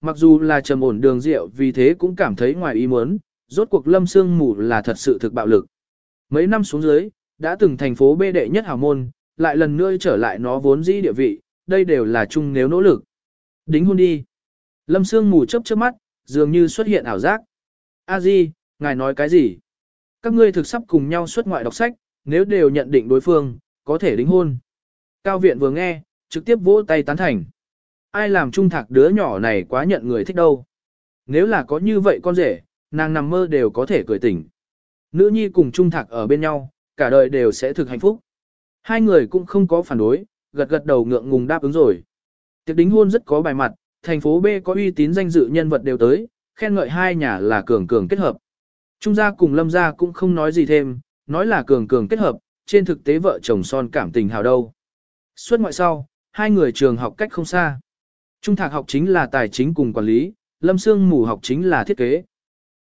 mặc dù là trầm ổn đường rượu vì thế cũng cảm thấy ngoài ý muốn, rốt cuộc lâm sương mù là thật sự thực bạo lực. Mấy năm xuống dưới, đã từng thành phố bê đệ nhất hào môn, lại lần nữa trở lại nó vốn dĩ địa vị, đây đều là chung nếu nỗ lực. Đính hôn đi. Lâm sương mù chớp chớp mắt, dường như xuất hiện ảo giác. A Di, ngài nói cái gì? Các ngươi thực sắp cùng nhau xuất ngoại đọc sách, nếu đều nhận định đối phương, có thể đính hôn. Cao viện vừa nghe, trực tiếp vỗ tay tán thành. Ai làm trung thạc đứa nhỏ này quá nhận người thích đâu. Nếu là có như vậy con rể, nàng nằm mơ đều có thể cười tỉnh. Nữ nhi cùng trung thạc ở bên nhau, cả đời đều sẽ thực hạnh phúc. Hai người cũng không có phản đối, gật gật đầu ngượng ngùng đáp ứng rồi. Tiệc đính hôn rất có bài mặt, thành phố B có uy tín danh dự nhân vật đều tới, khen ngợi hai nhà là cường cường kết hợp. Trung gia cùng lâm gia cũng không nói gì thêm, nói là cường cường kết hợp, trên thực tế vợ chồng son cảm tình hào đâu. Suốt ngoại sau, hai người trường học cách không xa. Trung thạc học chính là tài chính cùng quản lý, lâm sương mù học chính là thiết kế.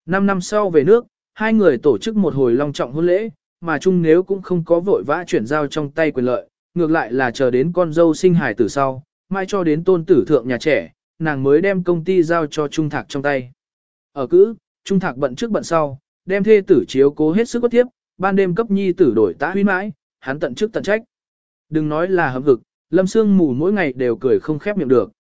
Năm năm sau về nước, hai người tổ chức một hồi long trọng hôn lễ, mà Trung nếu cũng không có vội vã chuyển giao trong tay quyền lợi, ngược lại là chờ đến con dâu sinh hài tử sau, mai cho đến tôn tử thượng nhà trẻ, nàng mới đem công ty giao cho Trung Thạc trong tay. Ở cữ, Trung Thạc bận trước bận sau, đem thê tử chiếu cố hết sức có tiếp, ban đêm cấp nhi tử đổi tá huy mãi, hắn tận trước tận trách. Đừng nói là hâm hực, Lâm Sương mù mỗi ngày đều cười không khép miệng được.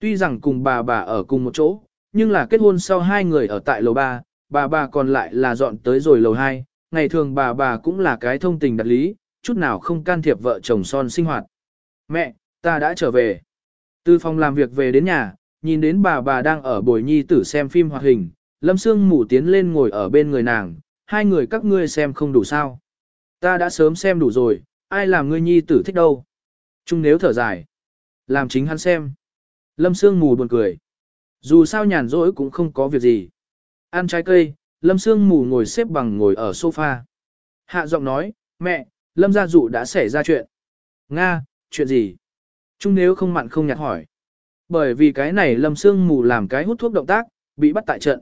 Tuy rằng cùng bà bà ở cùng một chỗ, nhưng là kết hôn sau hai người ở tại lầu 3, bà bà còn lại là dọn tới rồi lầu 2, ngày thường bà bà cũng là cái thông tình đặt lý, chút nào không can thiệp vợ chồng son sinh hoạt. Mẹ, ta đã trở về. Từ phòng làm việc về đến nhà, nhìn đến bà bà đang ở bồi nhi tử xem phim hoạt hình, Lâm Sương mù tiến lên ngồi ở bên người nàng, hai người các ngươi xem không đủ sao. Ta đã sớm xem đủ rồi, ai làm ngươi nhi tử thích đâu. Trung nếu thở dài, làm chính hắn xem. Lâm Sương mù buồn cười. Dù sao nhàn rỗi cũng không có việc gì. Ăn trái cây, Lâm Sương mù ngồi xếp bằng ngồi ở sofa. Hạ giọng nói, mẹ, Lâm gia dụ đã xảy ra chuyện. Nga, chuyện gì? Trung nếu không mặn không nhạt hỏi. Bởi vì cái này Lâm Sương mù làm cái hút thuốc động tác, bị bắt tại trận.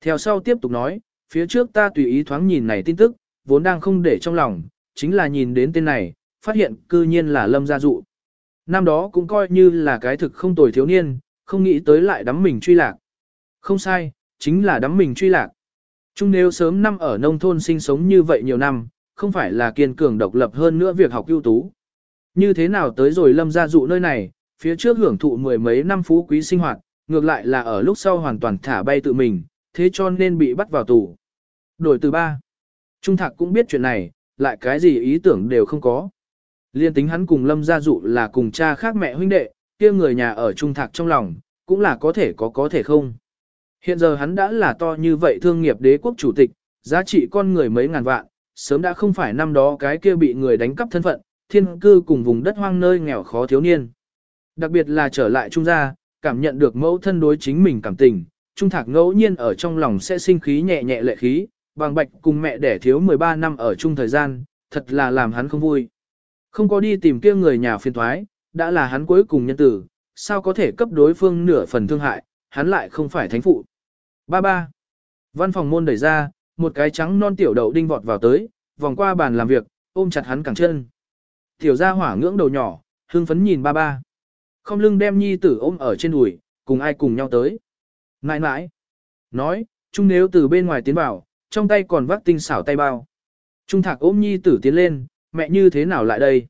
Theo sau tiếp tục nói, phía trước ta tùy ý thoáng nhìn này tin tức, vốn đang không để trong lòng, chính là nhìn đến tên này, phát hiện cư nhiên là Lâm gia dụ. Năm đó cũng coi như là cái thực không tồi thiếu niên, không nghĩ tới lại đắm mình truy lạc. Không sai, chính là đắm mình truy lạc. Chung nếu sớm năm ở nông thôn sinh sống như vậy nhiều năm, không phải là kiên cường độc lập hơn nữa việc học ưu tú. Như thế nào tới rồi lâm gia dụ nơi này, phía trước hưởng thụ mười mấy năm phú quý sinh hoạt, ngược lại là ở lúc sau hoàn toàn thả bay tự mình, thế cho nên bị bắt vào tù. Đổi từ ba. Trung thạc cũng biết chuyện này, lại cái gì ý tưởng đều không có. Liên tính hắn cùng lâm gia dụ là cùng cha khác mẹ huynh đệ, kia người nhà ở trung thạc trong lòng, cũng là có thể có có thể không. Hiện giờ hắn đã là to như vậy thương nghiệp đế quốc chủ tịch, giá trị con người mấy ngàn vạn, sớm đã không phải năm đó cái kia bị người đánh cắp thân phận, thiên cư cùng vùng đất hoang nơi nghèo khó thiếu niên. Đặc biệt là trở lại trung gia, cảm nhận được mẫu thân đối chính mình cảm tình, trung thạc ngẫu nhiên ở trong lòng sẽ sinh khí nhẹ nhẹ lệ khí, bằng bạch cùng mẹ đẻ thiếu 13 năm ở chung thời gian, thật là làm hắn không vui. Không có đi tìm kia người nhà phiền thoái, đã là hắn cuối cùng nhân tử, sao có thể cấp đối phương nửa phần thương hại, hắn lại không phải thánh phụ. Ba ba. Văn phòng môn đẩy ra, một cái trắng non tiểu đậu đinh vọt vào tới, vòng qua bàn làm việc, ôm chặt hắn cẳng chân. Tiểu gia hỏa ngưỡng đầu nhỏ, hưng phấn nhìn ba ba. Không lưng đem nhi tử ôm ở trên đùi, cùng ai cùng nhau tới. Nãi nãi. Nói, chung nếu từ bên ngoài tiến vào, trong tay còn vác tinh xảo tay bao. Trung thạc ôm nhi tử tiến lên, mẹ như thế nào lại đây?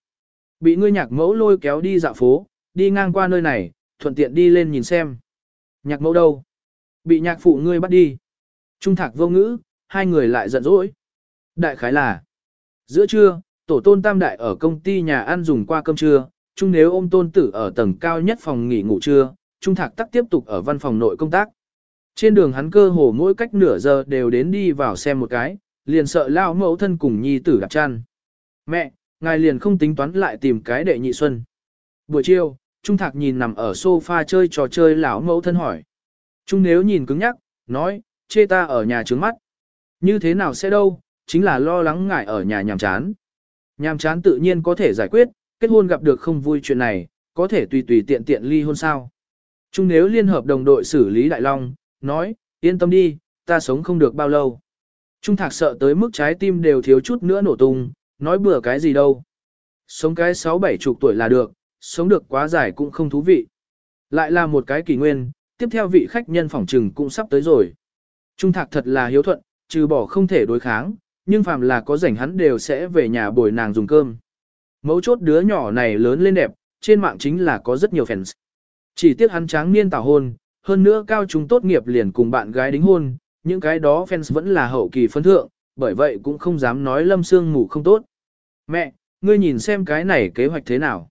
Bị ngươi nhạc mẫu lôi kéo đi dạo phố, đi ngang qua nơi này, thuận tiện đi lên nhìn xem. Nhạc mẫu đâu? Bị nhạc phụ ngươi bắt đi. Trung thạc vô ngữ, hai người lại giận dỗi. Đại khái là, giữa trưa, tổ tôn tam đại ở công ty nhà ăn dùng qua cơm trưa, chung nếu ôm tôn tử ở tầng cao nhất phòng nghỉ ngủ trưa, trung thạc tắc tiếp tục ở văn phòng nội công tác. Trên đường hắn cơ hồ mỗi cách nửa giờ đều đến đi vào xem một cái, liền sợ lao mẫu thân cùng nhi tử đạp chăn. Mẹ, ngài liền không tính toán lại tìm cái đệ nhị xuân. Buổi chiều, Trung Thạc nhìn nằm ở sofa chơi trò chơi lão mẫu thân hỏi. Trung nếu nhìn cứng nhắc, nói, chê ta ở nhà trướng mắt. Như thế nào sẽ đâu, chính là lo lắng ngại ở nhà nhàm chán. Nhàm chán tự nhiên có thể giải quyết, kết hôn gặp được không vui chuyện này, có thể tùy tùy tiện tiện ly hôn sao. Trung nếu liên hợp đồng đội xử lý Đại Long, nói, yên tâm đi, ta sống không được bao lâu. Trung Thạc sợ tới mức trái tim đều thiếu chút nữa nổ tung, nói bừa cái gì đâu. Sống cái sáu bảy chục tuổi là được, sống được quá dài cũng không thú vị. Lại là một cái kỷ nguyên, tiếp theo vị khách nhân phỏng trừng cũng sắp tới rồi. Trung thạc thật là hiếu thuận, trừ bỏ không thể đối kháng, nhưng phàm là có rảnh hắn đều sẽ về nhà bồi nàng dùng cơm. Mấu chốt đứa nhỏ này lớn lên đẹp, trên mạng chính là có rất nhiều fans. Chỉ tiếc hắn tráng niên tảo hôn, hơn nữa cao trung tốt nghiệp liền cùng bạn gái đính hôn, những cái đó fans vẫn là hậu kỳ phân thượng, bởi vậy cũng không dám nói lâm sương ngủ không tốt. Mẹ, ngươi nhìn xem cái này kế hoạch thế nào.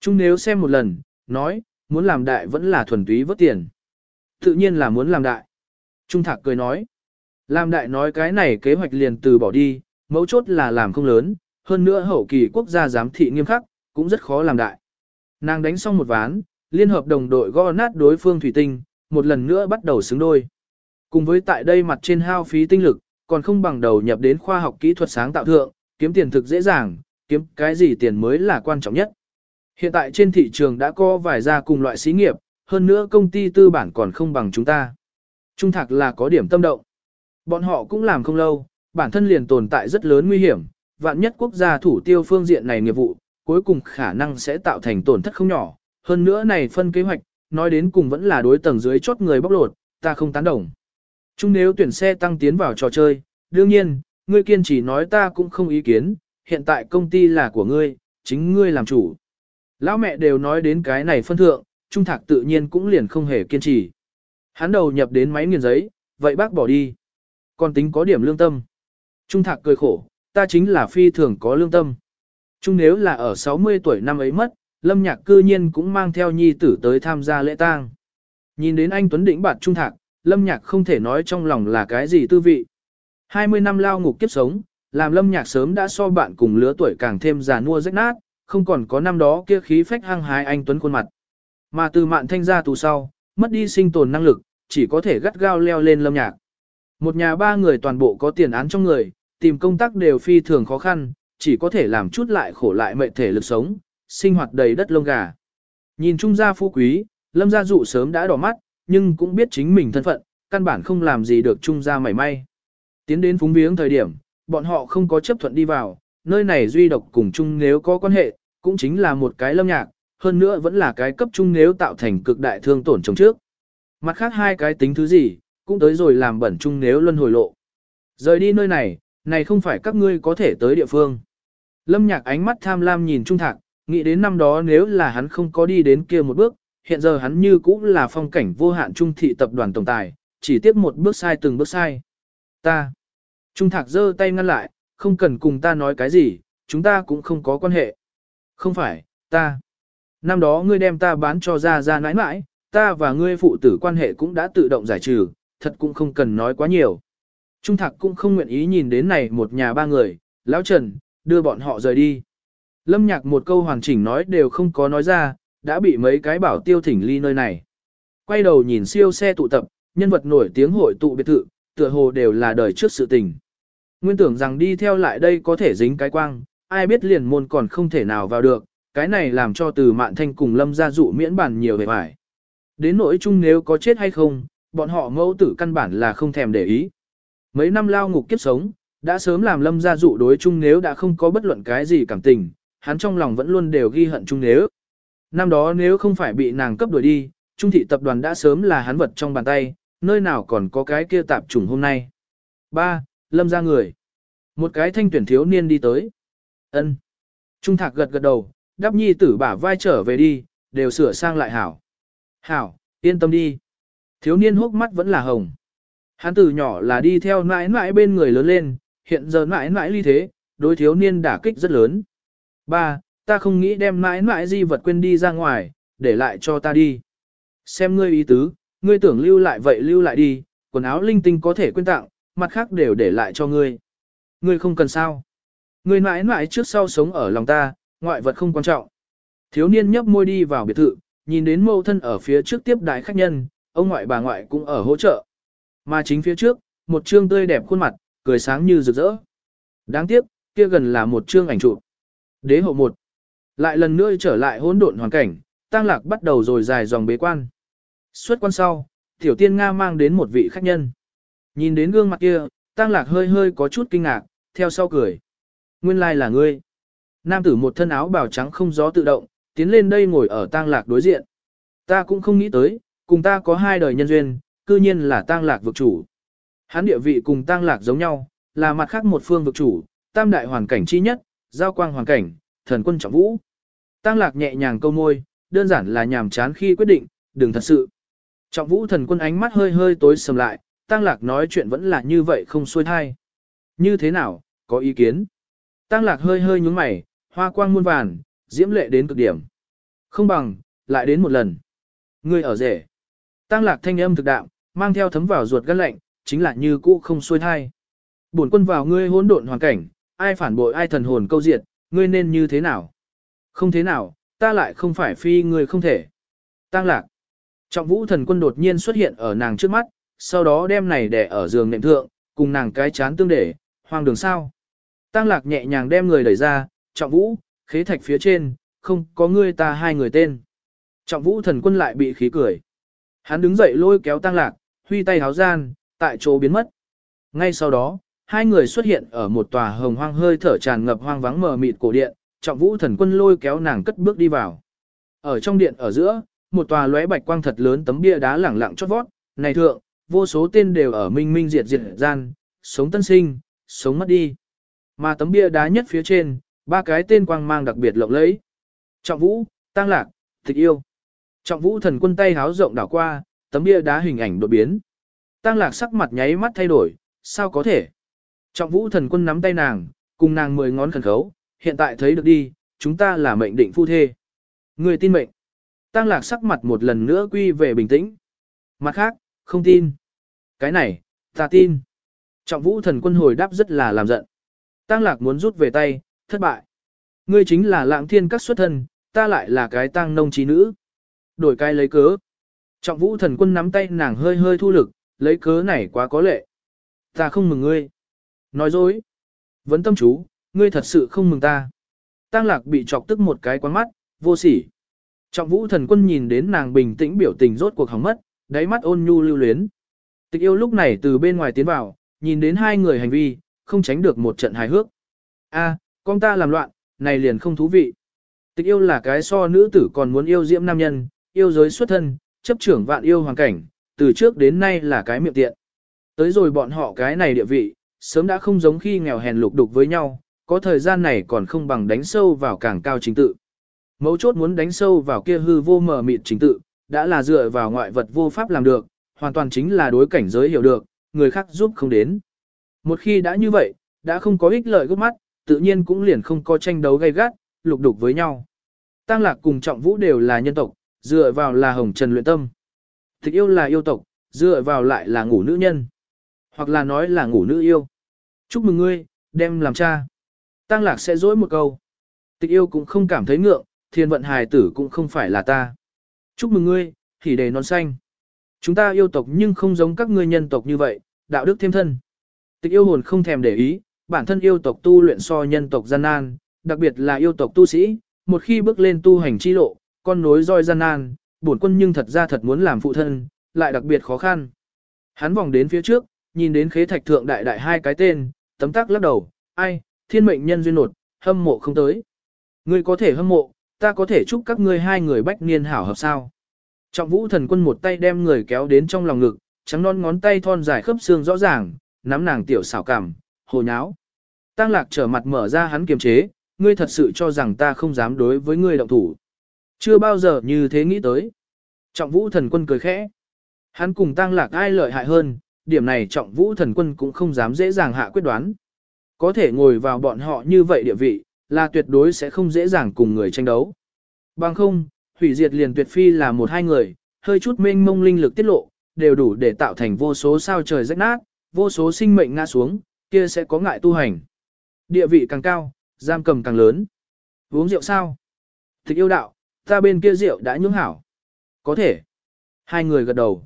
Trung nếu xem một lần, nói, muốn làm đại vẫn là thuần túy vớt tiền. Tự nhiên là muốn làm đại. Trung thạc cười nói. Làm đại nói cái này kế hoạch liền từ bỏ đi, mấu chốt là làm không lớn, hơn nữa hậu kỳ quốc gia giám thị nghiêm khắc, cũng rất khó làm đại. Nàng đánh xong một ván, liên hợp đồng đội gõ nát đối phương thủy tinh, một lần nữa bắt đầu xứng đôi. Cùng với tại đây mặt trên hao phí tinh lực, còn không bằng đầu nhập đến khoa học kỹ thuật sáng tạo thượng, kiếm tiền thực dễ dàng, kiếm cái gì tiền mới là quan trọng nhất. Hiện tại trên thị trường đã có vài gia cùng loại xí nghiệp, hơn nữa công ty tư bản còn không bằng chúng ta. Trung thạc là có điểm tâm động. Bọn họ cũng làm không lâu, bản thân liền tồn tại rất lớn nguy hiểm, vạn nhất quốc gia thủ tiêu phương diện này nghiệp vụ, cuối cùng khả năng sẽ tạo thành tổn thất không nhỏ. Hơn nữa này phân kế hoạch, nói đến cùng vẫn là đối tầng dưới chốt người bóc lột, ta không tán đồng. Chung nếu tuyển xe tăng tiến vào trò chơi, đương nhiên, ngươi kiên trì nói ta cũng không ý kiến, hiện tại công ty là của ngươi, chính ngươi làm chủ. Lão mẹ đều nói đến cái này phân thượng, Trung Thạc tự nhiên cũng liền không hề kiên trì. Hắn đầu nhập đến máy nghiền giấy, vậy bác bỏ đi. Còn tính có điểm lương tâm. Trung Thạc cười khổ, ta chính là phi thường có lương tâm. Trung nếu là ở 60 tuổi năm ấy mất, Lâm Nhạc cư nhiên cũng mang theo nhi tử tới tham gia lễ tang. Nhìn đến anh Tuấn Đỉnh bạt Trung Thạc, Lâm Nhạc không thể nói trong lòng là cái gì tư vị. 20 năm lao ngục kiếp sống, làm Lâm Nhạc sớm đã so bạn cùng lứa tuổi càng thêm già nua rách nát, không còn có năm đó kia khí phách hăng hái anh Tuấn khuôn mặt. Mà từ mạn thanh ra tù sau, mất đi sinh tồn năng lực, chỉ có thể gắt gao leo lên Lâm Nhạc. Một nhà ba người toàn bộ có tiền án trong người, tìm công tác đều phi thường khó khăn, chỉ có thể làm chút lại khổ lại mệnh thể lực sống, sinh hoạt đầy đất lông gà. Nhìn trung gia phú quý, lâm gia dụ sớm đã đỏ mắt, nhưng cũng biết chính mình thân phận, căn bản không làm gì được trung gia mảy may. Tiến đến phúng viếng thời điểm, bọn họ không có chấp thuận đi vào, nơi này duy độc cùng chung nếu có quan hệ, cũng chính là một cái lâm nhạc, hơn nữa vẫn là cái cấp chung nếu tạo thành cực đại thương tổn trong trước. Mặt khác hai cái tính thứ gì, cũng tới rồi làm bẩn chung nếu luân hồi lộ. Rời đi nơi này, này không phải các ngươi có thể tới địa phương. Lâm nhạc ánh mắt tham lam nhìn Trung Thạc, nghĩ đến năm đó nếu là hắn không có đi đến kia một bước, hiện giờ hắn như cũng là phong cảnh vô hạn trung thị tập đoàn tổng tài, chỉ tiếp một bước sai từng bước sai. Ta. Trung Thạc giơ tay ngăn lại, không cần cùng ta nói cái gì, chúng ta cũng không có quan hệ. Không phải, ta. Năm đó ngươi đem ta bán cho ra ra nãi nãi, ta và ngươi phụ tử quan hệ cũng đã tự động giải trừ, thật cũng không cần nói quá nhiều. Trung Thạc cũng không nguyện ý nhìn đến này một nhà ba người, lão Trần, đưa bọn họ rời đi. Lâm nhạc một câu hoàn chỉnh nói đều không có nói ra, đã bị mấy cái bảo tiêu thỉnh ly nơi này. Quay đầu nhìn siêu xe tụ tập, nhân vật nổi tiếng hội tụ biệt thự, tựa hồ đều là đời trước sự tình. Nguyên tưởng rằng đi theo lại đây có thể dính cái quang, ai biết liền môn còn không thể nào vào được, cái này làm cho từ mạn thanh cùng lâm gia dụ miễn bản nhiều về vải. Đến nỗi chung nếu có chết hay không, bọn họ mẫu tử căn bản là không thèm để ý. Mấy năm lao ngục kiếp sống, đã sớm làm lâm gia dụ đối chung nếu đã không có bất luận cái gì cảm tình, hắn trong lòng vẫn luôn đều ghi hận chung nếu. Năm đó nếu không phải bị nàng cấp đuổi đi, trung thị tập đoàn đã sớm là hắn vật trong bàn tay, nơi nào còn có cái kia tạp trùng hôm nay. ba Lâm ra người. Một cái thanh tuyển thiếu niên đi tới. ân Trung thạc gật gật đầu, đáp nhi tử bả vai trở về đi, đều sửa sang lại hảo. Hảo, yên tâm đi. Thiếu niên hốc mắt vẫn là hồng. Hắn từ nhỏ là đi theo nãi nãi bên người lớn lên, hiện giờ nãi nãi ly thế, đối thiếu niên đả kích rất lớn. Ba, ta không nghĩ đem nãi nãi di vật quên đi ra ngoài, để lại cho ta đi. Xem ngươi ý tứ, ngươi tưởng lưu lại vậy lưu lại đi, quần áo linh tinh có thể quên tặng, mặt khác đều để lại cho ngươi. Ngươi không cần sao. Ngươi mãi mãi trước sau sống ở lòng ta, ngoại vật không quan trọng. Thiếu niên nhấp môi đi vào biệt thự, nhìn đến mâu thân ở phía trước tiếp đái khách nhân, ông ngoại bà ngoại cũng ở hỗ trợ. Mà chính phía trước, một trương tươi đẹp khuôn mặt, cười sáng như rực rỡ. Đáng tiếc, kia gần là một trương ảnh chụp. Đế hậu một. Lại lần nữa trở lại hỗn độn hoàn cảnh, tăng lạc bắt đầu rồi dài dòng bế quan. Xuất quan sau, tiểu tiên Nga mang đến một vị khách nhân. Nhìn đến gương mặt kia, tăng lạc hơi hơi có chút kinh ngạc, theo sau cười. Nguyên lai là ngươi. Nam tử một thân áo bào trắng không gió tự động, tiến lên đây ngồi ở tăng lạc đối diện. Ta cũng không nghĩ tới, cùng ta có hai đời nhân duyên, cư nhiên là tang lạc vực chủ. Hắn địa vị cùng tang lạc giống nhau, là mặt khác một phương vực chủ, tam đại hoàn cảnh chi nhất, giao quang hoàn cảnh, thần quân trọng vũ. Tang lạc nhẹ nhàng câu môi, đơn giản là nhàm chán khi quyết định, đừng thật sự. Trọng vũ thần quân ánh mắt hơi hơi tối sầm lại, Tăng lạc nói chuyện vẫn là như vậy không xuôi thai. Như thế nào, có ý kiến? Tăng lạc hơi hơi nhúng mày, hoa quang muôn vàn, diễm lệ đến cực điểm. Không bằng, lại đến một lần. Ngươi ở rể. Tăng lạc thanh âm thực đạo, mang theo thấm vào ruột gan lạnh, chính là như cũ không xuôi thai. Bổn quân vào ngươi hỗn độn hoàn cảnh, ai phản bội ai thần hồn câu diệt, ngươi nên như thế nào? Không thế nào, ta lại không phải phi ngươi không thể. Tăng lạc. Trọng vũ thần quân đột nhiên xuất hiện ở nàng trước mắt, sau đó đem này để ở giường nệm thượng, cùng nàng cái chán tương để, hoang đường sao. Tăng lạc nhẹ nhàng đem người đẩy ra, trọng vũ, khế thạch phía trên, không có ngươi ta hai người tên. Trọng vũ thần quân lại bị khí cười. Hắn đứng dậy lôi kéo tăng lạc, huy tay háo gian, tại chỗ biến mất. Ngay sau đó, hai người xuất hiện ở một tòa hồng hoang hơi thở tràn ngập hoang vắng mờ mịt cổ điện, trọng vũ thần quân lôi kéo nàng cất bước đi vào. Ở trong điện ở giữa, một tòa lóe bạch quang thật lớn tấm bia đá lẳng lặng chót vót, này thượng, vô số tên đều ở minh minh diệt diệt gian, sống tân sinh, sống mất đi. Mà tấm bia đá nhất phía trên, ba cái tên quang mang đặc biệt lộng lẫy. Trọng vũ, tăng lạc, tịch yêu. Trọng vũ thần quân tay háo rộng đảo qua, tấm bia đá hình ảnh đột biến. Tăng lạc sắc mặt nháy mắt thay đổi, sao có thể? Trọng vũ thần quân nắm tay nàng, cùng nàng mười ngón khẩn khấu, hiện tại thấy được đi, chúng ta là mệnh định phu thê. Người tin mệnh. Tăng lạc sắc mặt một lần nữa quy về bình tĩnh. Mặt khác, không tin. Cái này, ta tin. Trọng vũ thần quân hồi đáp rất là làm giận. Tăng lạc muốn rút về tay, thất bại. Ngươi chính là lãng thiên các xuất thân, ta lại là cái tăng nông trí nữ. Đổi cái lấy cớ. Trọng vũ thần quân nắm tay nàng hơi hơi thu lực, lấy cớ này quá có lệ. Ta không mừng ngươi. Nói dối. Vấn tâm chú, ngươi thật sự không mừng ta. Tăng lạc bị chọc tức một cái quán mắt, vô sỉ. Trọng vũ thần quân nhìn đến nàng bình tĩnh biểu tình rốt cuộc hỏng mất, đáy mắt ôn nhu lưu luyến. Tịch yêu lúc này từ bên ngoài tiến vào, nhìn đến hai người hành vi, không tránh được một trận hài hước. A, con ta làm loạn, này liền không thú vị. Tịch yêu là cái so nữ tử còn muốn yêu diễm nam nhân, yêu giới xuất thân, chấp trưởng vạn yêu hoàn cảnh, từ trước đến nay là cái miệng tiện. Tới rồi bọn họ cái này địa vị, sớm đã không giống khi nghèo hèn lục đục với nhau, có thời gian này còn không bằng đánh sâu vào càng cao chính tự. Mấu chốt muốn đánh sâu vào kia hư vô mờ mịt chính tự, đã là dựa vào ngoại vật vô pháp làm được, hoàn toàn chính là đối cảnh giới hiểu được, người khác giúp không đến. Một khi đã như vậy, đã không có ích lợi gốc mắt, tự nhiên cũng liền không có tranh đấu gay gắt, lục đục với nhau. Tăng lạc cùng trọng vũ đều là nhân tộc, dựa vào là hồng trần luyện tâm. Thích yêu là yêu tộc, dựa vào lại là ngủ nữ nhân. Hoặc là nói là ngủ nữ yêu. Chúc mừng ngươi, đem làm cha. Tăng lạc sẽ dỗi một câu. Tịch yêu cũng không cảm thấy ngượng, thiên vận hài tử cũng không phải là ta. Chúc mừng ngươi, thì đề non xanh. Chúng ta yêu tộc nhưng không giống các ngươi nhân tộc như vậy, đạo đức thêm thân. Tịch yêu hồn không thèm để ý, bản thân yêu tộc tu luyện so nhân tộc gian nan, đặc biệt là yêu tộc tu sĩ, một khi bước lên tu hành chi lộ, con nối roi gian nan, bổn quân nhưng thật ra thật muốn làm phụ thân, lại đặc biệt khó khăn. Hắn vòng đến phía trước, nhìn đến khế thạch thượng đại đại hai cái tên, tấm tắc lắc đầu, ai, thiên mệnh nhân duyên nột, hâm mộ không tới. Ngươi có thể hâm mộ, ta có thể chúc các ngươi hai người bách niên hảo hợp sao. Trọng vũ thần quân một tay đem người kéo đến trong lòng ngực, trắng non ngón tay thon dài khớp xương rõ ràng, nắm nàng tiểu xảo cảm, hồ nháo. Tăng lạc trở mặt mở ra hắn kiềm chế, ngươi thật sự cho rằng ta không dám đối với ngươi động thủ. Chưa bao giờ như thế nghĩ tới. Trọng vũ thần quân cười khẽ. Hắn cùng tăng lạc ai lợi hại hơn, điểm này trọng vũ thần quân cũng không dám dễ dàng hạ quyết đoán. Có thể ngồi vào bọn họ như vậy địa vị, là tuyệt đối sẽ không dễ dàng cùng người tranh đấu. Bằng không, hủy diệt liền tuyệt phi là một hai người, hơi chút mênh mông linh lực tiết lộ, đều đủ để tạo thành vô số sao trời rách nát, vô số sinh mệnh ngã xuống, kia sẽ có ngại tu hành. Địa vị càng cao, giam cầm càng lớn. Uống rượu sao? Thích yêu đạo, ta bên kia rượu đã nhưỡng hảo. Có thể. Hai người gật đầu.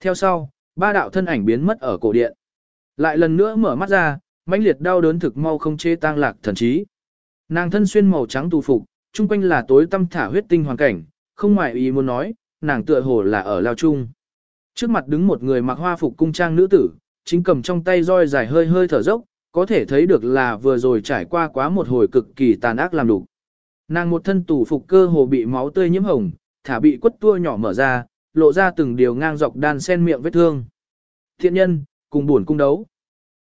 Theo sau, ba đạo thân ảnh biến mất ở cổ điện. Lại lần nữa mở mắt ra, mãnh liệt đau đớn thực mau không chế tang lạc thần trí. Nàng thân xuyên màu trắng tù phục, chung quanh là tối tăm thả huyết tinh hoàn cảnh, không ngoài ý muốn nói, nàng tựa hồ là ở lao chung. Trước mặt đứng một người mặc hoa phục cung trang nữ tử, chính cầm trong tay roi dài hơi hơi thở dốc, có thể thấy được là vừa rồi trải qua quá một hồi cực kỳ tàn ác làm đủ. Nàng một thân tủ phục cơ hồ bị máu tươi nhiễm hồng, thả bị quất tua nhỏ mở ra, lộ ra từng điều ngang dọc đan sen miệng vết thương. Thiện nhân, cùng buồn cung đấu.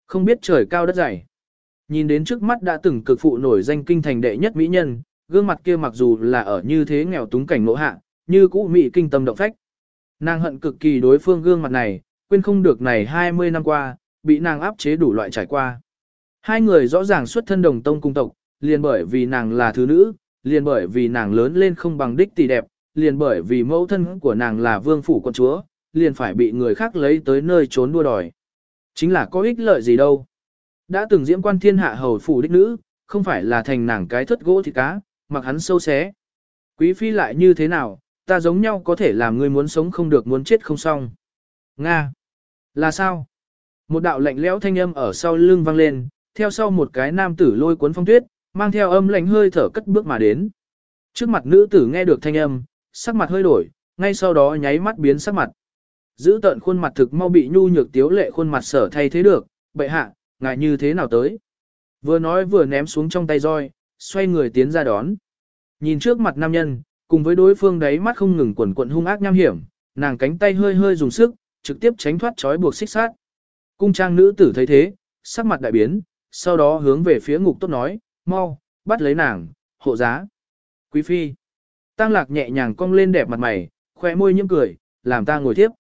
Không biết trời cao đất dày. Nhìn đến trước mắt đã từng cực phụ nổi danh kinh thành đệ nhất mỹ nhân, gương mặt kia mặc dù là ở như thế nghèo túng cảnh nỗ hạ, như cũ mỹ kinh tâm động phách. Nàng hận cực kỳ đối phương gương mặt này, quên không được này 20 năm qua, bị nàng áp chế đủ loại trải qua. Hai người rõ ràng xuất thân đồng tông cung tộc, liền bởi vì nàng là thứ nữ, liền bởi vì nàng lớn lên không bằng đích tỷ đẹp, liền bởi vì mẫu thân của nàng là vương phủ con chúa, liền phải bị người khác lấy tới nơi trốn đua đòi. Chính là có ích lợi gì đâu. Đã từng diễm quan thiên hạ hầu phủ đích nữ, không phải là thành nàng cái thất gỗ thịt cá, mặc hắn sâu xé. Quý phi lại như thế nào, ta giống nhau có thể làm người muốn sống không được muốn chết không xong. Nga. Là sao? Một đạo lạnh lẽo thanh âm ở sau lưng vang lên, theo sau một cái nam tử lôi cuốn phong tuyết, mang theo âm lạnh hơi thở cất bước mà đến. Trước mặt nữ tử nghe được thanh âm, sắc mặt hơi đổi, ngay sau đó nháy mắt biến sắc mặt. Giữ tận khuôn mặt thực mau bị nhu nhược tiếu lệ khuôn mặt sở thay thế được, bệ hạ, ngại như thế nào tới. Vừa nói vừa ném xuống trong tay roi, xoay người tiến ra đón. Nhìn trước mặt nam nhân, cùng với đối phương đấy mắt không ngừng quẩn quẩn hung ác nham hiểm, nàng cánh tay hơi hơi dùng sức, trực tiếp tránh thoát trói buộc xích sát. Cung trang nữ tử thấy thế, sắc mặt đại biến, sau đó hướng về phía ngục tốt nói, mau, bắt lấy nàng, hộ giá. Quý phi. Tăng lạc nhẹ nhàng cong lên đẹp mặt mày, khoe môi nhiễm cười, làm ta ngồi tiếp.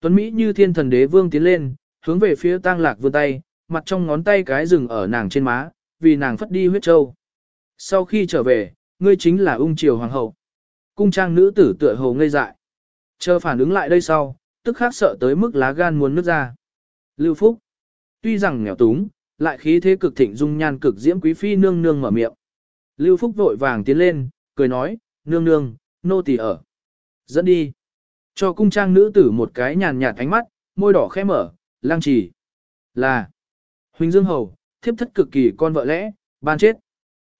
Tuấn Mỹ như thiên thần đế vương tiến lên, hướng về phía tăng lạc vươn tay, mặt trong ngón tay cái rừng ở nàng trên má, vì nàng phất đi huyết châu. Sau khi trở về, ngươi chính là ung triều hoàng hậu. Cung trang nữ tử tựa hồ ngây dại. Chờ phản ứng lại đây sau, tức khắc sợ tới mức lá gan muốn nứt ra. Lưu Phúc. Tuy rằng nghèo túng, lại khí thế cực thịnh dung nhan cực diễm quý phi nương nương mở miệng. Lưu Phúc vội vàng tiến lên, cười nói, nương nương, nô tỳ ở. Dẫn đi. Cho cung trang nữ tử một cái nhàn nhạt ánh mắt, môi đỏ khẽ mở, lang trì. Là. Huỳnh Dương Hầu, thiếp thất cực kỳ con vợ lẽ, ban chết.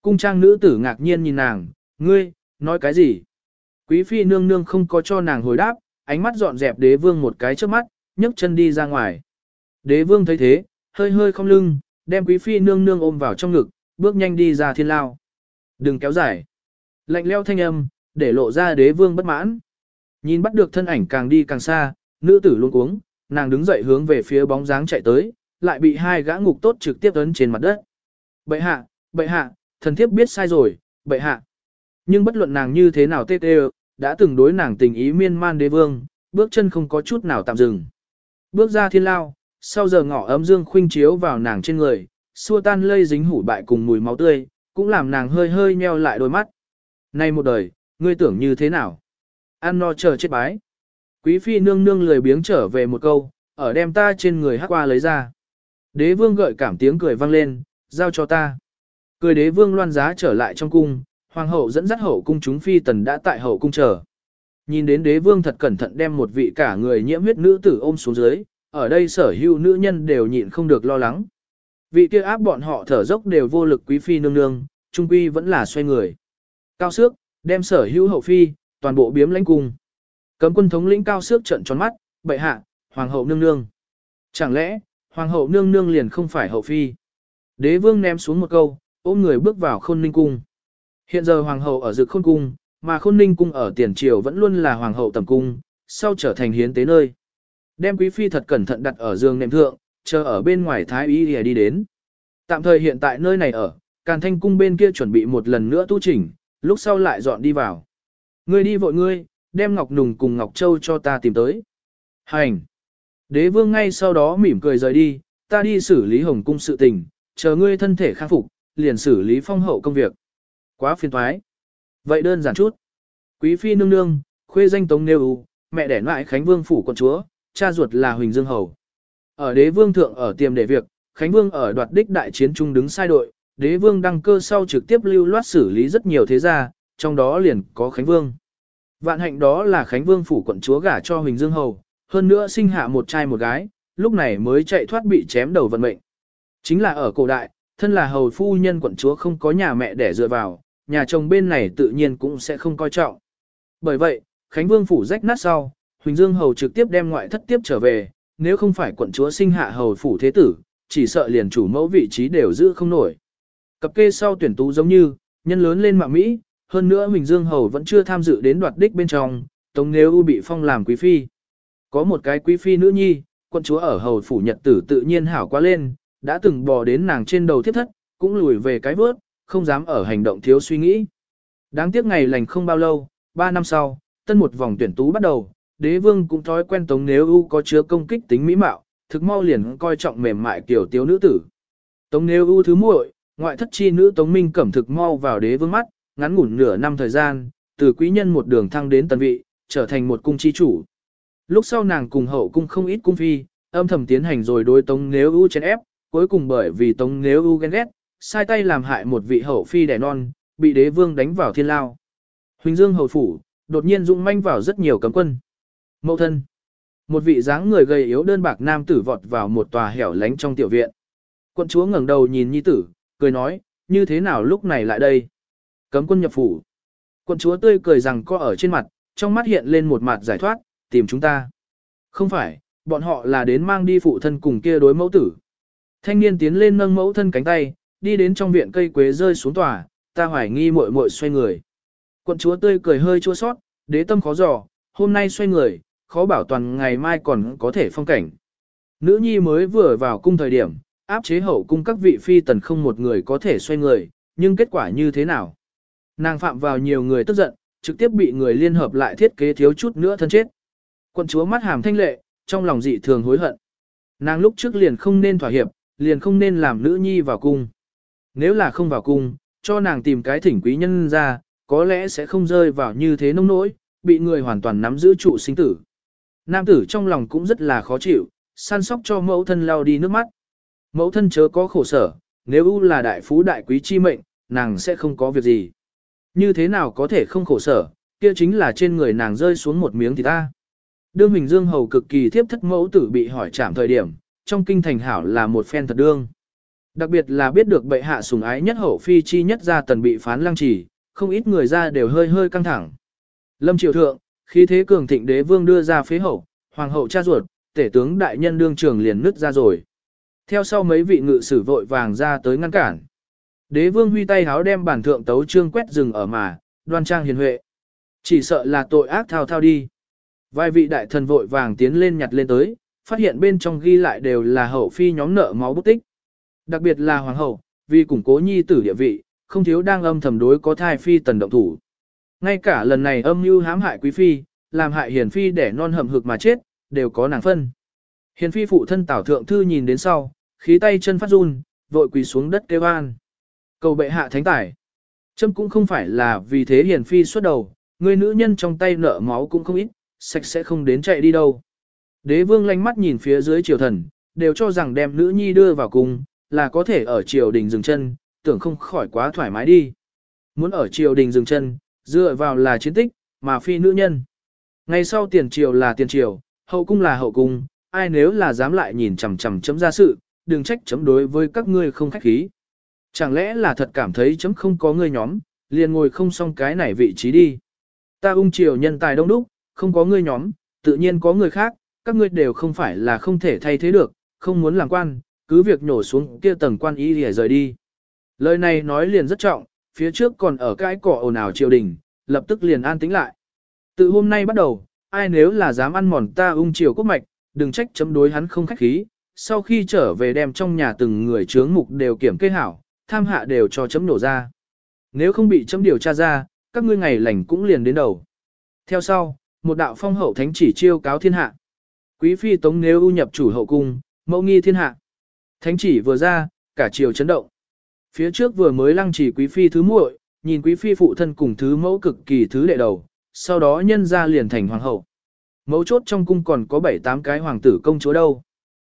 Cung trang nữ tử ngạc nhiên nhìn nàng, ngươi, nói cái gì? Quý phi nương nương không có cho nàng hồi đáp, ánh mắt dọn dẹp đế vương một cái trước mắt, nhấc chân đi ra ngoài. Đế vương thấy thế, hơi hơi không lưng, đem quý phi nương nương ôm vào trong ngực, bước nhanh đi ra thiên lao. Đừng kéo dài. Lạnh leo thanh âm, để lộ ra đế vương bất mãn. Nhìn bắt được thân ảnh càng đi càng xa, nữ tử luôn cuống, nàng đứng dậy hướng về phía bóng dáng chạy tới, lại bị hai gã ngục tốt trực tiếp ấn trên mặt đất. Bệ hạ, bệ hạ, thần thiếp biết sai rồi, bệ hạ. Nhưng bất luận nàng như thế nào tê tê, đã từng đối nàng tình ý miên man đế vương, bước chân không có chút nào tạm dừng. Bước ra thiên lao, sau giờ ngọ ấm dương khuynh chiếu vào nàng trên người, xua tan lây dính hủ bại cùng mùi máu tươi, cũng làm nàng hơi hơi nheo lại đôi mắt. Nay một đời, ngươi tưởng như thế nào? Ăn no chờ chết bái. Quý phi nương nương lười biếng trở về một câu, ở đem ta trên người hắc qua lấy ra. Đế vương gợi cảm tiếng cười vang lên, giao cho ta. Cười đế vương loan giá trở lại trong cung, hoàng hậu dẫn dắt hậu cung chúng phi tần đã tại hậu cung chờ. Nhìn đến đế vương thật cẩn thận đem một vị cả người nhiễm huyết nữ tử ôm xuống dưới, ở đây sở hữu nữ nhân đều nhịn không được lo lắng. Vị kia áp bọn họ thở dốc đều vô lực quý phi nương nương, trung quy vẫn là xoay người. Cao Sước, đem sở hữu hậu phi, toàn bộ biếm lãnh cung. Cấm quân thống lĩnh Cao Sước trận tròn mắt, bệ hạ, hoàng hậu nương nương. Chẳng lẽ, hoàng hậu nương nương liền không phải hậu phi? Đế vương ném xuống một câu, ôm người bước vào khôn ninh cung. Hiện giờ hoàng hậu ở dự khôn cung, mà khôn ninh cung ở tiền triều vẫn luôn là hoàng hậu tầm cung, sau trở thành hiến tế nơi. Đem quý phi thật cẩn thận đặt ở giường nệm thượng, chờ ở bên ngoài thái y đi đến. Tạm thời hiện tại nơi này ở, càn thanh cung bên kia chuẩn bị một lần nữa tu chỉnh, lúc sau lại dọn đi vào. Ngươi đi vội ngươi, đem Ngọc Nùng cùng Ngọc Châu cho ta tìm tới. Hành! Đế vương ngay sau đó mỉm cười rời đi, ta đi xử lý hồng cung sự tình, chờ ngươi thân thể khắc phục, liền xử lý phong hậu công việc. Quá phiền thoái. Vậy đơn giản chút. Quý phi nương nương, khuê danh tống nêu mẹ đẻ ngoại Khánh Vương phủ quận chúa, cha ruột là Huỳnh Dương Hầu. Ở đế vương thượng ở tiềm để việc, Khánh Vương ở đoạt đích đại chiến trung đứng sai đội, đế vương đăng cơ sau trực tiếp lưu loát xử lý rất nhiều thế gia, trong đó liền có Khánh Vương. Vạn hạnh đó là Khánh Vương phủ quận chúa gả cho Huỳnh Dương Hầu, hơn nữa sinh hạ một trai một gái, lúc này mới chạy thoát bị chém đầu vận mệnh. Chính là ở cổ đại, thân là hầu phu nhân quận chúa không có nhà mẹ để dựa vào, nhà chồng bên này tự nhiên cũng sẽ không coi trọng. Bởi vậy, Khánh Vương phủ rách nát sau, Huỳnh Dương hầu trực tiếp đem ngoại thất tiếp trở về, nếu không phải quận chúa sinh hạ hầu phủ thế tử, chỉ sợ liền chủ mẫu vị trí đều giữ không nổi. Cập kê sau tuyển tú giống như, nhân lớn lên mạng Mỹ, hơn nữa Huỳnh Dương hầu vẫn chưa tham dự đến đoạt đích bên trong, Tống Nếu U bị phong làm quý phi. Có một cái quý phi nữ nhi, quân chúa ở hầu phủ nhật tử tự nhiên hảo quá lên, đã từng bò đến nàng trên đầu thiết thất, cũng lùi về cái vớt, không dám ở hành động thiếu suy nghĩ. Đáng tiếc ngày lành không bao lâu, ba năm sau, tân một vòng tuyển tú bắt đầu, đế vương cũng thói quen tống nếu u có chứa công kích tính mỹ mạo, thực mau liền coi trọng mềm mại kiểu tiếu nữ tử. Tống nếu u thứ muội, ngoại thất chi nữ tống minh cẩm thực mau vào đế vương mắt, ngắn ngủn nửa năm thời gian, từ quý nhân một đường thăng đến tần vị, trở thành một cung chi chủ. Lúc sau nàng cùng hậu cung không ít cung phi, âm thầm tiến hành rồi đối tống nếu u chén ép, cuối cùng bởi vì tống nếu u ghen ghét, sai tay làm hại một vị hậu phi đẻ non, bị đế vương đánh vào thiên lao. Huỳnh Dương hầu phủ, đột nhiên dũng manh vào rất nhiều cấm quân. Mậu thân. Một vị dáng người gầy yếu đơn bạc nam tử vọt vào một tòa hẻo lánh trong tiểu viện. Quận chúa ngẩng đầu nhìn nhi tử, cười nói, như thế nào lúc này lại đây? Cấm quân nhập phủ. Quận chúa tươi cười rằng có ở trên mặt, trong mắt hiện lên một mặt giải thoát, tìm chúng ta. Không phải, bọn họ là đến mang đi phụ thân cùng kia đối mẫu tử. Thanh niên tiến lên nâng mẫu thân cánh tay, đi đến trong viện cây quế rơi xuống tòa, ta hoài nghi muội muội xoay người. Quận chúa tươi cười hơi chua sót, đế tâm khó dò, hôm nay xoay người, khó bảo toàn ngày mai còn có thể phong cảnh. Nữ nhi mới vừa vào cung thời điểm, áp chế hậu cung các vị phi tần không một người có thể xoay người, nhưng kết quả như thế nào? Nàng phạm vào nhiều người tức giận, trực tiếp bị người liên hợp lại thiết kế thiếu chút nữa thân chết. Quận chúa mắt hàm thanh lệ, trong lòng dị thường hối hận. Nàng lúc trước liền không nên thỏa hiệp, liền không nên làm nữ nhi vào cung. Nếu là không vào cung, cho nàng tìm cái thỉnh quý nhân ra, có lẽ sẽ không rơi vào như thế nông nỗi, bị người hoàn toàn nắm giữ trụ sinh tử. Nam tử trong lòng cũng rất là khó chịu, săn sóc cho mẫu thân lao đi nước mắt. Mẫu thân chớ có khổ sở, nếu u là đại phú đại quý chi mệnh, nàng sẽ không có việc gì. Như thế nào có thể không khổ sở, kia chính là trên người nàng rơi xuống một miếng thịt ta. Đương Huỳnh Dương Hầu cực kỳ thiếp thất mẫu tử bị hỏi trảm thời điểm, trong kinh thành hảo là một phen thật đương. Đặc biệt là biết được bệ hạ sủng ái nhất hậu phi chi nhất gia tần bị phán lăng trì, không ít người ra đều hơi hơi căng thẳng. Lâm triều thượng, khi thế cường thịnh đế vương đưa ra phế hậu, hoàng hậu cha ruột, tể tướng đại nhân đương trường liền nứt ra rồi. Theo sau mấy vị ngự sử vội vàng ra tới ngăn cản. Đế vương huy tay háo đem bản thượng tấu trương quét rừng ở mà, đoan trang hiền huệ. Chỉ sợ là tội ác thao thao đi. Vài vị đại thần vội vàng tiến lên nhặt lên tới, phát hiện bên trong ghi lại đều là hậu phi nhóm nợ máu bút tích. Đặc biệt là hoàng hậu, vì củng cố nhi tử địa vị, không thiếu đang âm thầm đối có thai phi tần động thủ. Ngay cả lần này âm mưu hãm hại quý phi, làm hại hiền phi để non hầm hực mà chết, đều có nàng phân. Hiền phi phụ thân tảo thượng thư nhìn đến sau, khí tay chân phát run, vội quỳ xuống đất kêu an. Cầu bệ hạ thánh tải. Trâm cũng không phải là vì thế hiền phi xuất đầu, người nữ nhân trong tay nợ máu cũng không ít, sạch sẽ không đến chạy đi đâu. Đế vương lanh mắt nhìn phía dưới triều thần, đều cho rằng đem nữ nhi đưa vào cung, là có thể ở triều đình dừng chân, tưởng không khỏi quá thoải mái đi. Muốn ở triều đình dừng chân, dựa vào là chiến tích, mà phi nữ nhân. Ngày sau tiền triều là tiền triều, hậu cung là hậu cung, ai nếu là dám lại nhìn chằm chằm chấm ra sự, đừng trách chấm đối với các ngươi không khách khí. Chẳng lẽ là thật cảm thấy chấm không có ngươi nhóm, liền ngồi không xong cái này vị trí đi. Ta ung triều nhân tài đông đúc, không có ngươi nhóm, tự nhiên có người khác, các ngươi đều không phải là không thể thay thế được, không muốn làm quan, cứ việc nhổ xuống kia tầng quan ý để rời đi. Lời này nói liền rất trọng, phía trước còn ở cái cỏ ồn ào triều đình, lập tức liền an tĩnh lại. Từ hôm nay bắt đầu, ai nếu là dám ăn mòn ta ung triều quốc mạch, đừng trách chấm đối hắn không khách khí, sau khi trở về đem trong nhà từng người chướng mục đều kiểm kê hảo, tham hạ đều cho chấm nổ ra. Nếu không bị chấm điều tra ra, các ngươi ngày lành cũng liền đến đầu. Theo sau, một đạo phong hậu thánh chỉ chiêu cáo thiên hạ. Quý phi tống nếu ưu nhập chủ hậu cung, mẫu nghi thiên hạ. Thánh chỉ vừa ra, cả triều chấn động. Phía trước vừa mới lăng chỉ quý phi thứ muội, nhìn quý phi phụ thân cùng thứ mẫu cực kỳ thứ đệ đầu, sau đó nhân ra liền thành hoàng hậu. Mẫu chốt trong cung còn có 7-8 cái hoàng tử công chúa đâu.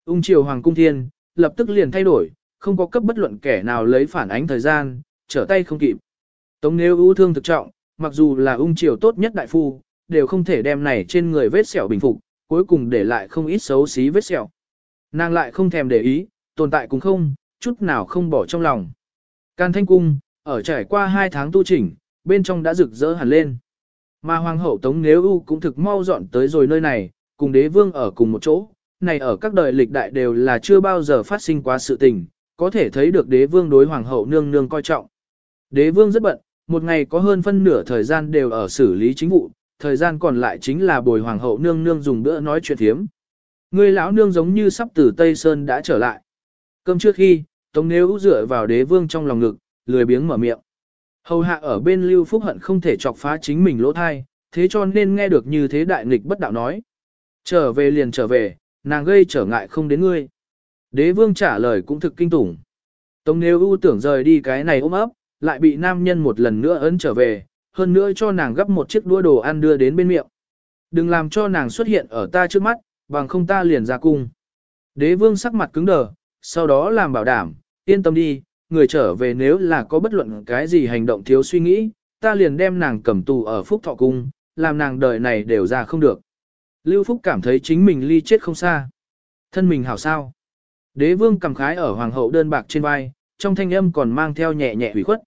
Ung triều hoàng cung thiên, lập tức liền thay đổi, không có cấp bất luận kẻ nào lấy phản ánh thời gian, trở tay không kịp. Tống nếu ưu thương thực trọng, mặc dù là ung triều tốt nhất đại phu, đều không thể đem này trên người vết sẹo bình phục, cuối cùng để lại không ít xấu xí vết sẹo. Nàng lại không thèm để ý, tồn tại cũng không, chút nào không bỏ trong lòng. Can Thanh Cung, ở trải qua hai tháng tu chỉnh, bên trong đã rực rỡ hẳn lên. Mà Hoàng hậu Tống Nếu U cũng thực mau dọn tới rồi nơi này, cùng đế vương ở cùng một chỗ, này ở các đời lịch đại đều là chưa bao giờ phát sinh quá sự tình, có thể thấy được đế vương đối Hoàng hậu nương nương coi trọng. Đế vương rất bận, một ngày có hơn phân nửa thời gian đều ở xử lý chính vụ, thời gian còn lại chính là bồi hoàng hậu nương nương dùng bữa nói chuyện thiếm. Người lão nương giống như sắp từ Tây Sơn đã trở lại. Cơm trước khi, Tống Nếu dựa vào đế vương trong lòng ngực, lười biếng mở miệng. Hầu hạ ở bên Lưu Phúc Hận không thể chọc phá chính mình lỗ thai, thế cho nên nghe được như thế đại nghịch bất đạo nói. Trở về liền trở về, nàng gây trở ngại không đến ngươi. Đế vương trả lời cũng thực kinh tủng. Tống nếu ưu tưởng rời đi cái này ôm ấp, lại bị nam nhân một lần nữa ấn trở về, hơn nữa cho nàng gấp một chiếc đũa đồ ăn đưa đến bên miệng. Đừng làm cho nàng xuất hiện ở ta trước mắt, bằng không ta liền ra cung. Đế vương sắc mặt cứng đờ, sau đó làm bảo đảm, yên tâm đi, người trở về nếu là có bất luận cái gì hành động thiếu suy nghĩ, ta liền đem nàng cầm tù ở phúc thọ cung, làm nàng đời này đều ra không được. Lưu Phúc cảm thấy chính mình ly chết không xa. Thân mình hảo sao. Đế vương cầm khái ở hoàng hậu đơn bạc trên vai, trong thanh âm còn mang theo nhẹ nhẹ hủy khuất.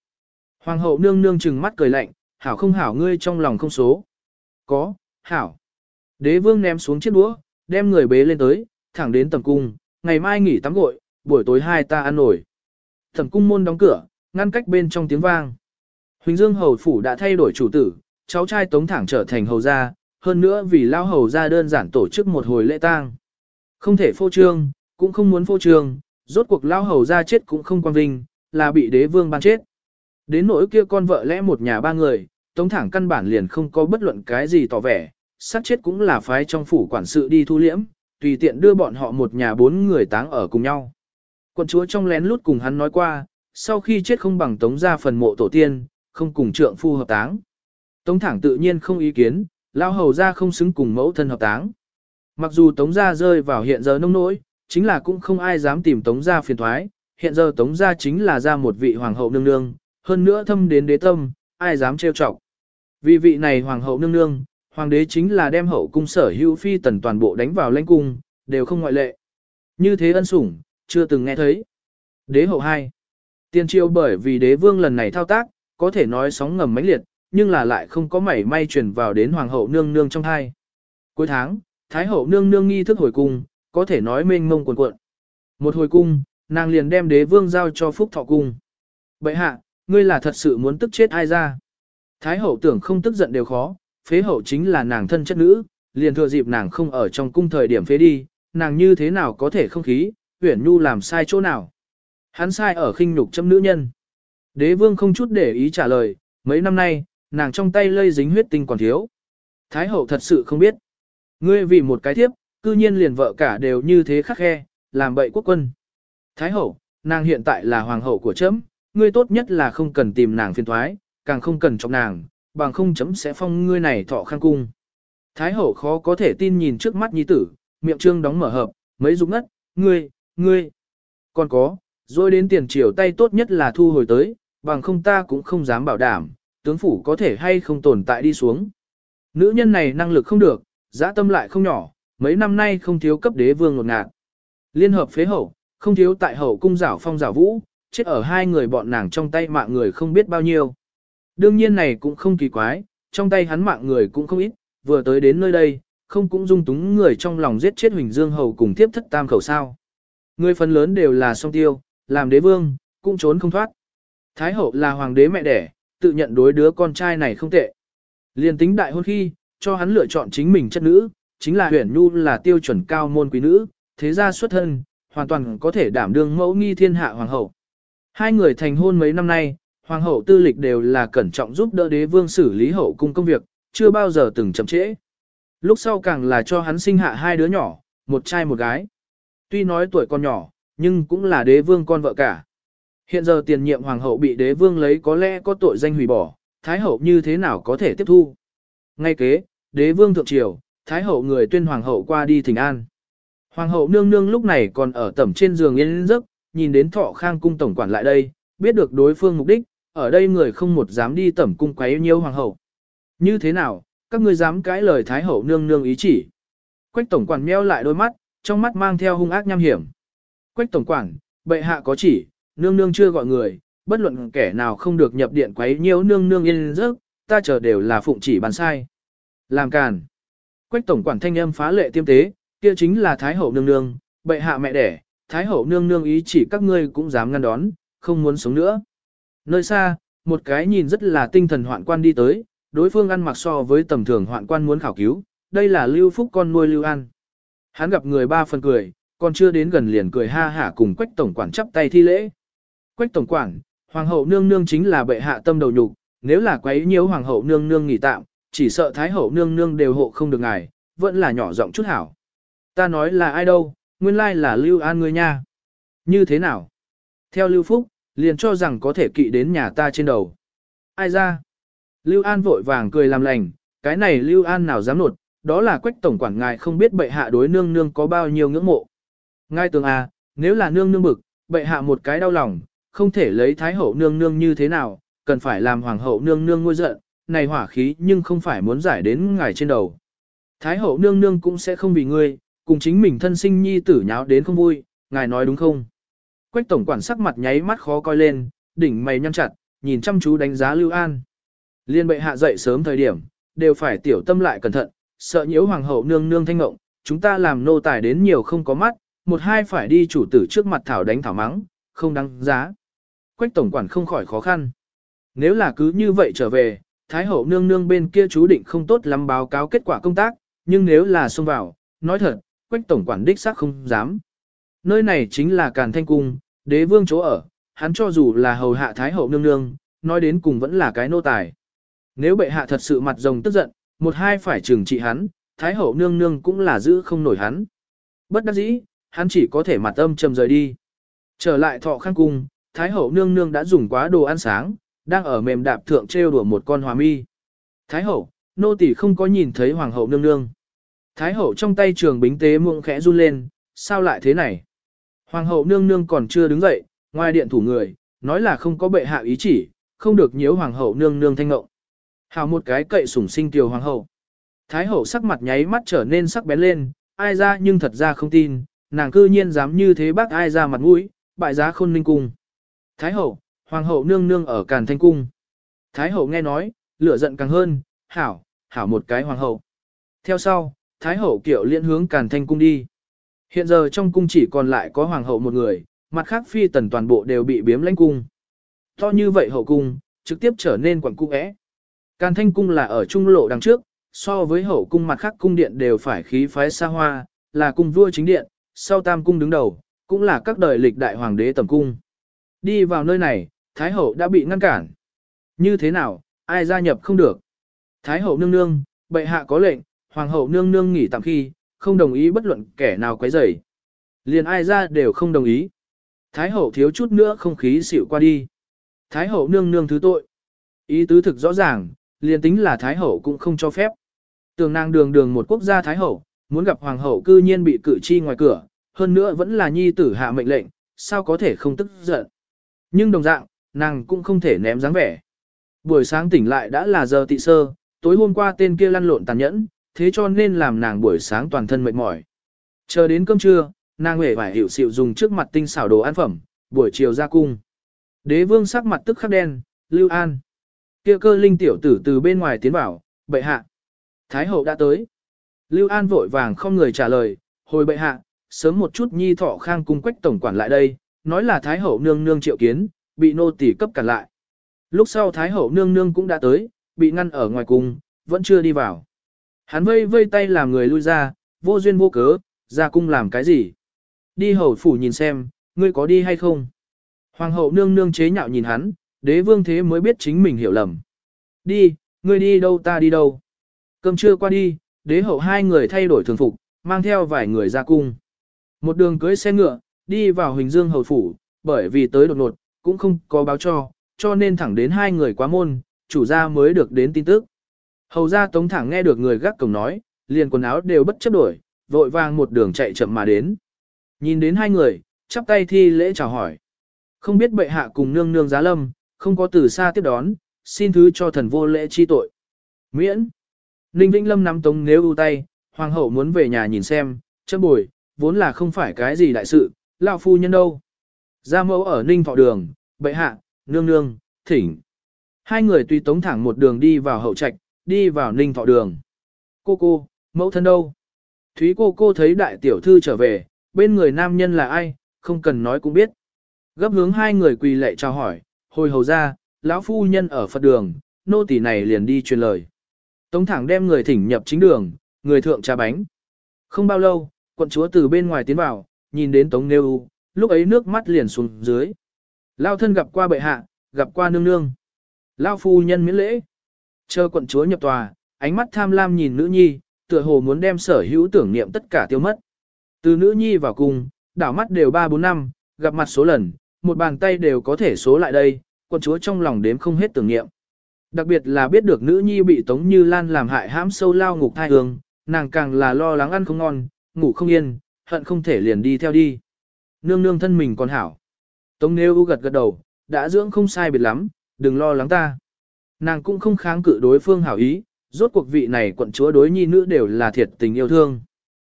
Hoàng hậu nương nương chừng mắt cười lạnh, hảo không hảo ngươi trong lòng không số. Có, hảo. Đế vương ném xuống chiếc đũa, đem người bế lên tới, thẳng đến tầm cung, ngày mai nghỉ tắm gội, buổi tối hai ta ăn nổi. Thẩm cung môn đóng cửa, ngăn cách bên trong tiếng vang. Huỳnh Dương hầu phủ đã thay đổi chủ tử, cháu trai tống thẳng trở thành hầu gia, hơn nữa vì lao hầu gia đơn giản tổ chức một hồi lễ tang. Không thể phô trương, cũng không muốn phô trương, rốt cuộc lao hầu gia chết cũng không quan vinh, là bị đế vương ban chết. Đến nỗi kia con vợ lẽ một nhà ba người, tống thẳng căn bản liền không có bất luận cái gì tỏ vẻ, sát chết cũng là phái trong phủ quản sự đi thu liễm, tùy tiện đưa bọn họ một nhà bốn người táng ở cùng nhau. Quận chúa trong lén lút cùng hắn nói qua, sau khi chết không bằng tống ra phần mộ tổ tiên, không cùng trượng phu hợp táng. Tống thẳng tự nhiên không ý kiến, lao hầu ra không xứng cùng mẫu thân hợp táng. Mặc dù tống gia rơi vào hiện giờ nông nỗi, chính là cũng không ai dám tìm tống gia phiền thoái, hiện giờ tống gia chính là ra một vị hoàng hậu nương nương, hơn nữa thâm đến đế tâm, ai dám trêu chọc. Vì vị này hoàng hậu nương nương, hoàng đế chính là đem hậu cung sở hữu phi tần toàn bộ đánh vào lãnh cung, đều không ngoại lệ. Như thế ân sủng, chưa từng nghe thấy. Đế hậu 2. Tiên triều bởi vì đế vương lần này thao tác, có thể nói sóng ngầm mãnh liệt, nhưng là lại không có mảy may truyền vào đến hoàng hậu nương nương trong hai. Cuối tháng, thái hậu nương nương nghi thức hồi cung, có thể nói mênh mông cuồn cuộn. Một hồi cung, nàng liền đem đế vương giao cho phúc thọ cung. Bệ hạ, ngươi là thật sự muốn tức chết ai ra? Thái hậu tưởng không tức giận đều khó, phế hậu chính là nàng thân chất nữ, liền thừa dịp nàng không ở trong cung thời điểm phế đi, nàng như thế nào có thể không khí, Uyển Nhu làm sai chỗ nào? Hắn sai ở khinh nhục châm nữ nhân. Đế vương không chút để ý trả lời, mấy năm nay, nàng trong tay lây dính huyết tinh còn thiếu. Thái hậu thật sự không biết. Ngươi vì một cái thiếp, cư nhiên liền vợ cả đều như thế khắc khe, làm bậy quốc quân. Thái hậu, nàng hiện tại là hoàng hậu của chấm, ngươi tốt nhất là không cần tìm nàng phiền thoái, càng không cần chọc nàng, bằng không chấm sẽ phong ngươi này thọ khang cung. Thái hậu khó có thể tin nhìn trước mắt nhi tử, miệng trương đóng mở hợp, mấy rụng ngất, ngươi, ngươi. Còn có, rồi đến tiền triều tay tốt nhất là thu hồi tới, bằng không ta cũng không dám bảo đảm, tướng phủ có thể hay không tồn tại đi xuống. Nữ nhân này năng lực không được, giã tâm lại không nhỏ, mấy năm nay không thiếu cấp đế vương ngột ngạt. Liên hợp phế hậu, không thiếu tại hậu cung giảo phong giảo vũ, chết ở hai người bọn nàng trong tay mạng người không biết bao nhiêu. Đương nhiên này cũng không kỳ quái, trong tay hắn mạng người cũng không ít, vừa tới đến nơi đây, không cũng dung túng người trong lòng giết chết Huỳnh Dương Hầu cùng tiếp thất tam khẩu sao. Người phần lớn đều là song tiêu, làm đế vương, cũng trốn không thoát. Thái hậu là hoàng đế mẹ đẻ, tự nhận đối đứa con trai này không tệ. Liên tính đại hôn khi, cho hắn lựa chọn chính mình chất nữ, chính là huyền nhu là tiêu chuẩn cao môn quý nữ, thế gia xuất thân, hoàn toàn có thể đảm đương mẫu nghi thiên hạ hoàng hậu. Hai người thành hôn mấy năm nay, hoàng hậu tư lịch đều là cẩn trọng giúp đỡ đế vương xử lý hậu cung công việc, chưa bao giờ từng chậm trễ. Lúc sau càng là cho hắn sinh hạ hai đứa nhỏ, một trai một gái. Tuy nói tuổi còn nhỏ, nhưng cũng là đế vương con vợ cả. Hiện giờ tiền nhiệm hoàng hậu bị đế vương lấy có lẽ có tội danh hủy bỏ, thái hậu như thế nào có thể tiếp thu. Ngay kế, đế vương thượng triều, thái hậu người tuyên hoàng hậu qua đi thỉnh an. Hoàng hậu nương nương lúc này còn ở tẩm trên giường yên giấc, nhìn đến thọ khang cung tổng quản lại đây, biết được đối phương mục đích, ở đây người không một dám đi tẩm cung quấy nhiêu hoàng hậu. Như thế nào, các ngươi dám cãi lời thái hậu nương nương ý chỉ. Quách tổng quản meo lại đôi mắt, trong mắt mang theo hung ác nham hiểm. Quách tổng quản, bệ hạ có chỉ, nương nương chưa gọi người, bất luận kẻ nào không được nhập điện quấy nhiễu nương nương yên giấc, ta chờ đều là phụng chỉ bàn sai. Làm càn. Quách tổng quản thanh âm phá lệ tiêm tế, kia chính là thái hậu nương nương, bệ hạ mẹ đẻ, thái hậu nương nương ý chỉ các ngươi cũng dám ngăn đón, không muốn sống nữa. Nơi xa, một cái nhìn rất là tinh thần hoạn quan đi tới, đối phương ăn mặc so với tầm thường hoạn quan muốn khảo cứu, đây là Lưu Phúc con nuôi Lưu An. Hắn gặp người ba phần cười, còn chưa đến gần liền cười ha hả cùng Quách tổng quản chắp tay thi lễ. Quách tổng quản, hoàng hậu nương nương chính là bệ hạ tâm đầu nhục, nếu là quấy nhiễu hoàng hậu nương nương nghỉ tạm, chỉ sợ thái hậu nương nương đều hộ không được ngài, vẫn là nhỏ giọng chút hảo. Ta nói là ai đâu, nguyên lai là Lưu An ngươi nha. Như thế nào? Theo Lưu Phúc, liền cho rằng có thể kỵ đến nhà ta trên đầu. Ai ra? Lưu An vội vàng cười làm lành, cái này Lưu An nào dám nột, đó là quách tổng quản ngài không biết bệ hạ đối nương nương có bao nhiêu ngưỡng mộ. Ngay tường à, nếu là nương nương bực, bệ hạ một cái đau lòng, không thể lấy thái hậu nương nương như thế nào, cần phải làm hoàng hậu nương nương ngôi giận, này hỏa khí nhưng không phải muốn giải đến ngài trên đầu. Thái hậu nương nương cũng sẽ không vì ngươi, cùng chính mình thân sinh nhi tử nháo đến không vui, ngài nói đúng không? Quách tổng quản sắc mặt nháy mắt khó coi lên, đỉnh mày nhăn chặt, nhìn chăm chú đánh giá Lưu An. Liên bệ hạ dậy sớm thời điểm, đều phải tiểu tâm lại cẩn thận, sợ nhiễu hoàng hậu nương nương thanh ngộng, chúng ta làm nô tài đến nhiều không có mắt, một hai phải đi chủ tử trước mặt thảo đánh thảo mắng, không đáng giá. Quách tổng quản không khỏi khó khăn. Nếu là cứ như vậy trở về, Thái hậu nương nương bên kia chú định không tốt lắm báo cáo kết quả công tác, nhưng nếu là xông vào, nói thật, quách tổng quản đích xác không dám. Nơi này chính là Càn Thanh Cung, đế vương chỗ ở, hắn cho dù là hầu hạ Thái hậu nương nương, nói đến cùng vẫn là cái nô tài. Nếu bệ hạ thật sự mặt rồng tức giận, một hai phải trừng trị hắn, Thái hậu nương nương cũng là giữ không nổi hắn. Bất đắc dĩ, hắn chỉ có thể mặt âm trầm rời đi. Trở lại thọ khang cung, Thái hậu nương nương đã dùng quá đồ ăn sáng, đang ở mềm đạp thượng trêu đùa một con hòa mi. Thái hậu, nô tỳ không có nhìn thấy hoàng hậu nương nương. Thái hậu trong tay trường bính tế muộn khẽ run lên, sao lại thế này? Hoàng hậu nương nương còn chưa đứng dậy, ngoài điện thủ người, nói là không có bệ hạ ý chỉ, không được nhiễu hoàng hậu nương nương thanh ngộng. Hào một cái cậy sủng sinh tiểu hoàng hậu. Thái hậu sắc mặt nháy mắt trở nên sắc bén lên, ai ra nhưng thật ra không tin, nàng cư nhiên dám như thế bác ai ra mặt mũi, bại giá khôn ninh cung. Thái hậu, hoàng hậu nương nương ở càn thanh cung. Thái hậu nghe nói, lửa giận càng hơn, hảo, hảo một cái hoàng hậu. Theo sau, thái hậu kiệu liên hướng càn thanh cung đi. Hiện giờ trong cung chỉ còn lại có hoàng hậu một người, mặt khác phi tần toàn bộ đều bị biếm lãnh cung. To như vậy hậu cung, trực tiếp trở nên quận cung ẽ. Càn thanh cung là ở trung lộ đằng trước, so với hậu cung mặt khác cung điện đều phải khí phái xa hoa, là cung vua chính điện, sau tam cung đứng đầu, cũng là các đời lịch đại hoàng đế tầm cung. Đi vào nơi này, Thái hậu đã bị ngăn cản. Như thế nào, ai gia nhập không được. Thái hậu nương nương, bệ hạ có lệnh, hoàng hậu nương nương nghỉ tạm khi, không đồng ý bất luận kẻ nào quấy rầy. Liền ai ra đều không đồng ý. Thái hậu thiếu chút nữa không khí xỉu qua đi. Thái hậu nương nương thứ tội. Ý tứ thực rõ ràng, liền tính là Thái hậu cũng không cho phép. Tường nàng đường đường một quốc gia Thái hậu, muốn gặp hoàng hậu cư nhiên bị cử chi ngoài cửa, hơn nữa vẫn là nhi tử hạ mệnh lệnh, sao có thể không tức giận. Nhưng đồng dạng, nàng cũng không thể ném dáng vẻ. Buổi sáng tỉnh lại đã là giờ tị sơ, tối hôm qua tên kia lăn lộn tàn nhẫn, thế cho nên làm nàng buổi sáng toàn thân mệt mỏi. Chờ đến cơm trưa, nàng hề vải hiệu xịu dùng trước mặt tinh xảo đồ ăn phẩm, buổi chiều ra cung. Đế vương sắc mặt tức khắc đen, Lưu An. Kia cơ linh tiểu tử từ bên ngoài tiến vào, bệ hạ. Thái hậu đã tới. Lưu An vội vàng không người trả lời, hồi bệ hạ, sớm một chút nhi thọ khang cung quách tổng quản lại đây, nói là Thái hậu nương nương triệu kiến, bị nô tỳ cấp cản lại. Lúc sau Thái hậu nương nương cũng đã tới, bị ngăn ở ngoài cung, vẫn chưa đi vào. Hắn vây vây tay làm người lui ra, vô duyên vô cớ, ra cung làm cái gì? Đi hầu phủ nhìn xem, ngươi có đi hay không? Hoàng hậu nương nương chế nhạo nhìn hắn, đế vương thế mới biết chính mình hiểu lầm. Đi, ngươi đi đâu ta đi đâu? Cơm trưa qua đi, đế hậu hai người thay đổi thường phục, mang theo vài người ra cung. Một đường cưới xe ngựa, đi vào Huỳnh Dương hầu phủ, bởi vì tới đột ngột, cũng không có báo cho, cho nên thẳng đến hai người quá môn, chủ gia mới được đến tin tức. Hầu gia tống thẳng nghe được người gác cổng nói, liền quần áo đều bất chấp đổi, vội vàng một đường chạy chậm mà đến. Nhìn đến hai người, chắp tay thi lễ chào hỏi. Không biết bệ hạ cùng nương nương giá lâm, không có từ xa tiếp đón, xin thứ cho thần vô lễ chi tội. Miễn. Ninh Vĩnh Lâm nắm tống nếu ưu tay, hoàng hậu muốn về nhà nhìn xem, châm bồi, vốn là không phải cái gì đại sự, lão phu nhân đâu. Gia mẫu ở Ninh Thọ Đường, bệ hạ, nương nương, thỉnh. Hai người tùy tống thẳng một đường đi vào hậu trạch, đi vào Ninh Thọ Đường. Cô cô, mẫu thân đâu? Thúy cô cô thấy đại tiểu thư trở về, bên người nam nhân là ai, không cần nói cũng biết. Gấp hướng hai người quỳ lệ chào hỏi, hồi hầu ra, lão phu nhân ở Phật đường, nô tỳ này liền đi truyền lời. Tống thẳng đem người thỉnh nhập chính đường, người thượng trà bánh. Không bao lâu, quận chúa từ bên ngoài tiến vào, nhìn đến Tống Nêu U, lúc ấy nước mắt liền xuống dưới. Lao thân gặp qua bệ hạ, gặp qua nương nương. Lao phu nhân miễn lễ. Chờ quận chúa nhập tòa, ánh mắt tham lam nhìn nữ nhi, tựa hồ muốn đem sở hữu tưởng niệm tất cả tiêu mất. Từ nữ nhi vào cung, đảo mắt đều 3-4 năm, gặp mặt số lần, một bàn tay đều có thể số lại đây, quận chúa trong lòng đếm không hết tưởng niệm. Đặc biệt là biết được nữ nhi bị Tống Như Lan làm hại hãm sâu lao ngục thai hương, nàng càng là lo lắng ăn không ngon, ngủ không yên, hận không thể liền đi theo đi. Nương nương thân mình còn hảo. Tống Nêu U gật gật đầu, đã dưỡng không sai biệt lắm, đừng lo lắng ta. Nàng cũng không kháng cự đối phương hảo ý, rốt cuộc vị này quận chúa đối nhi nữ đều là thiệt tình yêu thương.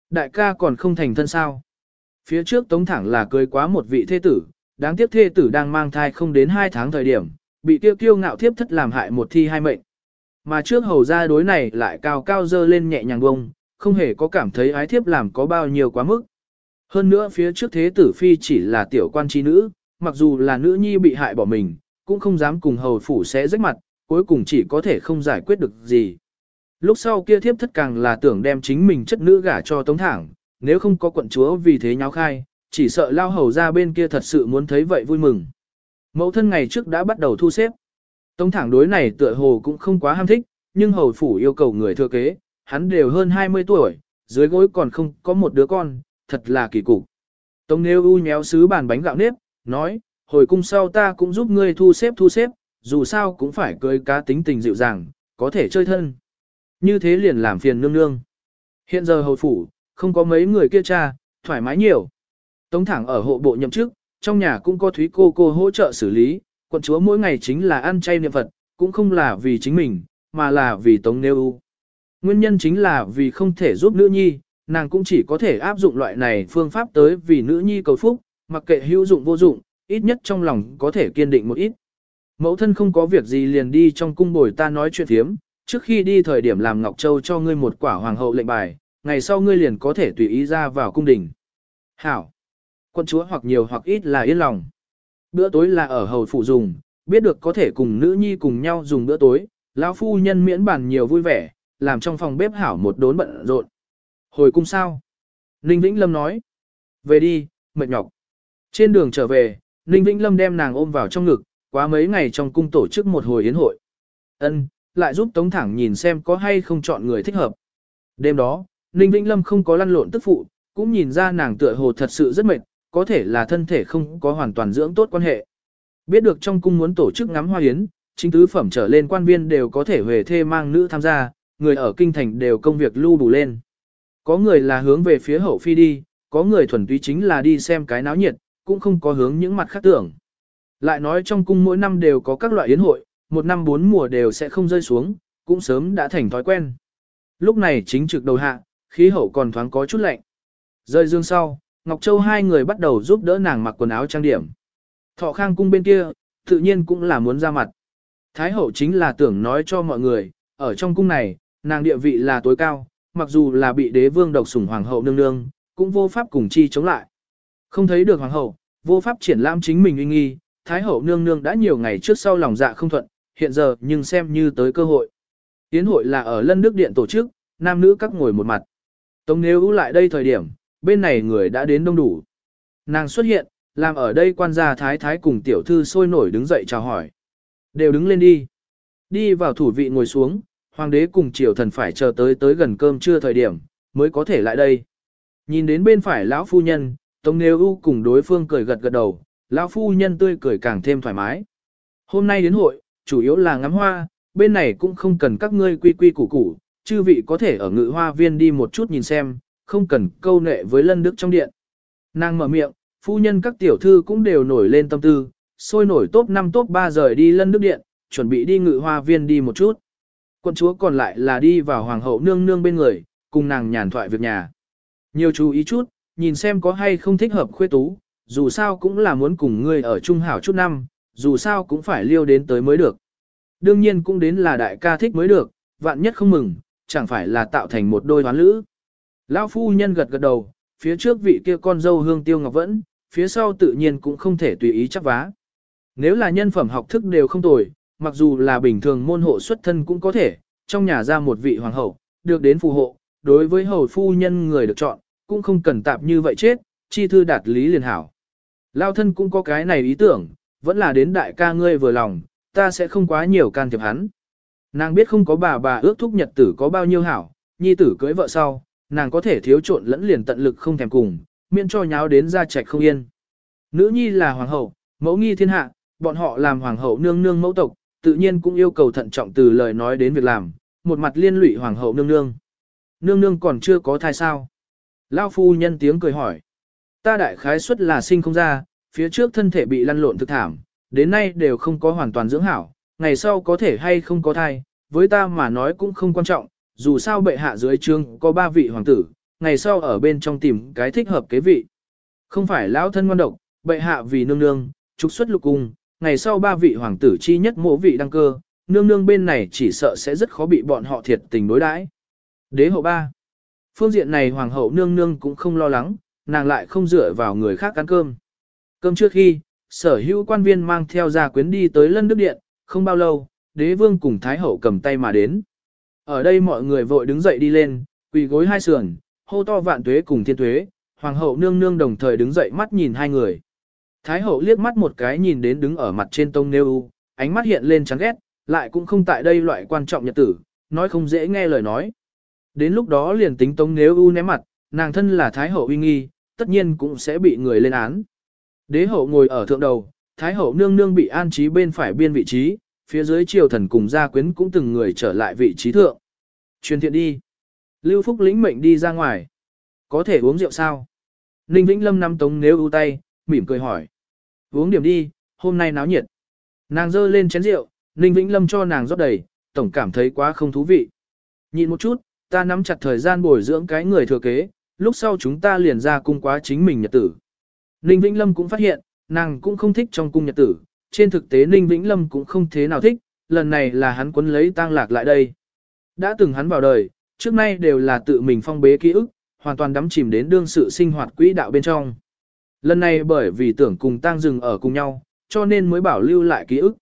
Đại ca còn không thành thân sao. Phía trước tống thẳng là cưới quá một vị thế tử, đáng tiếc thê tử đang mang thai không đến 2 tháng thời điểm, bị tiêu kiêu ngạo thiếp thất làm hại một thi hai mệnh. Mà trước hầu ra đối này lại cao cao dơ lên nhẹ nhàng bông, không hề có cảm thấy ái thiếp làm có bao nhiêu quá mức. Hơn nữa phía trước thế tử phi chỉ là tiểu quan chi nữ, mặc dù là nữ nhi bị hại bỏ mình, cũng không dám cùng hầu phủ sẽ rách mặt, cuối cùng chỉ có thể không giải quyết được gì. Lúc sau kia thiếp thất càng là tưởng đem chính mình chất nữ gả cho tống thẳng, nếu không có quận chúa vì thế nháo khai, chỉ sợ lao hầu ra bên kia thật sự muốn thấy vậy vui mừng. Mẫu thân ngày trước đã bắt đầu thu xếp. Tống thẳng đối này tựa hồ cũng không quá ham thích, nhưng hầu phủ yêu cầu người thừa kế, hắn đều hơn 20 tuổi, dưới gối còn không có một đứa con, thật là kỳ cục. Tống nêu u nhéo sứ bàn bánh gạo nếp, nói, hồi cung sau ta cũng giúp ngươi thu xếp thu xếp, dù sao cũng phải cưới cá tính tình dịu dàng, có thể chơi thân. Như thế liền làm phiền nương nương. Hiện giờ hầu phủ, không có mấy người kia cha, thoải mái nhiều. Tống thẳng ở hộ bộ nhậm chức, trong nhà cũng có thúy cô cô hỗ trợ xử lý, quận chúa mỗi ngày chính là ăn chay niệm Phật, cũng không là vì chính mình, mà là vì Tống Nêu U. Nguyên nhân chính là vì không thể giúp nữ nhi, nàng cũng chỉ có thể áp dụng loại này phương pháp tới vì nữ nhi cầu phúc, mặc kệ hữu dụng vô dụng, ít nhất trong lòng có thể kiên định một ít. Mẫu thân không có việc gì liền đi trong cung bồi ta nói chuyện thiếm, trước khi đi thời điểm làm Ngọc Châu cho ngươi một quả hoàng hậu lệnh bài, ngày sau ngươi liền có thể tùy ý ra vào cung đình. Hảo! Quân chúa hoặc nhiều hoặc ít là yên lòng. Bữa tối là ở hầu phủ dùng, biết được có thể cùng nữ nhi cùng nhau dùng bữa tối, lão phu nhân miễn bàn nhiều vui vẻ, làm trong phòng bếp hảo một đốn bận rộn. Hồi cung sao? Ninh Vĩnh Lâm nói. Về đi, mệt nhọc. Trên đường trở về, Ninh Vĩnh Lâm đem nàng ôm vào trong ngực, quá mấy ngày trong cung tổ chức một hồi yến hội. Ân, lại giúp Tống Thẳng nhìn xem có hay không chọn người thích hợp. Đêm đó, Ninh Vĩnh Lâm không có lăn lộn tức phụ, cũng nhìn ra nàng tựa hồ thật sự rất mệt, có thể là thân thể không có hoàn toàn dưỡng tốt quan hệ. Biết được trong cung muốn tổ chức ngắm hoa yến, chính tứ phẩm trở lên quan viên đều có thể về thê mang nữ tham gia, người ở kinh thành đều công việc lưu đủ lên. Có người là hướng về phía hậu phi đi, có người thuần túy chính là đi xem cái náo nhiệt, cũng không có hướng những mặt khác tưởng. Lại nói trong cung mỗi năm đều có các loại yến hội, một năm bốn mùa đều sẽ không rơi xuống, cũng sớm đã thành thói quen. Lúc này chính trực đầu hạ, khí hậu còn thoáng có chút lạnh. Rơi dương sau, Ngọc Châu hai người bắt đầu giúp đỡ nàng mặc quần áo trang điểm. Thọ khang cung bên kia, tự nhiên cũng là muốn ra mặt. Thái hậu chính là tưởng nói cho mọi người, ở trong cung này, nàng địa vị là tối cao, mặc dù là bị đế vương độc sủng hoàng hậu nương nương, cũng vô pháp cùng chi chống lại. Không thấy được hoàng hậu, vô pháp triển lãm chính mình uy nghi, thái hậu nương nương đã nhiều ngày trước sau lòng dạ không thuận, hiện giờ nhưng xem như tới cơ hội. Yến hội là ở Lân Đức Điện tổ chức, nam nữ các ngồi một mặt. Tống nếu lại đây thời điểm, bên này người đã đến đông đủ. Nàng xuất hiện, làm ở đây quan gia thái thái cùng tiểu thư sôi nổi đứng dậy chào hỏi. Đều đứng lên đi. Đi vào thủ vị ngồi xuống, hoàng đế cùng triều thần phải chờ tới tới gần cơm trưa thời điểm, mới có thể lại đây. Nhìn đến bên phải lão phu nhân, Tống Nêu U cùng đối phương cười gật gật đầu, lão phu nhân tươi cười càng thêm thoải mái. Hôm nay đến hội, chủ yếu là ngắm hoa, bên này cũng không cần các ngươi quy quy củ củ, chư vị có thể ở ngự hoa viên đi một chút nhìn xem, không cần câu nệ với lân đức trong điện. Nàng mở miệng, phu nhân các tiểu thư cũng đều nổi lên tâm tư, sôi nổi top 5 top 3 rời đi lân đức điện, chuẩn bị đi ngự hoa viên đi một chút. Quân chúa còn lại là đi vào hoàng hậu nương nương bên người, cùng nàng nhàn thoại việc nhà. Nhiều chú ý chút, nhìn xem có hay không thích hợp khuê tú, dù sao cũng là muốn cùng ngươi ở trung hảo chút năm, dù sao cũng phải liêu đến tới mới được. Đương nhiên cũng đến là đại ca thích mới được, vạn nhất không mừng, chẳng phải là tạo thành một đôi hoán lữ. Lão phu nhân gật gật đầu, phía trước vị kia con dâu hương tiêu ngọc vẫn, phía sau tự nhiên cũng không thể tùy ý chắc vá. Nếu là nhân phẩm học thức đều không tồi, mặc dù là bình thường môn hộ xuất thân cũng có thể, trong nhà ra một vị hoàng hậu, được đến phù hộ, đối với hầu phu nhân người được chọn, cũng không cần tạp như vậy chết, chi thư đạt lý liền hảo. Lao thân cũng có cái này ý tưởng, vẫn là đến đại ca ngươi vừa lòng, ta sẽ không quá nhiều can thiệp hắn. Nàng biết không có bà bà ước thúc nhật tử có bao nhiêu hảo, nhi tử cưới vợ sau, nàng có thể thiếu trộn lẫn liền tận lực không thèm cùng, miễn cho nháo đến ra trạch không yên. Nữ nhi là hoàng hậu, mẫu nghi thiên hạ, bọn họ làm hoàng hậu nương nương mẫu tộc, tự nhiên cũng yêu cầu thận trọng từ lời nói đến việc làm, một mặt liên lụy hoàng hậu nương nương. Nương nương còn chưa có thai sao? Lao phu nhân tiếng cười hỏi. Ta đại khái suất là sinh không ra, phía trước thân thể bị lăn lộn thực thảm, đến nay đều không có hoàn toàn dưỡng hảo, ngày sau có thể hay không có thai, với ta mà nói cũng không quan trọng, dù sao bệ hạ dưới trương có ba vị hoàng tử, ngày sau ở bên trong tìm cái thích hợp kế vị. Không phải lão thân ngoan độc, bệ hạ vì nương nương, trục xuất lục cung, ngày sau ba vị hoàng tử chi nhất mộ vị đăng cơ, nương nương bên này chỉ sợ sẽ rất khó bị bọn họ thiệt tình đối đãi. Đế hậu ba. Phương diện này hoàng hậu nương nương cũng không lo lắng, nàng lại không dựa vào người khác ăn cơm. Cơm trước khi, sở hữu quan viên mang theo gia quyến đi tới lân đức điện, không bao lâu, đế vương cùng thái hậu cầm tay mà đến. Ở đây mọi người vội đứng dậy đi lên, quỳ gối hai sườn, hô to vạn tuế cùng thiên tuế, hoàng hậu nương nương đồng thời đứng dậy mắt nhìn hai người. Thái hậu liếc mắt một cái nhìn đến đứng ở mặt trên tông nêu u, ánh mắt hiện lên chán ghét, lại cũng không tại đây loại quan trọng nhật tử, nói không dễ nghe lời nói. Đến lúc đó liền tính tông nếu u ném mặt, nàng thân là thái hậu uy nghi, tất nhiên cũng sẽ bị người lên án. Đế hậu ngồi ở thượng đầu, thái hậu nương nương bị an trí bên phải biên vị trí, phía dưới triều thần cùng gia quyến cũng từng người trở lại vị trí thượng. Truyền thiện đi. Lưu Phúc lĩnh mệnh đi ra ngoài. Có thể uống rượu sao? Ninh Vĩnh Lâm nắm tống nếu ưu tay, mỉm cười hỏi. Uống điểm đi, hôm nay náo nhiệt. Nàng dơ lên chén rượu, Ninh Vĩnh Lâm cho nàng rót đầy, tổng cảm thấy quá không thú vị. nhìn một chút, ta nắm chặt thời gian bồi dưỡng cái người thừa kế, lúc sau chúng ta liền ra cung quá chính mình nhật tử. Ninh Vĩnh Lâm cũng phát hiện, nàng cũng không thích trong cung nhật tử, trên thực tế Ninh Vĩnh Lâm cũng không thế nào thích, lần này là hắn quấn lấy tang lạc lại đây. Đã từng hắn vào đời, trước nay đều là tự mình phong bế ký ức, hoàn toàn đắm chìm đến đương sự sinh hoạt quỹ đạo bên trong. Lần này bởi vì tưởng cùng tang dừng ở cùng nhau, cho nên mới bảo lưu lại ký ức.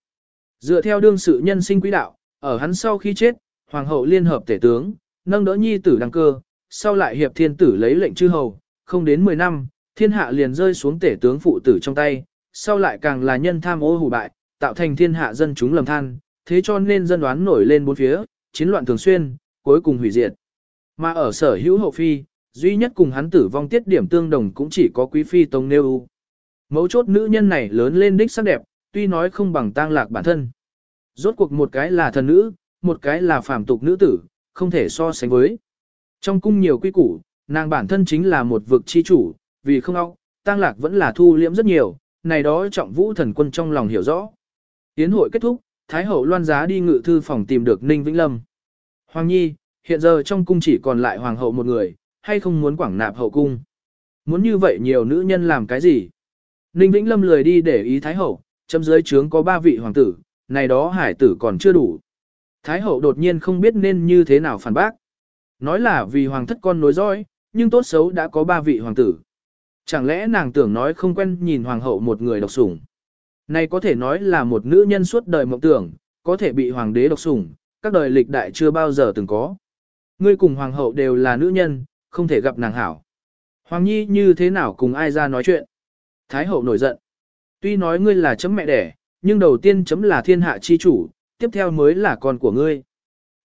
Dựa theo đương sự nhân sinh quỹ đạo, ở hắn sau khi chết, hoàng hậu liên hợp tể tướng, nâng đỡ nhi tử đăng cơ, sau lại hiệp thiên tử lấy lệnh chư hầu, không đến 10 năm, thiên hạ liền rơi xuống tể tướng phụ tử trong tay, sau lại càng là nhân tham ô hủ bại, tạo thành thiên hạ dân chúng lầm than, thế cho nên dân đoán nổi lên bốn phía, chiến loạn thường xuyên, cuối cùng hủy diệt. Mà ở sở hữu hậu phi, duy nhất cùng hắn tử vong tiết điểm tương đồng cũng chỉ có quý phi Tông Nêu U. Mấu chốt nữ nhân này lớn lên đích sắc đẹp, tuy nói không bằng tang lạc bản thân. Rốt cuộc một cái là thần nữ, một cái là phàm tục nữ tử, không thể so sánh với. Trong cung nhiều quy củ, nàng bản thân chính là một vực chi chủ, vì không ao, tang lạc vẫn là thu liễm rất nhiều, này đó trọng vũ thần quân trong lòng hiểu rõ. Tiến hội kết thúc, Thái hậu loan giá đi ngự thư phòng tìm được Ninh Vĩnh Lâm. Hoàng Nhi, hiện giờ trong cung chỉ còn lại hoàng hậu một người, hay không muốn quảng nạp hậu cung? Muốn như vậy nhiều nữ nhân làm cái gì? Ninh Vĩnh Lâm lười đi để ý Thái hậu, chấm dưới trướng có ba vị hoàng tử, này đó hải tử còn chưa đủ. Thái hậu đột nhiên không biết nên như thế nào phản bác. Nói là vì hoàng thất con nối dõi, nhưng tốt xấu đã có ba vị hoàng tử. Chẳng lẽ nàng tưởng nói không quen nhìn hoàng hậu một người độc sủng. Này có thể nói là một nữ nhân suốt đời mộng tưởng, có thể bị hoàng đế độc sủng, các đời lịch đại chưa bao giờ từng có. Ngươi cùng hoàng hậu đều là nữ nhân, không thể gặp nàng hảo. Hoàng nhi như thế nào cùng ai ra nói chuyện? Thái hậu nổi giận. Tuy nói ngươi là chấm mẹ đẻ, nhưng đầu tiên chấm là thiên hạ chi chủ, tiếp theo mới là con của ngươi.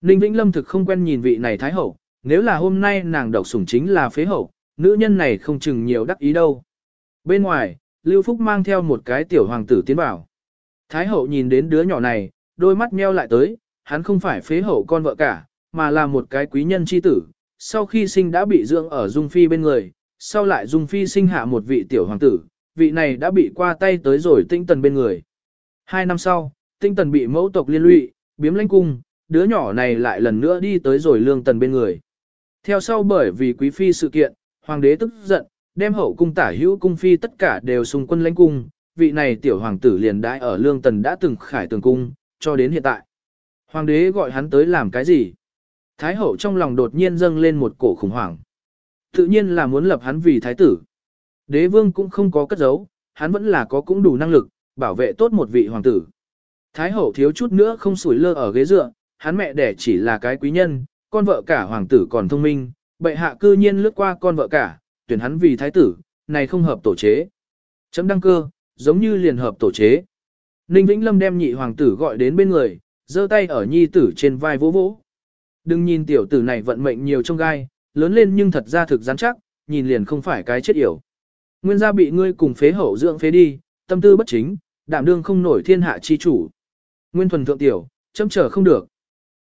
Ninh Vĩnh Lâm thực không quen nhìn vị này Thái hậu, nếu là hôm nay nàng độc sủng chính là phế hậu, nữ nhân này không chừng nhiều đắc ý đâu. Bên ngoài, Lưu Phúc mang theo một cái tiểu hoàng tử tiến vào. Thái hậu nhìn đến đứa nhỏ này, đôi mắt meo lại tới, hắn không phải phế hậu con vợ cả, mà là một cái quý nhân chi tử. Sau khi sinh đã bị dưỡng ở Dung Phi bên người, sau lại Dung Phi sinh hạ một vị tiểu hoàng tử, vị này đã bị qua tay tới rồi tinh tần bên người. Hai năm sau, tinh tần bị mẫu tộc liên lụy, biếm lãnh cung, đứa nhỏ này lại lần nữa đi tới rồi lương tần bên người. Theo sau bởi vì quý phi sự kiện, hoàng đế tức giận, đem hậu cung tả hữu cung phi tất cả đều xung quân lãnh cung, vị này tiểu hoàng tử liền đãi ở lương tần đã từng khải tường cung, cho đến hiện tại. Hoàng đế gọi hắn tới làm cái gì? Thái hậu trong lòng đột nhiên dâng lên một cổ khủng hoảng. Tự nhiên là muốn lập hắn vì thái tử. Đế vương cũng không có cất giấu, hắn vẫn là có cũng đủ năng lực, bảo vệ tốt một vị hoàng tử. Thái hậu thiếu chút nữa không sủi lơ ở ghế dựa, hắn mẹ đẻ chỉ là cái quý nhân, con vợ cả hoàng tử còn thông minh, bệ hạ cư nhiên lướt qua con vợ cả, tuyển hắn vì thái tử, này không hợp tổ chế. Chấm đăng cơ, giống như liền hợp tổ chế. Ninh Vĩnh Lâm đem nhị hoàng tử gọi đến bên người, giơ tay ở nhi tử trên vai vỗ vỗ. Đừng nhìn tiểu tử này vận mệnh nhiều trong gai, lớn lên nhưng thật ra thực rắn chắc, nhìn liền không phải cái chết yểu. Nguyên gia bị ngươi cùng phế hậu dưỡng phế đi, tâm tư bất chính, đảm đương không nổi thiên hạ chi chủ. Nguyên thuần thượng tiểu, chấm chờ không được.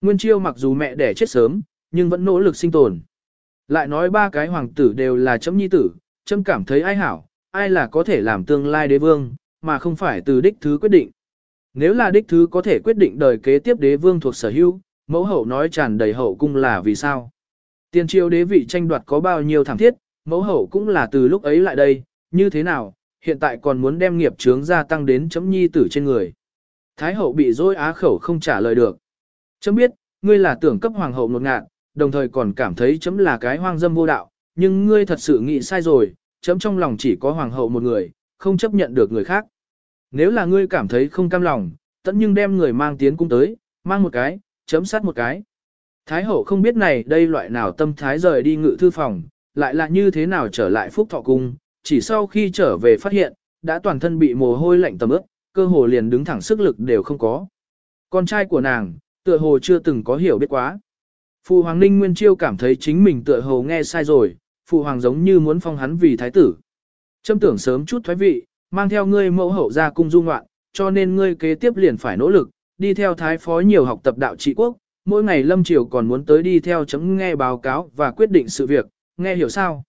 Nguyên chiêu mặc dù mẹ đẻ chết sớm, nhưng vẫn nỗ lực sinh tồn. Lại nói ba cái hoàng tử đều là chấm nhi tử, chấm cảm thấy ai hảo, ai là có thể làm tương lai đế vương, mà không phải từ đích thứ quyết định. Nếu là đích thứ có thể quyết định đời kế tiếp đế vương thuộc sở hữu, mẫu hậu nói tràn đầy hậu cung là vì sao. Tiên triều đế vị tranh đoạt có bao nhiêu thảm thiết, mẫu hậu cũng là từ lúc ấy lại đây, như thế nào, hiện tại còn muốn đem nghiệp chướng gia tăng đến chấm nhi tử trên người. Thái hậu bị dối á khẩu không trả lời được. Chấm biết, ngươi là tưởng cấp hoàng hậu nột ngạn, đồng thời còn cảm thấy chấm là cái hoang dâm vô đạo, nhưng ngươi thật sự nghĩ sai rồi, chấm trong lòng chỉ có hoàng hậu một người, không chấp nhận được người khác. Nếu là ngươi cảm thấy không cam lòng, tận nhưng đem người mang tiến cung tới, mang một cái, chấm sát một cái. Thái hậu không biết này đây loại nào tâm thái rời đi ngự thư phòng, lại là như thế nào trở lại phúc thọ cung, chỉ sau khi trở về phát hiện, đã toàn thân bị mồ hôi lạnh tầm ướt, cơ hồ liền đứng thẳng sức lực đều không có. Con trai của nàng, tựa hồ chưa từng có hiểu biết quá. Phụ hoàng Ninh Nguyên Chiêu cảm thấy chính mình tựa hồ nghe sai rồi, phụ hoàng giống như muốn phong hắn vì thái tử. Châm tưởng sớm chút thoái vị, mang theo ngươi mẫu hậu ra cung du ngoạn, cho nên ngươi kế tiếp liền phải nỗ lực, đi theo thái phó nhiều học tập đạo trị quốc, mỗi ngày lâm triều còn muốn tới đi theo chấm nghe báo cáo và quyết định sự việc, nghe hiểu sao?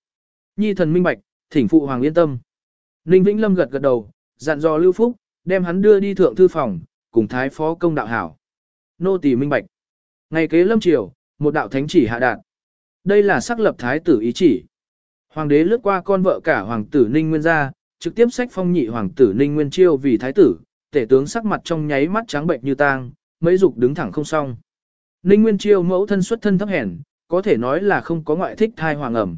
Nhi thần minh bạch, thỉnh phụ hoàng yên tâm. Ninh Vĩnh Lâm gật gật đầu, dặn dò Lưu Phúc, đem hắn đưa đi thượng thư phòng, cùng thái phó công đạo hảo. Nô tỳ minh bạch. Ngày kế lâm triều, một đạo thánh chỉ hạ đạt. Đây là xác lập thái tử ý chỉ. Hoàng đế lướt qua con vợ cả hoàng tử Ninh Nguyên gia, trực tiếp sách phong nhị hoàng tử Ninh Nguyên Chiêu vì thái tử, tể tướng sắc mặt trong nháy mắt trắng bệnh như tang, mấy dục đứng thẳng không xong. Ninh Nguyên Chiêu mẫu thân xuất thân thấp hèn, có thể nói là không có ngoại thích thai hoàng ẩm.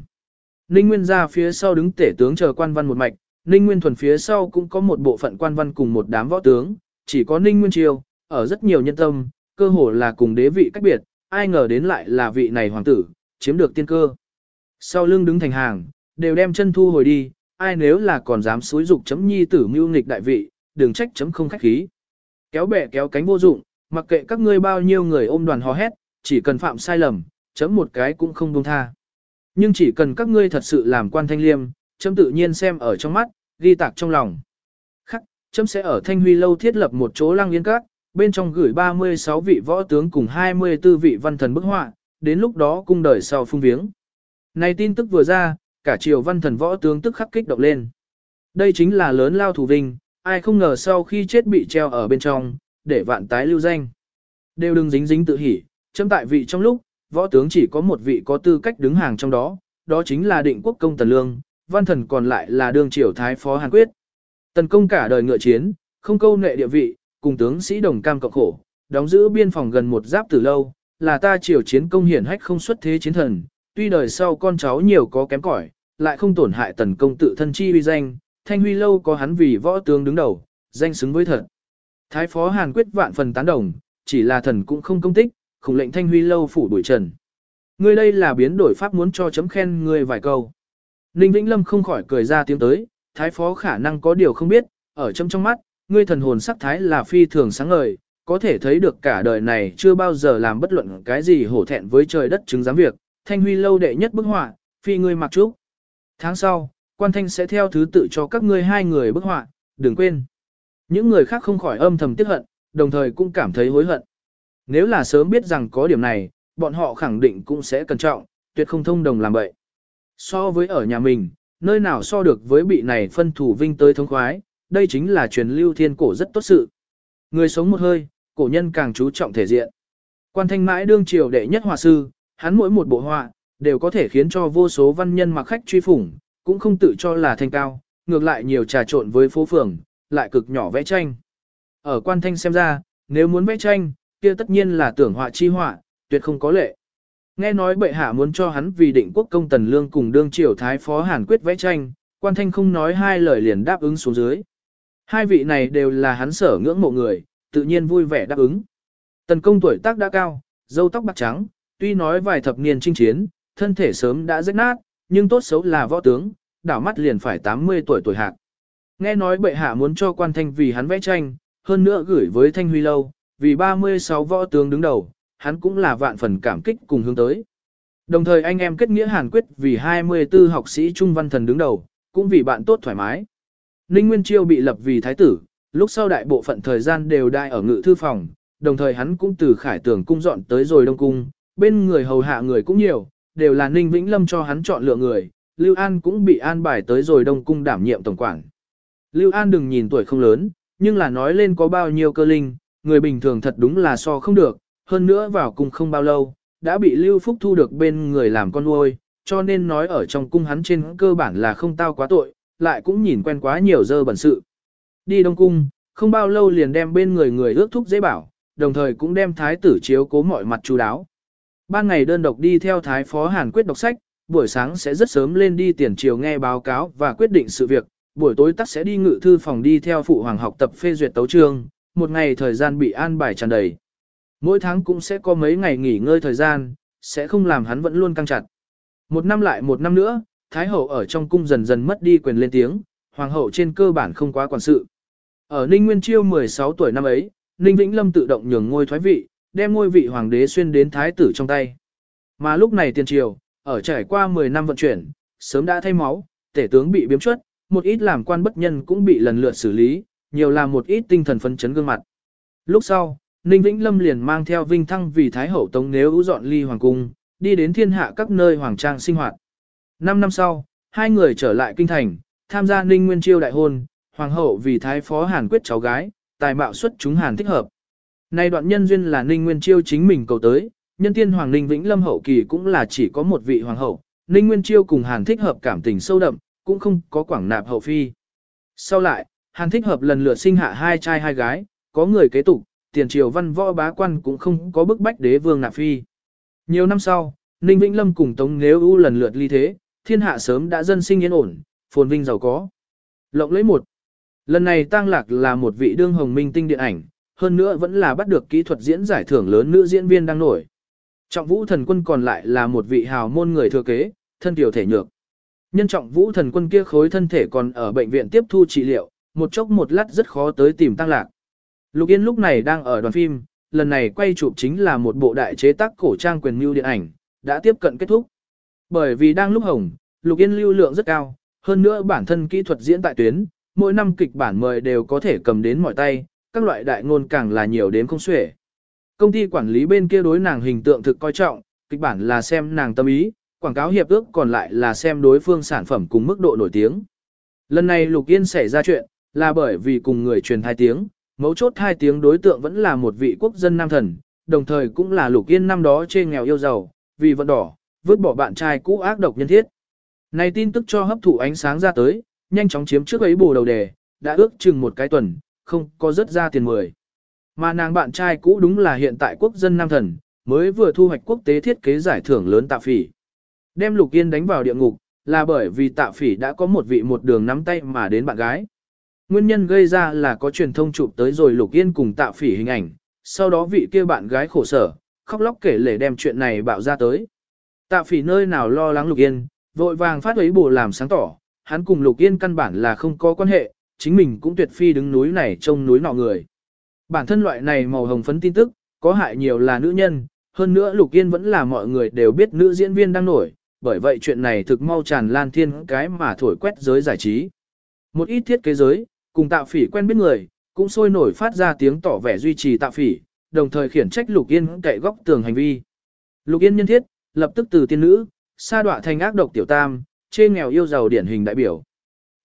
Ninh Nguyên gia phía sau đứng tể tướng chờ quan văn một mạch, Ninh Nguyên thuần phía sau cũng có một bộ phận quan văn cùng một đám võ tướng, chỉ có Ninh Nguyên Chiêu, ở rất nhiều nhân tâm, cơ hồ là cùng đế vị cách biệt, ai ngờ đến lại là vị này hoàng tử, chiếm được tiên cơ. Sau lưng đứng thành hàng, đều đem chân thu hồi đi, ai nếu là còn dám xúi dục chấm nhi tử mưu nghịch đại vị, đừng trách chấm không khách khí. Kéo bẻ kéo cánh vô dụng, mặc kệ các ngươi bao nhiêu người ôm đoàn hò hét, chỉ cần phạm sai lầm, chấm một cái cũng không buông tha. Nhưng chỉ cần các ngươi thật sự làm quan thanh liêm, chấm tự nhiên xem ở trong mắt, ghi tạc trong lòng. Khắc, chấm sẽ ở thanh huy lâu thiết lập một chỗ lăng yên các, bên trong gửi 36 vị võ tướng cùng 24 vị văn thần bức họa, đến lúc đó cung đời sau phung viếng. Này tin tức vừa ra, cả triều văn thần võ tướng tức khắc kích động lên. Đây chính là lớn lao thủ vinh, ai không ngờ sau khi chết bị treo ở bên trong, để vạn tái lưu danh. Đều đừng dính dính tự hỉ, châm tại vị trong lúc, võ tướng chỉ có một vị có tư cách đứng hàng trong đó, đó chính là định quốc công Tần Lương, văn thần còn lại là đương triều thái phó Hàn Quyết. Tần công cả đời ngựa chiến, không câu nệ địa vị, cùng tướng sĩ đồng cam cộng khổ, đóng giữ biên phòng gần một giáp từ lâu, là ta triều chiến công hiển hách không xuất thế chiến thần, tuy đời sau con cháu nhiều có kém cỏi, lại không tổn hại tần công tự thân chi uy danh, thanh huy lâu có hắn vì võ tướng đứng đầu, danh xứng với thật. Thái phó Hàn quyết vạn phần tán đồng, chỉ là thần cũng không công tích, khủng lệnh thanh huy lâu phủ đuổi trần. Ngươi đây là biến đổi pháp muốn cho chấm khen ngươi vài câu. Ninh Vĩnh Lâm không khỏi cười ra tiếng tới, thái phó khả năng có điều không biết, ở chấm trong mắt, ngươi thần hồn sắc thái là phi thường sáng ngời, có thể thấy được cả đời này chưa bao giờ làm bất luận cái gì hổ thẹn với trời đất chứng giám việc, thanh huy lâu đệ nhất bức họa, phi ngươi mặc trúc. Tháng sau, quan thanh sẽ theo thứ tự cho các ngươi hai người bức họa, đừng quên. Những người khác không khỏi âm thầm tiếc hận, đồng thời cũng cảm thấy hối hận. Nếu là sớm biết rằng có điểm này, bọn họ khẳng định cũng sẽ cẩn trọng, tuyệt không thông đồng làm vậy. So với ở nhà mình, nơi nào so được với bị này phân thủ vinh tới thông khoái, đây chính là truyền lưu thiên cổ rất tốt sự. Người sống một hơi, cổ nhân càng chú trọng thể diện. Quan thanh mãi đương triều đệ nhất hòa sư, hắn mỗi một bộ họa, đều có thể khiến cho vô số văn nhân mặc khách truy phủng, cũng không tự cho là thanh cao, ngược lại nhiều trà trộn với phố phường, lại cực nhỏ vẽ tranh. Ở quan thanh xem ra, nếu muốn vẽ tranh, kia tất nhiên là tưởng họa chi họa, tuyệt không có lệ. Nghe nói bệ hạ muốn cho hắn vì định quốc công tần lương cùng đương triều thái phó hàn quyết vẽ tranh, quan thanh không nói hai lời liền đáp ứng xuống dưới. Hai vị này đều là hắn sở ngưỡng mộ người, tự nhiên vui vẻ đáp ứng. Tần công tuổi tác đã cao, râu tóc bạc trắng, tuy nói vài thập niên chinh chiến, thân thể sớm đã rách nát, nhưng tốt xấu là võ tướng, đảo mắt liền phải 80 tuổi tuổi hạc. Nghe nói bệ hạ muốn cho quan thanh vì hắn vẽ tranh, hơn nữa gửi với thanh huy lâu, vì 36 võ tướng đứng đầu, hắn cũng là vạn phần cảm kích cùng hướng tới. Đồng thời anh em kết nghĩa hàn quyết vì 24 học sĩ trung văn thần đứng đầu, cũng vì bạn tốt thoải mái. Ninh Nguyên Chiêu bị lập vì thái tử, lúc sau đại bộ phận thời gian đều đai ở ngự thư phòng, đồng thời hắn cũng từ khải tường cung dọn tới rồi đông cung, bên người hầu hạ người cũng nhiều, đều là Ninh Vĩnh Lâm cho hắn chọn lựa người, Lưu An cũng bị an bài tới rồi đông cung đảm nhiệm tổng quản. Lưu An đừng nhìn tuổi không lớn, nhưng là nói lên có bao nhiêu cơ linh, người bình thường thật đúng là so không được, hơn nữa vào cung không bao lâu, đã bị Lưu Phúc thu được bên người làm con nuôi, cho nên nói ở trong cung hắn trên cơ bản là không tao quá tội, lại cũng nhìn quen quá nhiều dơ bẩn sự. Đi Đông Cung, không bao lâu liền đem bên người người ước thúc dễ bảo, đồng thời cũng đem thái tử chiếu cố mọi mặt chú đáo. Ban ngày đơn độc đi theo thái phó Hàn Quyết đọc sách, buổi sáng sẽ rất sớm lên đi tiền triều nghe báo cáo và quyết định sự việc, buổi tối tắc sẽ đi ngự thư phòng đi theo phụ hoàng học tập phê duyệt tấu chương, một ngày thời gian bị an bài tràn đầy. Mỗi tháng cũng sẽ có mấy ngày nghỉ ngơi thời gian, sẽ không làm hắn vẫn luôn căng chặt. Một năm lại một năm nữa, Thái hậu ở trong cung dần dần mất đi quyền lên tiếng, hoàng hậu trên cơ bản không quá quản sự. Ở Ninh Nguyên Chiêu 16 tuổi năm ấy, Ninh Vĩnh Lâm tự động nhường ngôi thoái vị, đem ngôi vị hoàng đế xuyên đến thái tử trong tay. Mà lúc này tiền triều, ở trải qua 10 năm vận chuyển, sớm đã thay máu, tể tướng bị biếm chuất, một ít làm quan bất nhân cũng bị lần lượt xử lý, nhiều làm một ít tinh thần phấn chấn gương mặt. Lúc sau, Ninh Vĩnh Lâm liền mang theo vinh thăng vì Thái Hậu Tống nếu ưu dọn ly hoàng cung, đi đến thiên hạ các nơi hoàng trang sinh hoạt. Năm năm sau, hai người trở lại kinh thành, tham gia Ninh Nguyên Chiêu đại hôn, hoàng hậu vì Thái Phó Hàn quyết cháu gái, tài mạo xuất chúng Hàn thích hợp. Nay đoạn nhân duyên là Ninh Nguyên Chiêu chính mình cầu tới, nhân tiên Hoàng Ninh Vĩnh Lâm hậu kỳ cũng là chỉ có một vị hoàng hậu, Ninh Nguyên Chiêu cùng Hàn thích hợp cảm tình sâu đậm, cũng không có quảng nạp hậu phi. Sau lại, Hàn thích hợp lần lượt sinh hạ hai trai hai gái, có người kế tục, tiền triều văn võ bá quan cũng không có bức bách đế vương nạp phi. Nhiều năm sau, Ninh Vĩnh Lâm cùng Tống Nếu U lần lượt ly thế, thiên hạ sớm đã dân sinh yên ổn, phồn vinh giàu có. Lộng lấy một. Lần này Tăng Lạc là một vị đương hồng minh tinh điện ảnh, hơn nữa vẫn là bắt được kỹ thuật diễn giải thưởng lớn nữ diễn viên đang nổi. Trọng vũ thần quân còn lại là một vị hào môn người thừa kế, thân tiểu thể nhược. Nhân trọng vũ thần quân kia khối thân thể còn ở bệnh viện tiếp thu trị liệu, một chốc một lát rất khó tới tìm tăng lạc. Lục Yên lúc này đang ở đoàn phim, lần này quay chụp chính là một bộ đại chế tác cổ trang quyền mưu điện ảnh, đã tiếp cận kết thúc. Bởi vì đang lúc hồng, Lục Yên lưu lượng rất cao, hơn nữa bản thân kỹ thuật diễn tại tuyến, mỗi năm kịch bản mời đều có thể cầm đến mọi tay, các loại đại ngôn càng là nhiều đến không xuể. Công ty quản lý bên kia đối nàng hình tượng thực coi trọng, kịch bản là xem nàng tâm ý, quảng cáo hiệp ước còn lại là xem đối phương sản phẩm cùng mức độ nổi tiếng. Lần này Lục Yên xảy ra chuyện, là bởi vì cùng người truyền hai tiếng, mấu chốt hai tiếng đối tượng vẫn là một vị quốc dân nam thần, đồng thời cũng là Lục Yên năm đó trên nghèo yêu giàu, vì vận đỏ, vứt bỏ bạn trai cũ ác độc nhân thiết. Này tin tức cho hấp thụ ánh sáng ra tới, nhanh chóng chiếm trước ấy bù đầu đề, đã ước chừng một cái tuần, không có rất ra tiền mười. Mà nàng bạn trai cũ đúng là hiện tại quốc dân nam thần, mới vừa thu hoạch quốc tế thiết kế giải thưởng lớn tạ phỉ. Đem Lục Yên đánh vào địa ngục, là bởi vì tạ phỉ đã có một vị một đường nắm tay mà đến bạn gái. Nguyên nhân gây ra là có truyền thông chụp tới rồi Lục Yên cùng tạ phỉ hình ảnh, sau đó vị kia bạn gái khổ sở, khóc lóc kể lể đem chuyện này bạo ra tới. Tạ phỉ nơi nào lo lắng Lục Yên, vội vàng phát ấy bổ làm sáng tỏ, hắn cùng Lục Yên căn bản là không có quan hệ, chính mình cũng tuyệt phi đứng núi này trông núi nọ người. Bản thân loại này màu hồng phấn tin tức, có hại nhiều là nữ nhân, hơn nữa Lục Yên vẫn là mọi người đều biết nữ diễn viên đang nổi, bởi vậy chuyện này thực mau tràn lan thiên cái mà thổi quét giới giải trí. Một ít thiết kế giới, cùng tạo phỉ quen biết người, cũng sôi nổi phát ra tiếng tỏ vẻ duy trì tạo phỉ, đồng thời khiển trách Lục Yên cậy góc tường hành vi. Lục Yên nhân thiết, lập tức từ tiên nữ, sa đọa thành ác độc tiểu tam, trên nghèo yêu giàu điển hình đại biểu.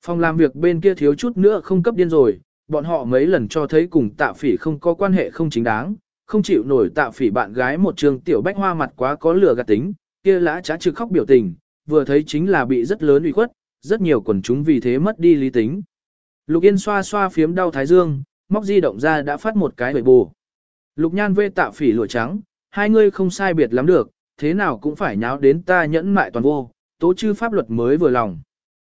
Phòng làm việc bên kia thiếu chút nữa không cấp điên rồi, bọn họ mấy lần cho thấy cùng tạ phỉ không có quan hệ không chính đáng, không chịu nổi tạ phỉ bạn gái một trường tiểu bách hoa mặt quá có lửa gạt tính, kia lã trá trực khóc biểu tình, vừa thấy chính là bị rất lớn uy khuất, rất nhiều quần chúng vì thế mất đi lý tính. Lục Yên xoa xoa phiếm đau thái dương, móc di động ra đã phát một cái bầy bù. Lục Nhan vê tạ phỉ lụa trắng, hai người không sai biệt lắm được, thế nào cũng phải nháo đến ta nhẫn mại toàn vô, tố chư pháp luật mới vừa lòng.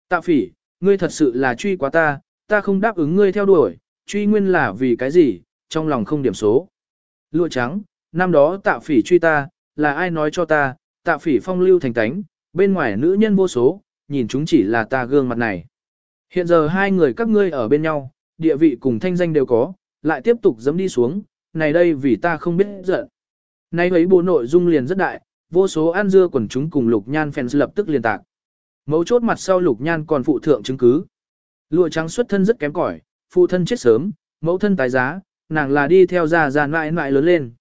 Tạ phỉ, ngươi thật sự là truy quá ta, ta không đáp ứng ngươi theo đuổi, truy nguyên là vì cái gì, trong lòng không điểm số. Lụa trắng, năm đó tạ phỉ truy ta, là ai nói cho ta, tạ phỉ phong lưu thành tánh, bên ngoài nữ nhân vô số, nhìn chúng chỉ là ta gương mặt này. Hiện giờ hai người các ngươi ở bên nhau, địa vị cùng thanh danh đều có, lại tiếp tục dấm đi xuống, này đây vì ta không biết giận. Nay ấy bộ nội dung liền rất đại, vô số ăn dưa quần chúng cùng lục nhan fans lập tức liên tạc. Mấu chốt mặt sau lục nhan còn phụ thượng chứng cứ. Lụa trắng xuất thân rất kém cỏi, phụ thân chết sớm, mẫu thân tái giá, nàng là đi theo già già mãi mãi lớn lên.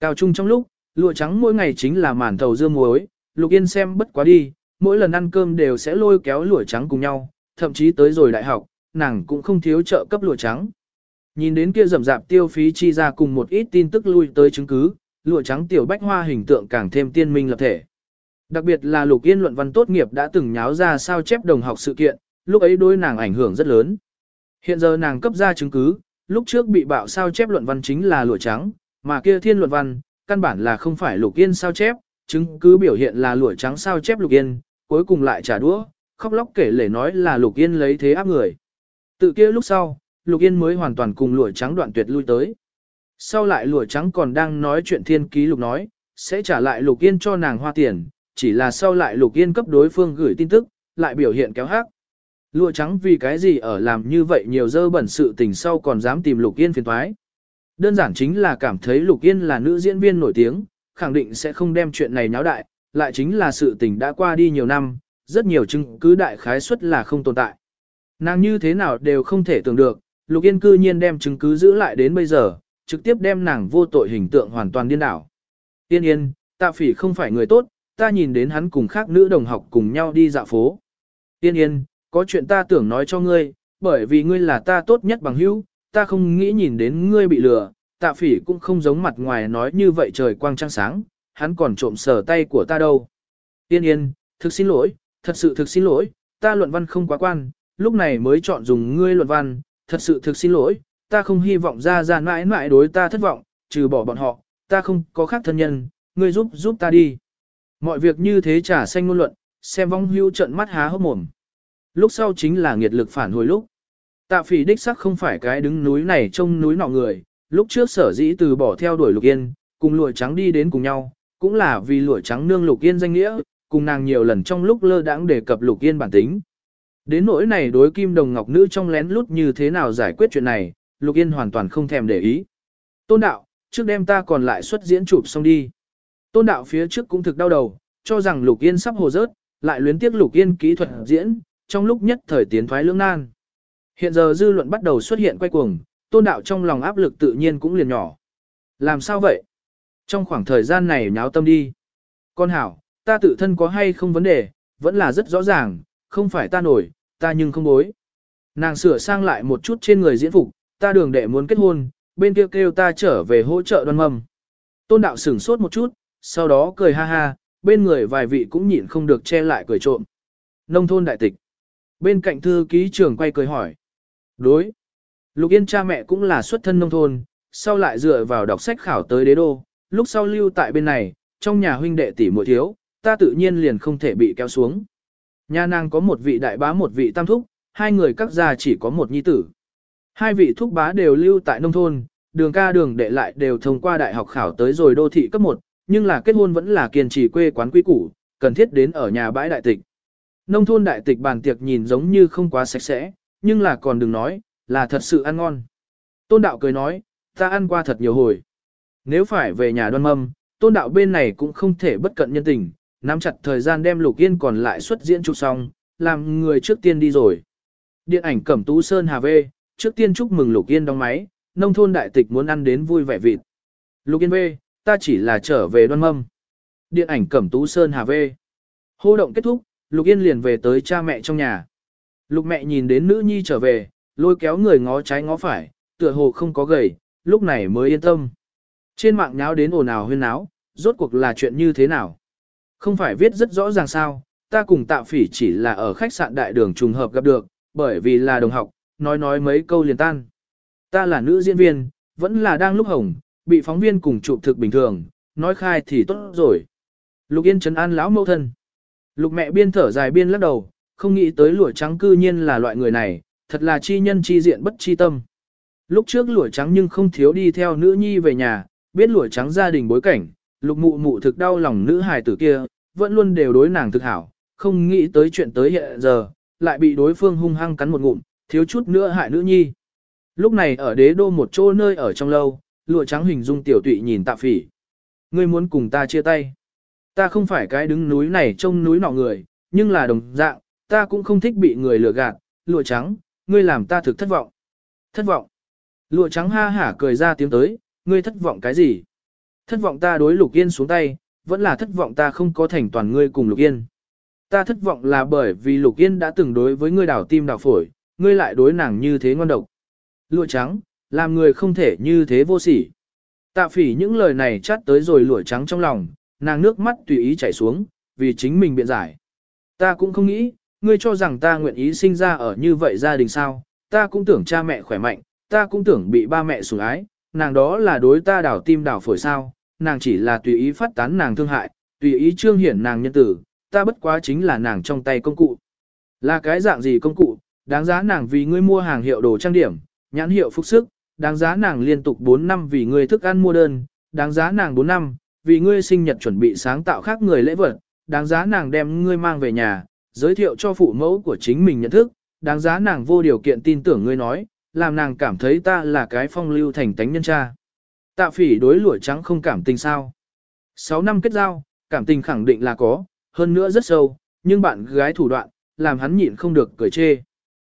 Cao trung trong lúc, lụa trắng mỗi ngày chính là màn thầu dưa muối, lục yên xem bất quá đi, mỗi lần ăn cơm đều sẽ lôi kéo lụa trắng cùng nhau, thậm chí tới rồi đại học, nàng cũng không thiếu trợ cấp lụa trắng. Nhìn đến kia rầm rạp tiêu phí chi ra cùng một ít tin tức lui tới chứng cứ, lụa trắng tiểu bách hoa hình tượng càng thêm tiên minh lập thể. Đặc biệt là Lục Yên luận văn tốt nghiệp đã từng nháo ra sao chép đồng học sự kiện, lúc ấy đối nàng ảnh hưởng rất lớn. Hiện giờ nàng cấp ra chứng cứ, lúc trước bị bạo sao chép luận văn chính là lụa trắng, mà kia thiên luận văn, căn bản là không phải Lục Yên sao chép, chứng cứ biểu hiện là lụa trắng sao chép Lục Yên, cuối cùng lại trả đũa, khóc lóc kể lể nói là Lục Yên lấy thế áp người. Tự kia lúc sau, Lục Yên mới hoàn toàn cùng lụa trắng đoạn tuyệt lui tới. Sau lại lụa trắng còn đang nói chuyện thiên ký lục nói, sẽ trả lại Lục Yên cho nàng hoa tiền, chỉ là sau lại Lục Yên cấp đối phương gửi tin tức, lại biểu hiện kéo hát. Lụa trắng vì cái gì ở làm như vậy nhiều dơ bẩn sự tình sau còn dám tìm Lục Yên phiền thoái. Đơn giản chính là cảm thấy Lục Yên là nữ diễn viên nổi tiếng, khẳng định sẽ không đem chuyện này nháo đại, lại chính là sự tình đã qua đi nhiều năm, rất nhiều chứng cứ đại khái suất là không tồn tại. Nàng như thế nào đều không thể tưởng được, Lục Yên cư nhiên đem chứng cứ giữ lại đến bây giờ, trực tiếp đem nàng vô tội hình tượng hoàn toàn điên đảo. Tiên yên, tạ phỉ không phải người tốt, ta nhìn đến hắn cùng khác nữ đồng học cùng nhau đi dạo phố. Tiên yên, có chuyện ta tưởng nói cho ngươi, bởi vì ngươi là ta tốt nhất bằng hữu, ta không nghĩ nhìn đến ngươi bị lừa, tạ phỉ cũng không giống mặt ngoài nói như vậy trời quang trăng sáng, hắn còn trộm sờ tay của ta đâu. Tiên yên, thực xin lỗi, thật sự thực xin lỗi, ta luận văn không quá quan, lúc này mới chọn dùng ngươi luận văn, thật sự thực xin lỗi, ta không hy vọng ra ra mãi mãi đối ta thất vọng, trừ bỏ bọn họ, ta không có khác thân nhân, ngươi giúp giúp ta đi. Mọi việc như thế trả xanh ngôn luận, xem vong hưu trận mắt há hốc mồm. Lúc sau chính là nghiệt lực phản hồi lúc. Tạ phỉ đích sắc không phải cái đứng núi này trông núi nọ người, lúc trước sở dĩ từ bỏ theo đuổi lục yên, cùng lụa trắng đi đến cùng nhau, cũng là vì lụa trắng nương lục yên danh nghĩa, cùng nàng nhiều lần trong lúc lơ đãng đề cập lục yên bản tính. Đến nỗi này đối kim đồng ngọc nữ trong lén lút như thế nào giải quyết chuyện này, lục yên hoàn toàn không thèm để ý. Tôn đạo, trước đêm ta còn lại xuất diễn chụp xong đi. Tôn đạo phía trước cũng thực đau đầu, cho rằng lục yên sắp hồ rớt, lại luyến tiếc lục yên kỹ thuật diễn, trong lúc nhất thời tiến thoái lưỡng nan. Hiện giờ dư luận bắt đầu xuất hiện quay cuồng, tôn đạo trong lòng áp lực tự nhiên cũng liền nhỏ. Làm sao vậy? Trong khoảng thời gian này nháo tâm đi. Con hảo, ta tự thân có hay không vấn đề, vẫn là rất rõ ràng, không phải ta nổi, ta nhưng không bối. Nàng sửa sang lại một chút trên người diễn phục, ta đường đệ muốn kết hôn, bên kia kêu ta trở về hỗ trợ đoan mâm. Tôn đạo sửng sốt một chút, sau đó cười ha ha, bên người vài vị cũng nhịn không được che lại cười trộm. Nông thôn đại tịch. Bên cạnh thư ký trưởng quay cười hỏi. Đối. Lục Yên cha mẹ cũng là xuất thân nông thôn, sau lại dựa vào đọc sách khảo tới đế đô, lúc sau lưu tại bên này, trong nhà huynh đệ tỷ muội thiếu, ta tự nhiên liền không thể bị kéo xuống. Nhà nàng có một vị đại bá một vị tam thúc, hai người các gia chỉ có một nhi tử. Hai vị thúc bá đều lưu tại nông thôn, đường ca đường đệ lại đều thông qua đại học khảo tới rồi đô thị cấp 1, nhưng là kết hôn vẫn là kiên trì quê quán quý củ, cần thiết đến ở nhà bãi đại tịch. Nông thôn đại tịch bàn tiệc nhìn giống như không quá sạch sẽ, nhưng là còn đừng nói, là thật sự ăn ngon. Tôn đạo cười nói, ta ăn qua thật nhiều hồi. Nếu phải về nhà đoan mâm, tôn đạo bên này cũng không thể bất cận nhân tình, nắm chặt thời gian đem lục yên còn lại xuất diễn chụp xong, làm người trước tiên đi rồi. Điện ảnh Cẩm Tú Sơn Hà Vê, trước tiên chúc mừng Lục Yên đóng máy, nông thôn đại tịch muốn ăn đến vui vẻ vịt. Lục Yên V, ta chỉ là trở về đoan mâm. Điện ảnh Cẩm Tú Sơn Hà V. Hô động kết thúc, Lục Yên liền về tới cha mẹ trong nhà. Lục mẹ nhìn đến nữ nhi trở về, lôi kéo người ngó trái ngó phải, tựa hồ không có gầy, lúc này mới yên tâm. Trên mạng nháo đến ồn ào huyên náo, rốt cuộc là chuyện như thế nào? Không phải viết rất rõ ràng sao, ta cùng tạ phỉ chỉ là ở khách sạn đại đường trùng hợp gặp được, bởi vì là đồng học, nói nói mấy câu liền tan. Ta là nữ diễn viên, vẫn là đang lúc hồng, bị phóng viên cùng chụp thực bình thường, nói khai thì tốt rồi. Lục Yên trấn an lão mẫu thân. Lục mẹ biên thở dài biên lắc đầu, không nghĩ tới lũa trắng cư nhiên là loại người này, thật là chi nhân chi diện bất chi tâm. Lúc trước lũa trắng nhưng không thiếu đi theo nữ nhi về nhà, biết lũa trắng gia đình bối cảnh, lục mụ mụ thực đau lòng nữ hài tử kia, vẫn luôn đều đối nàng thực hảo, không nghĩ tới chuyện tới hiện giờ, lại bị đối phương hung hăng cắn một ngụm, thiếu chút nữa hại nữ nhi. Lúc này ở đế đô một chỗ nơi ở trong lâu, lụa trắng hình dung tiểu tụy nhìn tạ phỉ. Ngươi muốn cùng ta chia tay. Ta không phải cái đứng núi này trông núi nọ người, nhưng là đồng dạng, ta cũng không thích bị người lừa gạt, lụa trắng, ngươi làm ta thực thất vọng. Thất vọng. Lụa trắng ha hả cười ra tiếng tới, ngươi thất vọng cái gì? Thất vọng ta đối lục yên xuống tay, vẫn là thất vọng ta không có thành toàn ngươi cùng lục yên. Ta thất vọng là bởi vì lục yên đã từng đối với ngươi đảo tim đảo phổi, ngươi lại đối nàng như thế ngon độc. Lụa trắng, làm người không thể như thế vô sỉ. Tạ phỉ những lời này chát tới rồi lụa trắng trong lòng, nàng nước mắt tùy ý chảy xuống, vì chính mình biện giải. Ta cũng không nghĩ, ngươi cho rằng ta nguyện ý sinh ra ở như vậy gia đình sao, ta cũng tưởng cha mẹ khỏe mạnh, ta cũng tưởng bị ba mẹ sủng ái, nàng đó là đối ta đảo tim đảo phổi sao, nàng chỉ là tùy ý phát tán nàng thương hại, tùy ý trương hiển nàng nhân tử, ta bất quá chính là nàng trong tay công cụ. Là cái dạng gì công cụ, đáng giá nàng vì ngươi mua hàng hiệu đồ trang điểm, nhãn hiệu phúc sức, đáng giá nàng liên tục 4 năm vì ngươi thức ăn mua đơn, đáng giá nàng 4 năm, vì ngươi sinh nhật chuẩn bị sáng tạo khác người lễ vật, đáng giá nàng đem ngươi mang về nhà, giới thiệu cho phụ mẫu của chính mình nhận thức, đáng giá nàng vô điều kiện tin tưởng ngươi nói, làm nàng cảm thấy ta là cái phong lưu thành tánh nhân cha. Tạ phỉ đối lũa trắng không cảm tình sao. 6 năm kết giao, cảm tình khẳng định là có, hơn nữa rất sâu, nhưng bạn gái thủ đoạn, làm hắn nhịn không được cười chê.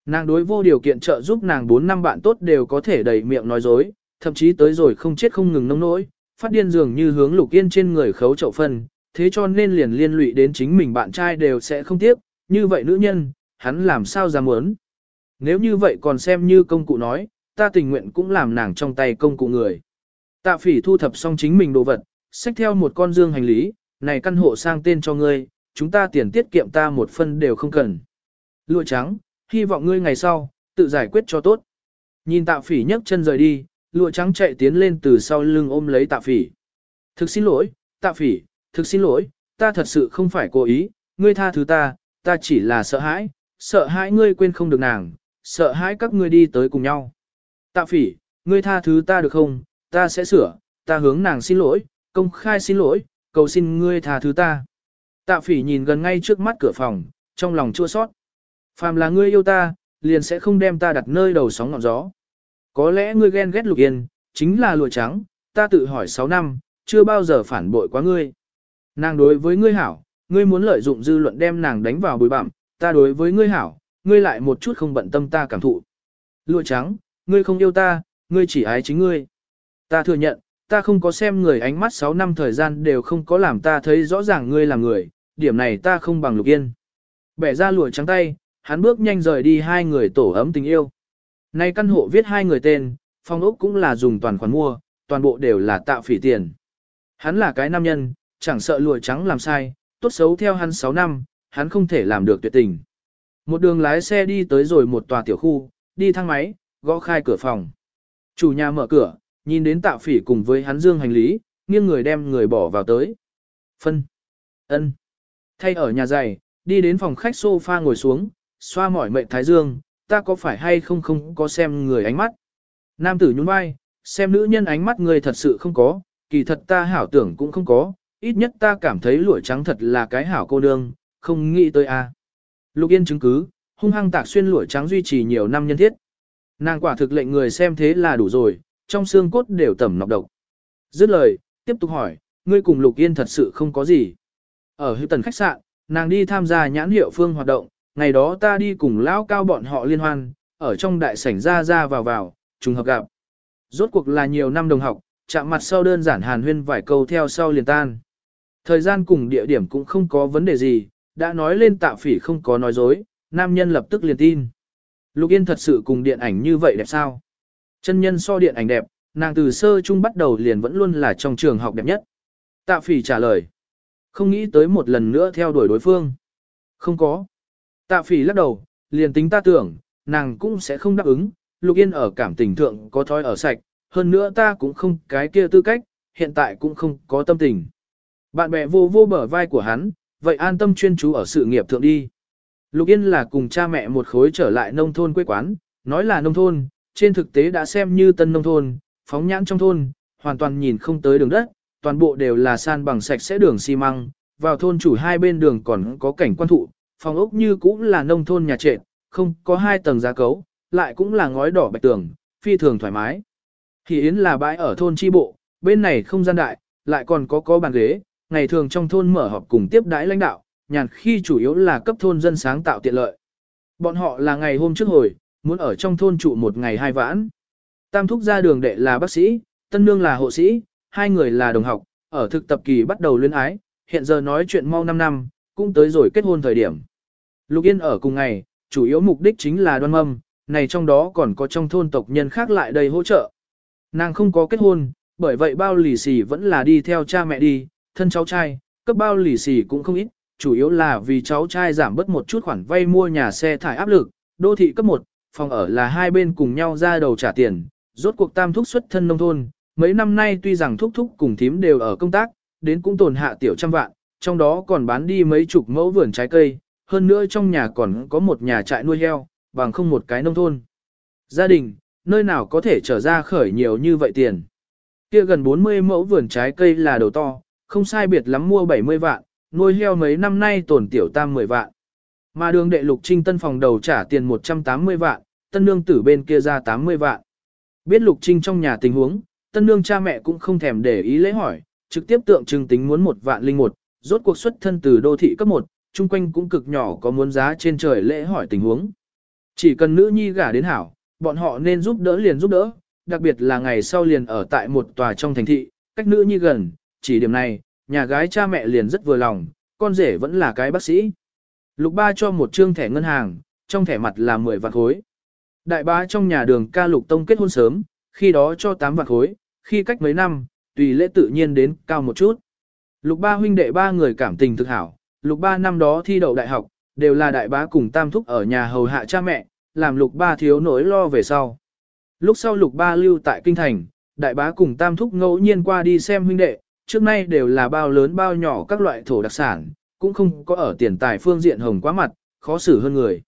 Nàng đối vô điều kiện trợ giúp nàng 4 năm bạn tốt đều có thể đầy miệng nói dối, thậm chí tới rồi không chết không ngừng nông nỗi, phát điên dường như hướng lục yên trên người khấu chậu phân, thế cho nên liền liên lụy đến chính mình bạn trai đều sẽ không tiếc, như vậy nữ nhân, hắn làm sao dám muốn. Nếu như vậy còn xem như công cụ nói, ta tình nguyện cũng làm nàng trong tay công cụ người. Tạ phỉ thu thập xong chính mình đồ vật, xách theo một con dương hành lý, này căn hộ sang tên cho ngươi, chúng ta tiền tiết kiệm ta một phân đều không cần. Lụa trắng, hy vọng ngươi ngày sau, tự giải quyết cho tốt. Nhìn tạ phỉ nhấc chân rời đi, lụa trắng chạy tiến lên từ sau lưng ôm lấy tạ phỉ. Thực xin lỗi, tạ phỉ, thực xin lỗi, ta thật sự không phải cố ý, ngươi tha thứ ta, ta chỉ là sợ hãi, sợ hãi ngươi quên không được nàng, sợ hãi các ngươi đi tới cùng nhau. Tạ phỉ, ngươi tha thứ ta được không, ta sẽ sửa, ta hướng nàng xin lỗi, công khai xin lỗi, cầu xin ngươi tha thứ ta. Tạ phỉ nhìn gần ngay trước mắt cửa phòng, trong lòng chua sót. Phàm là ngươi yêu ta, liền sẽ không đem ta đặt nơi đầu sóng ngọn gió. Có lẽ ngươi ghen ghét lục yên, chính là lụa trắng, ta tự hỏi 6 năm, chưa bao giờ phản bội quá ngươi. Nàng đối với ngươi hảo, ngươi muốn lợi dụng dư luận đem nàng đánh vào bùi bặm, ta đối với ngươi hảo, ngươi lại một chút không bận tâm ta cảm thụ. Lụa trắng, ngươi không yêu ta, ngươi chỉ ái chính ngươi. Ta thừa nhận, ta không có xem người ánh mắt 6 năm thời gian đều không có làm ta thấy rõ ràng ngươi là người, điểm này ta không bằng lục yên. Bẻ ra lụa trắng tay, hắn bước nhanh rời đi hai người tổ ấm tình yêu. Nay căn hộ viết hai người tên, phong ốc cũng là dùng toàn khoản mua, toàn bộ đều là tạo phỉ tiền. Hắn là cái nam nhân, chẳng sợ lụa trắng làm sai, tốt xấu theo hắn 6 năm, hắn không thể làm được tuyệt tình. Một đường lái xe đi tới rồi một tòa tiểu khu, đi thang máy, gõ khai cửa phòng. Chủ nhà mở cửa, nhìn đến tạo phỉ cùng với hắn dương hành lý, nghiêng người đem người bỏ vào tới. Phân. ân, Thay ở nhà giày, đi đến phòng khách sofa ngồi xuống, xoa mỏi mệnh thái dương, ta có phải hay không không có xem người ánh mắt. Nam tử nhún vai, xem nữ nhân ánh mắt người thật sự không có, kỳ thật ta hảo tưởng cũng không có, ít nhất ta cảm thấy lụa trắng thật là cái hảo cô nương, không nghĩ tới a. Lục Yên chứng cứ, hung hăng tạc xuyên lụa trắng duy trì nhiều năm nhân thiết. Nàng quả thực lệnh người xem thế là đủ rồi, trong xương cốt đều tẩm nọc độc. Dứt lời, tiếp tục hỏi, ngươi cùng Lục Yên thật sự không có gì. Ở hữu tần khách sạn, nàng đi tham gia nhãn hiệu phương hoạt động, ngày đó ta đi cùng lão cao bọn họ liên hoan, ở trong đại sảnh ra ra vào vào, trùng hợp gặp. Rốt cuộc là nhiều năm đồng học, chạm mặt sau đơn giản hàn huyên vài câu theo sau liền tan. Thời gian cùng địa điểm cũng không có vấn đề gì, đã nói lên tạ phỉ không có nói dối, nam nhân lập tức liền tin. Lục Yên thật sự cùng điện ảnh như vậy đẹp sao? Chân nhân so điện ảnh đẹp, nàng từ sơ chung bắt đầu liền vẫn luôn là trong trường học đẹp nhất. Tạ phỉ trả lời. Không nghĩ tới một lần nữa theo đuổi đối phương. Không có. Tạ phỉ lắc đầu, liền tính ta tưởng, nàng cũng sẽ không đáp ứng. Lục Yên ở cảm tình thượng có thói ở sạch, hơn nữa ta cũng không cái kia tư cách, hiện tại cũng không có tâm tình. Bạn bè vô vô bờ vai của hắn, vậy an tâm chuyên chú ở sự nghiệp thượng đi. Lục Yên là cùng cha mẹ một khối trở lại nông thôn quê quán, nói là nông thôn, trên thực tế đã xem như tân nông thôn, phóng nhãn trong thôn, hoàn toàn nhìn không tới đường đất, toàn bộ đều là san bằng sạch sẽ đường xi măng, vào thôn chủ hai bên đường còn có cảnh quan thụ, phòng ốc như cũng là nông thôn nhà trệt, không có hai tầng giá cấu, lại cũng là ngói đỏ bạch tường, phi thường thoải mái. Thì Yến là bãi ở thôn chi bộ, bên này không gian đại, lại còn có có bàn ghế, ngày thường trong thôn mở họp cùng tiếp đãi lãnh đạo, nhàn khi chủ yếu là cấp thôn dân sáng tạo tiện lợi. Bọn họ là ngày hôm trước hồi, muốn ở trong thôn trụ một ngày hai vãn. Tam thúc ra đường đệ là bác sĩ, tân nương là hộ sĩ, hai người là đồng học, ở thực tập kỳ bắt đầu luyến ái, hiện giờ nói chuyện mau 5 năm, cũng tới rồi kết hôn thời điểm. Lục Yên ở cùng ngày, chủ yếu mục đích chính là đoan mâm, này trong đó còn có trong thôn tộc nhân khác lại đây hỗ trợ. Nàng không có kết hôn, bởi vậy bao lì xì vẫn là đi theo cha mẹ đi, thân cháu trai, cấp bao lì xì cũng không ít, chủ yếu là vì cháu trai giảm bớt một chút khoản vay mua nhà xe thải áp lực, đô thị cấp 1, phòng ở là hai bên cùng nhau ra đầu trả tiền, rốt cuộc tam thúc xuất thân nông thôn, mấy năm nay tuy rằng thúc thúc cùng thím đều ở công tác, đến cũng tồn hạ tiểu trăm vạn, trong đó còn bán đi mấy chục mẫu vườn trái cây, hơn nữa trong nhà còn có một nhà trại nuôi heo, bằng không một cái nông thôn. Gia đình, nơi nào có thể trở ra khởi nhiều như vậy tiền. Kia gần 40 mẫu vườn trái cây là đầu to, không sai biệt lắm mua 70 vạn, nuôi heo mấy năm nay tổn tiểu tam 10 vạn. Mà đường đệ lục trinh tân phòng đầu trả tiền 180 vạn, tân nương tử bên kia ra 80 vạn. Biết lục trinh trong nhà tình huống, tân nương cha mẹ cũng không thèm để ý lễ hỏi, trực tiếp tượng trưng tính muốn một vạn linh một, rốt cuộc xuất thân từ đô thị cấp 1, chung quanh cũng cực nhỏ có muốn giá trên trời lễ hỏi tình huống. Chỉ cần nữ nhi gả đến hảo, bọn họ nên giúp đỡ liền giúp đỡ, đặc biệt là ngày sau liền ở tại một tòa trong thành thị, cách nữ nhi gần, chỉ điểm này, nhà gái cha mẹ liền rất vừa lòng, con rể vẫn là cái bác sĩ. Lục ba cho một trương thẻ ngân hàng, trong thẻ mặt là 10 vạn khối. Đại bá trong nhà đường ca lục tông kết hôn sớm, khi đó cho 8 vạn khối, khi cách mấy năm, tùy lễ tự nhiên đến cao một chút. Lục ba huynh đệ ba người cảm tình thực hảo, lục ba năm đó thi đậu đại học, đều là đại bá cùng tam thúc ở nhà hầu hạ cha mẹ, làm lục ba thiếu nỗi lo về sau. Lúc sau lục ba lưu tại kinh thành, đại bá cùng tam thúc ngẫu nhiên qua đi xem huynh đệ, trước nay đều là bao lớn bao nhỏ các loại thổ đặc sản, cũng không có ở tiền tài phương diện hồng quá mặt, khó xử hơn người.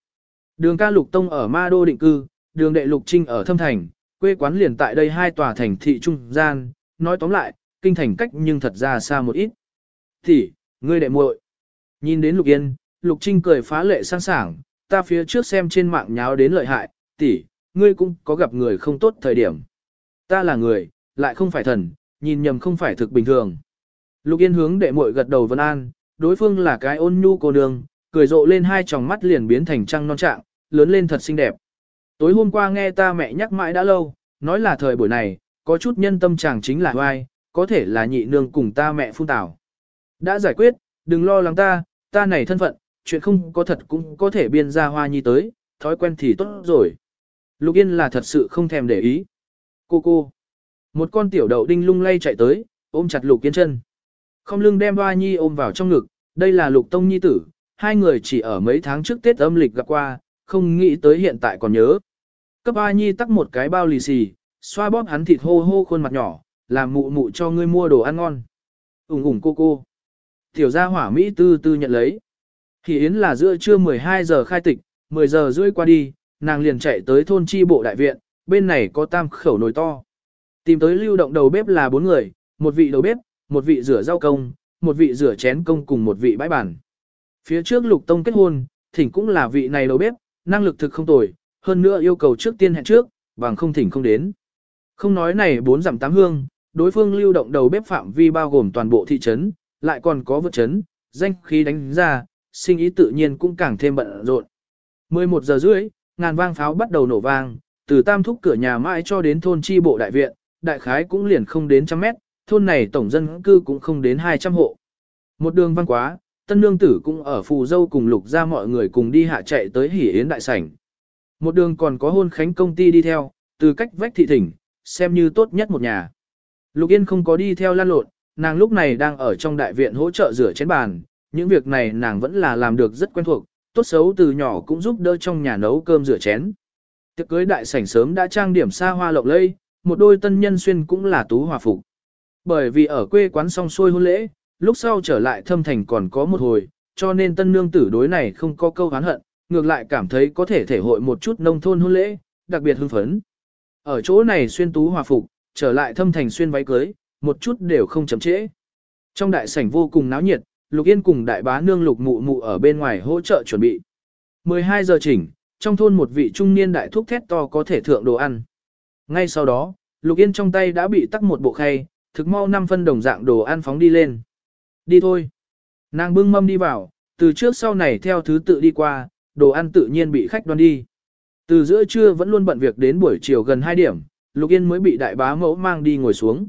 Đường ca lục tông ở ma đô định cư, đường đệ lục trinh ở thâm thành, quê quán liền tại đây hai tòa thành thị trung gian, nói tóm lại, kinh thành cách nhưng thật ra xa một ít. Thì, ngươi đệ muội Nhìn đến lục yên, lục trinh cười phá lệ sang sảng, ta phía trước xem trên mạng nháo đến lợi hại, tỷ, ngươi cũng có gặp người không tốt thời điểm. Ta là người, lại không phải thần, nhìn nhầm không phải thực bình thường. Lục Yên hướng đệ muội gật đầu vân an, đối phương là cái ôn nhu cô nương, cười rộ lên hai tròng mắt liền biến thành trăng non trạng, lớn lên thật xinh đẹp. Tối hôm qua nghe ta mẹ nhắc mãi đã lâu, nói là thời buổi này, có chút nhân tâm chàng chính là oai, có thể là nhị nương cùng ta mẹ phun tảo. Đã giải quyết, đừng lo lắng ta, ta này thân phận, chuyện không có thật cũng có thể biên ra hoa nhi tới, thói quen thì tốt rồi. Lục Yên là thật sự không thèm để ý. Cô cô. Một con tiểu đậu đinh lung lay chạy tới, ôm chặt Lục Yên chân. Không lưng đem hoa nhi ôm vào trong ngực, đây là Lục Tông Nhi tử, hai người chỉ ở mấy tháng trước Tết âm lịch gặp qua, không nghĩ tới hiện tại còn nhớ. Cấp hoa nhi tắc một cái bao lì xì, xoa bóp hắn thịt hô hô khuôn mặt nhỏ, làm mụ mụ cho ngươi mua đồ ăn ngon. Úng ủng cô cô. Tiểu gia hỏa Mỹ tư tư nhận lấy. Thì Yến là giữa trưa 12 giờ khai tịch, 10 giờ rưỡi qua đi, nàng liền chạy tới thôn chi bộ đại viện, bên này có tam khẩu nồi to. Tìm tới lưu động đầu bếp là bốn người, một vị đầu bếp, một vị rửa rau công, một vị rửa chén công cùng một vị bãi bản. Phía trước lục tông kết hôn, thỉnh cũng là vị này đầu bếp, năng lực thực không tồi, hơn nữa yêu cầu trước tiên hẹn trước, bằng không thỉnh không đến. Không nói này bốn giảm tám hương, đối phương lưu động đầu bếp phạm vi bao gồm toàn bộ thị trấn, lại còn có vượt chấn, danh khí đánh ra, sinh ý tự nhiên cũng càng thêm bận rộn. 11 giờ rưỡi, ngàn vang pháo bắt đầu nổ vang, từ tam thúc cửa nhà mãi cho đến thôn chi bộ đại viện, đại khái cũng liền không đến trăm mét, thôn này tổng dân cư cũng không đến 200 hộ. Một đường vang quá, tân nương tử cũng ở phù dâu cùng lục ra mọi người cùng đi hạ chạy tới hỉ yến đại sảnh. Một đường còn có hôn khánh công ty đi theo, từ cách vách thị thỉnh, xem như tốt nhất một nhà. Lục Yên không có đi theo lan lộn, nàng lúc này đang ở trong đại viện hỗ trợ rửa chén bàn, những việc này nàng vẫn là làm được rất quen thuộc, tốt xấu từ nhỏ cũng giúp đỡ trong nhà nấu cơm rửa chén. Tiệc cưới đại sảnh sớm đã trang điểm xa hoa lộng lẫy, một đôi tân nhân xuyên cũng là tú hòa phục. Bởi vì ở quê quán xong xuôi hôn lễ, lúc sau trở lại thâm thành còn có một hồi, cho nên tân nương tử đối này không có câu hán hận, ngược lại cảm thấy có thể thể hội một chút nông thôn hôn lễ, đặc biệt hưng phấn. ở chỗ này xuyên tú hòa phục, trở lại thâm thành xuyên váy cưới, một chút đều không chậm trễ. Trong đại sảnh vô cùng náo nhiệt, Lục Yên cùng đại bá nương Lục Mụ Mụ ở bên ngoài hỗ trợ chuẩn bị. 12 giờ chỉnh, trong thôn một vị trung niên đại thúc thét to có thể thượng đồ ăn. Ngay sau đó, Lục Yên trong tay đã bị tắc một bộ khay, thực mau năm phân đồng dạng đồ ăn phóng đi lên. Đi thôi. Nàng bưng mâm đi vào, từ trước sau này theo thứ tự đi qua, đồ ăn tự nhiên bị khách đoan đi. Từ giữa trưa vẫn luôn bận việc đến buổi chiều gần 2 điểm, Lục Yên mới bị đại bá mẫu mang đi ngồi xuống.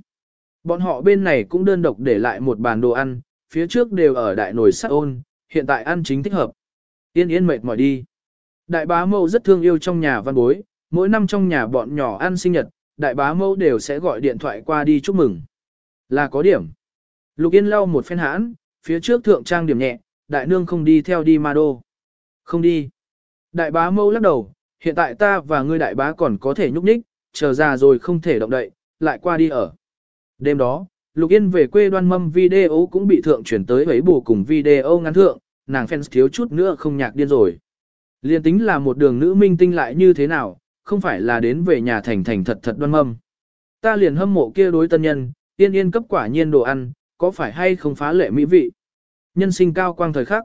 Bọn họ bên này cũng đơn độc để lại một bàn đồ ăn, phía trước đều ở đại nồi sắt ôn, hiện tại ăn chính thích hợp. Yên yên mệt mỏi đi. Đại bá mẫu rất thương yêu trong nhà văn bối, mỗi năm trong nhà bọn nhỏ ăn sinh nhật, đại bá mẫu đều sẽ gọi điện thoại qua đi chúc mừng. Là có điểm. Lục Yên lau một phen hãn, phía trước thượng trang điểm nhẹ, đại nương không đi theo đi ma đô. Không đi. Đại bá mẫu lắc đầu, hiện tại ta và ngươi đại bá còn có thể nhúc nhích, chờ già rồi không thể động đậy, lại qua đi ở. Đêm đó, Lục Yên về quê đoan mâm video cũng bị thượng chuyển tới ấy bù cùng video ngắn thượng, nàng fans thiếu chút nữa không nhạc điên rồi. Liên tính là một đường nữ minh tinh lại như thế nào, không phải là đến về nhà thành thành thật thật đoan mâm. Ta liền hâm mộ kia đối tân nhân, tiên yên cấp quả nhiên đồ ăn, có phải hay không phá lệ mỹ vị. Nhân sinh cao quang thời khắc.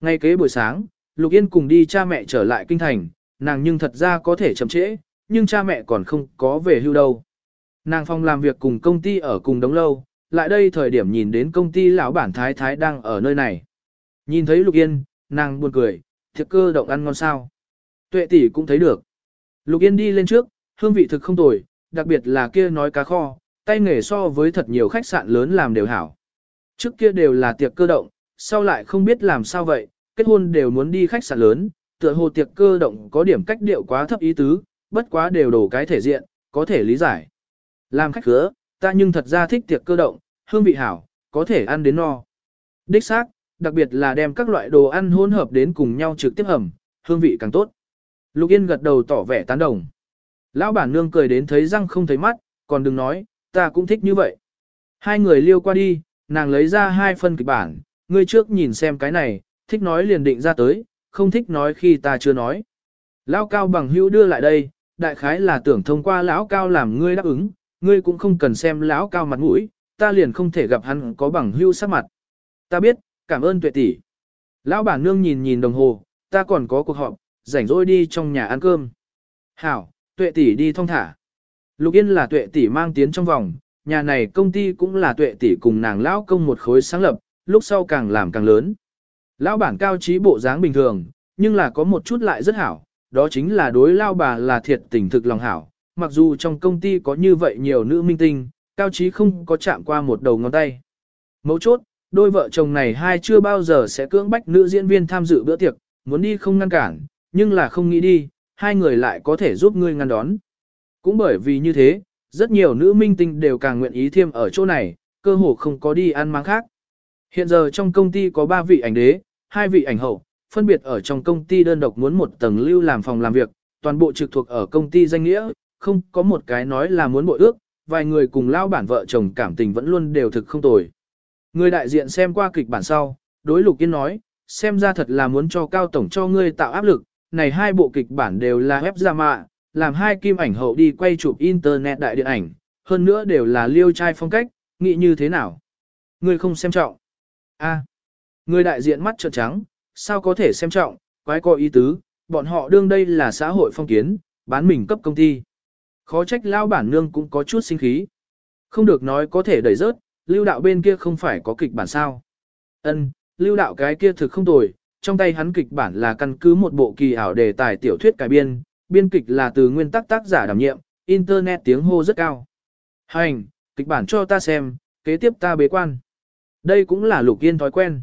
Ngay kế buổi sáng, Lục Yên cùng đi cha mẹ trở lại kinh thành, nàng nhưng thật ra có thể chậm trễ, nhưng cha mẹ còn không có về hưu đâu. Nàng phòng làm việc cùng công ty ở cùng đống lâu, lại đây thời điểm nhìn đến công ty lão bản thái thái đang ở nơi này. Nhìn thấy Lục Yên, nàng buồn cười, thiệt cơ động ăn ngon sao. Tuệ tỷ cũng thấy được. Lục Yên đi lên trước, hương vị thực không tồi, đặc biệt là kia nói cá kho, tay nghề so với thật nhiều khách sạn lớn làm đều hảo. Trước kia đều là tiệc cơ động, sau lại không biết làm sao vậy, kết hôn đều muốn đi khách sạn lớn, tựa hồ tiệc cơ động có điểm cách điệu quá thấp ý tứ, bất quá đều đổ cái thể diện, có thể lý giải. Làm khách khứa, ta nhưng thật ra thích tiệc cơ động, hương vị hảo, có thể ăn đến no. Đích xác, đặc biệt là đem các loại đồ ăn hỗn hợp đến cùng nhau trực tiếp hầm, hương vị càng tốt. Lục Yên gật đầu tỏ vẻ tán đồng. Lão bản nương cười đến thấy răng không thấy mắt, còn đừng nói, ta cũng thích như vậy. Hai người liêu qua đi, nàng lấy ra hai phân kịch bản, ngươi trước nhìn xem cái này, thích nói liền định ra tới, không thích nói khi ta chưa nói. Lão cao bằng hữu đưa lại đây, đại khái là tưởng thông qua lão cao làm ngươi đáp ứng, ngươi cũng không cần xem lão cao mặt mũi, ta liền không thể gặp hắn có bằng hưu sắc mặt. Ta biết, cảm ơn tuệ tỷ. Lão bản nương nhìn nhìn đồng hồ, ta còn có cuộc họp, rảnh rỗi đi trong nhà ăn cơm. Hảo, tuệ tỷ đi thong thả. Lục Yên là tuệ tỷ mang tiến trong vòng, nhà này công ty cũng là tuệ tỷ cùng nàng lão công một khối sáng lập, lúc sau càng làm càng lớn. Lão bản cao trí bộ dáng bình thường, nhưng là có một chút lại rất hảo, đó chính là đối lao bà là thiệt tình thực lòng hảo. Mặc dù trong công ty có như vậy nhiều nữ minh tinh, cao trí không có chạm qua một đầu ngón tay. Mấu chốt, đôi vợ chồng này hai chưa bao giờ sẽ cưỡng bách nữ diễn viên tham dự bữa tiệc, muốn đi không ngăn cản, nhưng là không nghĩ đi, hai người lại có thể giúp ngươi ngăn đón. Cũng bởi vì như thế, rất nhiều nữ minh tinh đều càng nguyện ý thêm ở chỗ này, cơ hồ không có đi ăn mang khác. Hiện giờ trong công ty có 3 vị ảnh đế, hai vị ảnh hậu, phân biệt ở trong công ty đơn độc muốn một tầng lưu làm phòng làm việc, toàn bộ trực thuộc ở công ty danh nghĩa, không có một cái nói là muốn bội ước, vài người cùng lao bản vợ chồng cảm tình vẫn luôn đều thực không tồi. Người đại diện xem qua kịch bản sau, đối Lục Yên nói, xem ra thật là muốn cho Cao Tổng cho ngươi tạo áp lực, này hai bộ kịch bản đều là web ra mạ, làm hai kim ảnh hậu đi quay chụp internet đại điện ảnh, hơn nữa đều là liêu trai phong cách, nghĩ như thế nào? Ngươi không xem trọng. A. người đại diện mắt trợn trắng, sao có thể xem trọng, quái có ý tứ, bọn họ đương đây là xã hội phong kiến, bán mình cấp công ty. Khó trách lao bản nương cũng có chút sinh khí. Không được nói có thể đẩy rớt, lưu đạo bên kia không phải có kịch bản sao. Ân, lưu đạo cái kia thực không tồi, trong tay hắn kịch bản là căn cứ một bộ kỳ ảo đề tài tiểu thuyết cải biên, biên kịch là từ nguyên tắc tác giả đảm nhiệm, internet tiếng hô rất cao. Hành, kịch bản cho ta xem, kế tiếp ta bế quan. Đây cũng là lục yên thói quen.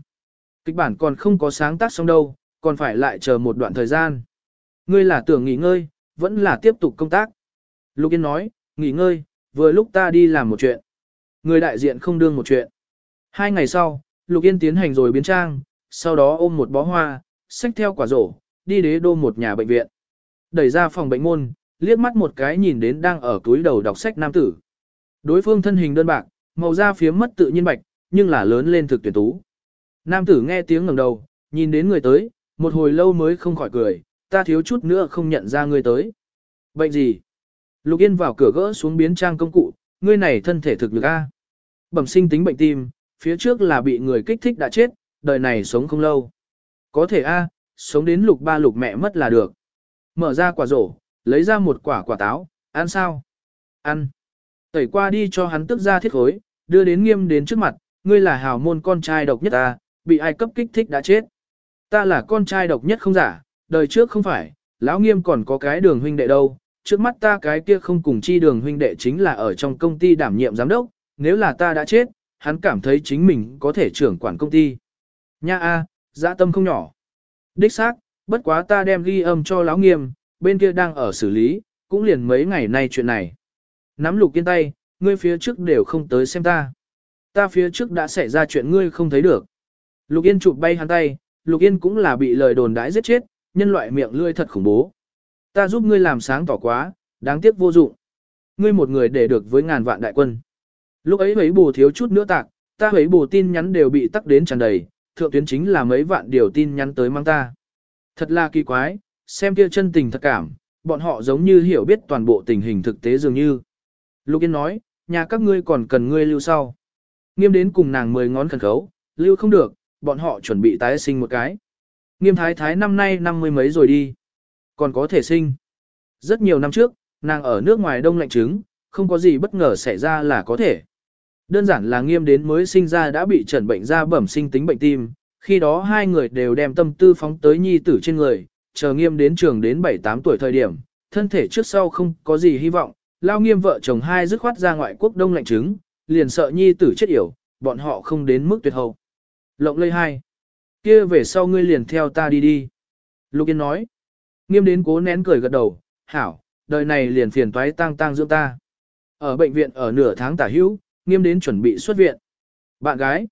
Kịch bản còn không có sáng tác xong đâu, còn phải lại chờ một đoạn thời gian. Ngươi là tưởng nghỉ ngơi, vẫn là tiếp tục công tác. Lục Yên nói, nghỉ ngơi, vừa lúc ta đi làm một chuyện. Người đại diện không đương một chuyện. Hai ngày sau, Lục Yên tiến hành rồi biến trang, sau đó ôm một bó hoa, xách theo quả rổ, đi đế đô một nhà bệnh viện. Đẩy ra phòng bệnh môn, liếc mắt một cái nhìn đến đang ở túi đầu đọc sách nam tử. Đối phương thân hình đơn bạc, màu da phía mất tự nhiên bạch, nhưng là lớn lên thực tuyển tú. Nam tử nghe tiếng ngẩng đầu, nhìn đến người tới, một hồi lâu mới không khỏi cười, ta thiếu chút nữa không nhận ra người tới. Bệnh gì? Lục Yên vào cửa gỡ xuống biến trang công cụ, ngươi này thân thể thực lực A. Bẩm sinh tính bệnh tim, phía trước là bị người kích thích đã chết, đời này sống không lâu. Có thể A, sống đến lục ba lục mẹ mất là được. Mở ra quả rổ, lấy ra một quả quả táo, ăn sao? Ăn. Tẩy qua đi cho hắn tức ra thiết khối, đưa đến nghiêm đến trước mặt, ngươi là hào môn con trai độc nhất ta, bị ai cấp kích thích đã chết. Ta là con trai độc nhất không giả, đời trước không phải, lão nghiêm còn có cái đường huynh đệ đâu, trước mắt ta cái kia không cùng chi đường huynh đệ chính là ở trong công ty đảm nhiệm giám đốc, nếu là ta đã chết, hắn cảm thấy chính mình có thể trưởng quản công ty. Nha a, dạ tâm không nhỏ. Đích xác, bất quá ta đem ghi âm cho lão nghiêm, bên kia đang ở xử lý, cũng liền mấy ngày nay chuyện này. Nắm lục kiên tay, ngươi phía trước đều không tới xem ta. Ta phía trước đã xảy ra chuyện ngươi không thấy được. Lục Yên chụp bay hắn tay, Lục Yên cũng là bị lời đồn đãi giết chết, nhân loại miệng lươi thật khủng bố. Ta giúp ngươi làm sáng tỏ quá, đáng tiếc vô dụng. Ngươi một người để được với ngàn vạn đại quân. Lúc ấy ấy bù thiếu chút nữa tạc, ta ấy bù tin nhắn đều bị tắc đến tràn đầy, thượng tuyến chính là mấy vạn điều tin nhắn tới mang ta. Thật là kỳ quái, xem kia chân tình thật cảm, bọn họ giống như hiểu biết toàn bộ tình hình thực tế dường như. Lục Yên nói, nhà các ngươi còn cần ngươi lưu sau. Nghiêm đến cùng nàng mười ngón khẩn khấu, lưu không được, bọn họ chuẩn bị tái sinh một cái. Nghiêm thái thái năm nay năm mươi mấy rồi đi. Còn có thể sinh. Rất nhiều năm trước, nàng ở nước ngoài đông lạnh trứng, không có gì bất ngờ xảy ra là có thể. Đơn giản là nghiêm đến mới sinh ra đã bị trần bệnh ra bẩm sinh tính bệnh tim, khi đó hai người đều đem tâm tư phóng tới nhi tử trên người, chờ nghiêm đến trường đến 7-8 tuổi thời điểm, thân thể trước sau không có gì hy vọng, lao nghiêm vợ chồng hai dứt khoát ra ngoại quốc đông lạnh trứng, liền sợ nhi tử chết yểu, bọn họ không đến mức tuyệt hậu. Lộng lây hai. kia về sau ngươi liền theo ta đi đi. Lục Yên nói. Nghiêm đến cố nén cười gật đầu, hảo, đời này liền phiền toái tang tang dưỡng ta. Ở bệnh viện ở nửa tháng tả hữu, nghiêm đến chuẩn bị xuất viện. Bạn gái.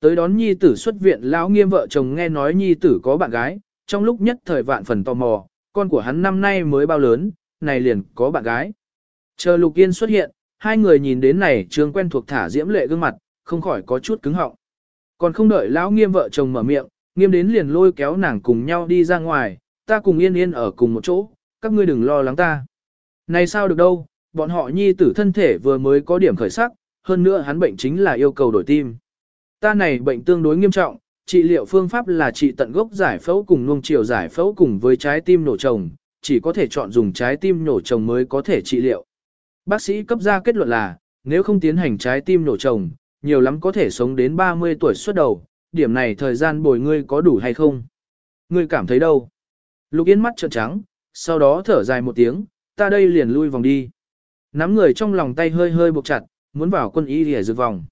Tới đón nhi tử xuất viện lão nghiêm vợ chồng nghe nói nhi tử có bạn gái, trong lúc nhất thời vạn phần tò mò, con của hắn năm nay mới bao lớn, này liền có bạn gái. Chờ Lục Yên xuất hiện, hai người nhìn đến này trường quen thuộc thả diễm lệ gương mặt, không khỏi có chút cứng họng. Còn không đợi lão nghiêm vợ chồng mở miệng, nghiêm đến liền lôi kéo nàng cùng nhau đi ra ngoài, ta cùng yên yên ở cùng một chỗ, các ngươi đừng lo lắng ta. Này sao được đâu, bọn họ nhi tử thân thể vừa mới có điểm khởi sắc, hơn nữa hắn bệnh chính là yêu cầu đổi tim. Ta này bệnh tương đối nghiêm trọng, trị liệu phương pháp là trị tận gốc giải phẫu cùng nuông chiều giải phẫu cùng với trái tim nổ trồng, chỉ có thể chọn dùng trái tim nổ trồng mới có thể trị liệu. Bác sĩ cấp ra kết luận là, nếu không tiến hành trái tim nổ trồng, nhiều lắm có thể sống đến 30 tuổi xuất đầu, điểm này thời gian bồi ngươi có đủ hay không? Ngươi cảm thấy đâu? Lục Yên mắt trợn trắng, sau đó thở dài một tiếng, ta đây liền lui vòng đi. Nắm người trong lòng tay hơi hơi buộc chặt, muốn vào quân y để dược vòng.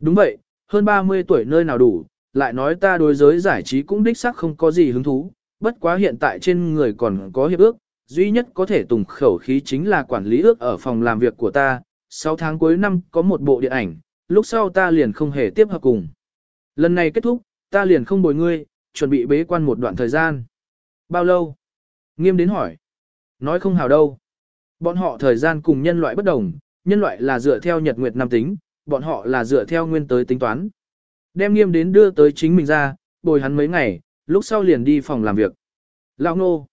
Đúng vậy, hơn 30 tuổi nơi nào đủ, lại nói ta đối giới giải trí cũng đích xác không có gì hứng thú, bất quá hiện tại trên người còn có hiệp ước, duy nhất có thể tùng khẩu khí chính là quản lý ước ở phòng làm việc của ta, 6 tháng cuối năm có một bộ điện ảnh, lúc sau ta liền không hề tiếp hợp cùng. Lần này kết thúc, ta liền không bồi ngươi, chuẩn bị bế quan một đoạn thời gian. Bao lâu? Nghiêm đến hỏi. Nói không hào đâu. Bọn họ thời gian cùng nhân loại bất đồng, nhân loại là dựa theo nhật nguyệt năm tính, bọn họ là dựa theo nguyên tới tính toán. Đem nghiêm đến đưa tới chính mình ra, bồi hắn mấy ngày, lúc sau liền đi phòng làm việc. Lão Nô.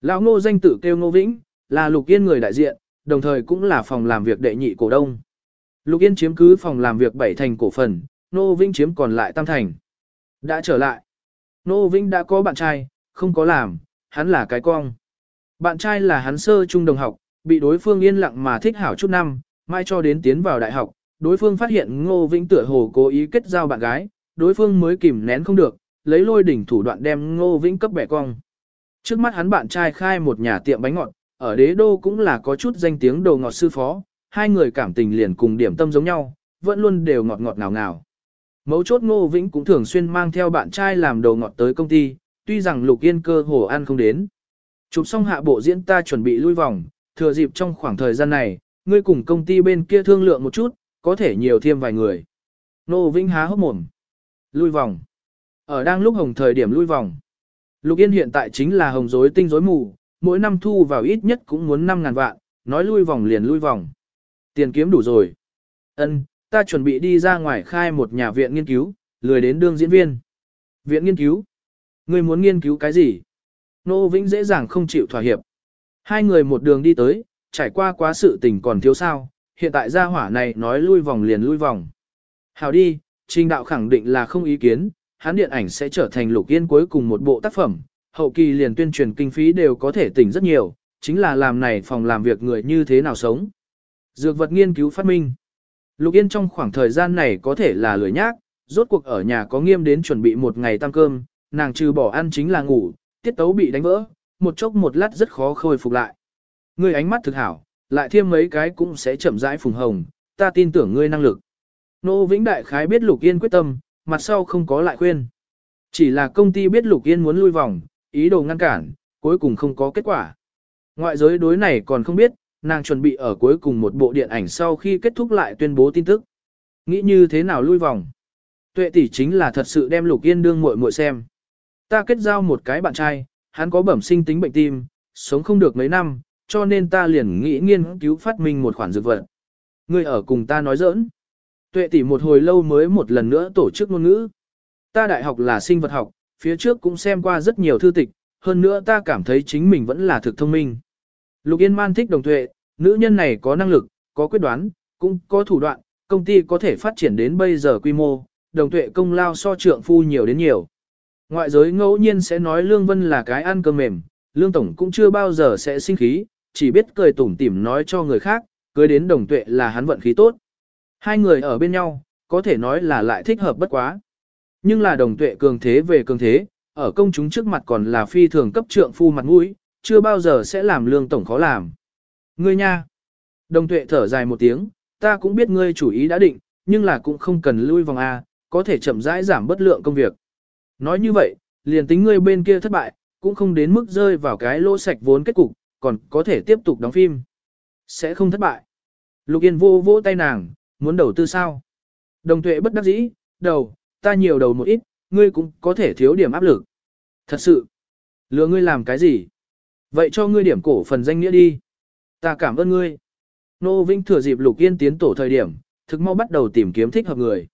Lão Nô danh tự kêu Ngô Vĩnh, là lục yên người đại diện, đồng thời cũng là phòng làm việc đệ nhị cổ đông. Lục Yên chiếm cứ phòng làm việc bảy thành cổ phần, Nô Vĩnh chiếm còn lại tam thành. Đã trở lại. Nô Vĩnh đã có bạn trai, không có làm, hắn là cái cong. Bạn trai là hắn sơ trung đồng học, bị đối phương yên lặng mà thích hảo chút năm, mai cho đến tiến vào đại học, đối phương phát hiện Ngô Vĩnh tựa hồ cố ý kết giao bạn gái, đối phương mới kìm nén không được, lấy lôi đỉnh thủ đoạn đem Ngô Vĩnh cấp bẻ cong. Trước mắt hắn bạn trai khai một nhà tiệm bánh ngọt, ở đế đô cũng là có chút danh tiếng đồ ngọt sư phó, hai người cảm tình liền cùng điểm tâm giống nhau, vẫn luôn đều ngọt ngọt ngào ngào. Mấu chốt Ngô Vĩnh cũng thường xuyên mang theo bạn trai làm đồ ngọt tới công ty, tuy rằng Lục Yên cơ hồ ăn không đến. Chụp xong hạ bộ diễn ta chuẩn bị lui vòng, thừa dịp trong khoảng thời gian này, ngươi cùng công ty bên kia thương lượng một chút, có thể nhiều thêm vài người. Nô Vĩnh há hốc mồm. Lui vòng. Ở đang lúc hồng thời điểm lui vòng. Lục Yên hiện tại chính là hồng rối tinh rối mù, mỗi năm thu vào ít nhất cũng muốn 5.000 vạn, nói lui vòng liền lui vòng. Tiền kiếm đủ rồi. Ân, ta chuẩn bị đi ra ngoài khai một nhà viện nghiên cứu, lười đến đương diễn viên. Viện nghiên cứu? Ngươi muốn nghiên cứu cái gì? Nô Vĩnh dễ dàng không chịu thỏa hiệp. Hai người một đường đi tới, trải qua quá sự tình còn thiếu sao, hiện tại gia hỏa này nói lui vòng liền lui vòng. Hào đi, trình đạo khẳng định là không ý kiến, hắn điện ảnh sẽ trở thành lục yên cuối cùng một bộ tác phẩm, hậu kỳ liền tuyên truyền kinh phí đều có thể tỉnh rất nhiều, chính là làm này phòng làm việc người như thế nào sống. Dược vật nghiên cứu phát minh. Lục Yên trong khoảng thời gian này có thể là lười nhác, rốt cuộc ở nhà có nghiêm đến chuẩn bị một ngày tăng cơm, nàng trừ bỏ ăn chính là ngủ, tiết tấu bị đánh vỡ, một chốc một lát rất khó khôi phục lại. Ngươi ánh mắt thực hảo, lại thêm mấy cái cũng sẽ chậm rãi phùng hồng, ta tin tưởng ngươi năng lực. Nô Vĩnh Đại Khái biết Lục Yên quyết tâm, mặt sau không có lại khuyên. Chỉ là công ty biết Lục Yên muốn lui vòng, ý đồ ngăn cản, cuối cùng không có kết quả. Ngoại giới đối này còn không biết, nàng chuẩn bị ở cuối cùng một bộ điện ảnh sau khi kết thúc lại tuyên bố tin tức. Nghĩ như thế nào lui vòng? Tuệ tỷ chính là thật sự đem Lục Yên đương muội muội xem. Ta kết giao một cái bạn trai, hắn có bẩm sinh tính bệnh tim, sống không được mấy năm, cho nên ta liền nghĩ nghiên cứu phát minh một khoản dược vật. Ngươi ở cùng ta nói giỡn. Tuệ tỷ một hồi lâu mới một lần nữa tổ chức ngôn ngữ. Ta đại học là sinh vật học, phía trước cũng xem qua rất nhiều thư tịch, hơn nữa ta cảm thấy chính mình vẫn là thực thông minh. Lục Yên Man thích đồng tuệ, nữ nhân này có năng lực, có quyết đoán, cũng có thủ đoạn, công ty có thể phát triển đến bây giờ quy mô, đồng tuệ công lao so trượng phu nhiều đến nhiều. Ngoại giới ngẫu nhiên sẽ nói Lương Vân là cái ăn cơm mềm, Lương Tổng cũng chưa bao giờ sẽ sinh khí, chỉ biết cười tủm tỉm nói cho người khác, cưới đến đồng tuệ là hắn vận khí tốt. Hai người ở bên nhau, có thể nói là lại thích hợp bất quá. Nhưng là đồng tuệ cường thế về cường thế, ở công chúng trước mặt còn là phi thường cấp trượng phu mặt mũi, chưa bao giờ sẽ làm lương tổng khó làm. Ngươi nha! Đồng tuệ thở dài một tiếng, ta cũng biết ngươi chủ ý đã định, nhưng là cũng không cần lui vòng A, có thể chậm rãi giảm bất lượng công việc. Nói như vậy, liền tính ngươi bên kia thất bại, cũng không đến mức rơi vào cái lỗ sạch vốn kết cục, còn có thể tiếp tục đóng phim. Sẽ không thất bại. Lục Yên vô vỗ tay nàng, muốn đầu tư sao? Đồng tuệ bất đắc dĩ, đầu, ta nhiều đầu một ít, ngươi cũng có thể thiếu điểm áp lực. Thật sự, lừa ngươi làm cái gì? Vậy cho ngươi điểm cổ phần danh nghĩa đi. Ta cảm ơn ngươi. Nô Vinh thừa dịp Lục Yên tiến tổ thời điểm, thực mau bắt đầu tìm kiếm thích hợp người.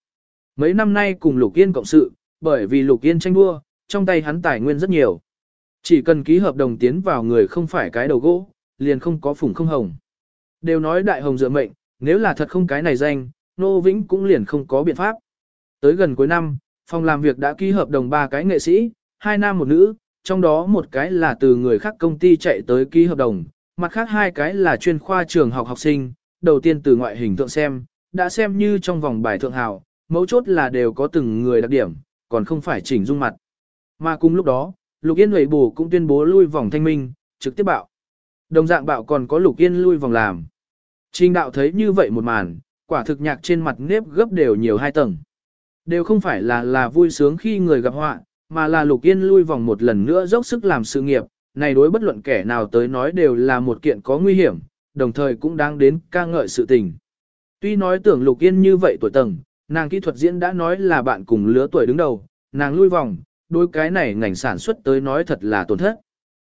Mấy năm nay cùng Lục Yên cộng sự, bởi vì Lục Yên tranh đua, trong tay hắn tài nguyên rất nhiều. Chỉ cần ký hợp đồng tiến vào người không phải cái đầu gỗ, liền không có phủng không hồng. Đều nói đại hồng dựa mệnh, nếu là thật không cái này danh, Nô Vĩnh cũng liền không có biện pháp. Tới gần cuối năm, phòng làm việc đã ký hợp đồng ba cái nghệ sĩ, hai nam một nữ, trong đó một cái là từ người khác công ty chạy tới ký hợp đồng, mặt khác hai cái là chuyên khoa trường học học sinh, đầu tiên từ ngoại hình thượng xem, đã xem như trong vòng bài thượng hào, mấu chốt là đều có từng người đặc điểm, còn không phải chỉnh dung mặt. Mà cùng lúc đó, Lục Yên Huệ Bù cũng tuyên bố lui vòng thanh minh, trực tiếp bạo. Đồng dạng bạo còn có Lục Yên lui vòng làm. Trình đạo thấy như vậy một màn, quả thực nhạc trên mặt nếp gấp đều nhiều hai tầng. Đều không phải là là vui sướng khi người gặp họa, mà là Lục Yên lui vòng một lần nữa dốc sức làm sự nghiệp, này đối bất luận kẻ nào tới nói đều là một kiện có nguy hiểm, đồng thời cũng đang đến ca ngợi sự tình. Tuy nói tưởng Lục Yên như vậy tuổi tầng, nàng kỹ thuật diễn đã nói là bạn cùng lứa tuổi đứng đầu, nàng lui vòng, đối cái này ngành sản xuất tới nói thật là tổn thất.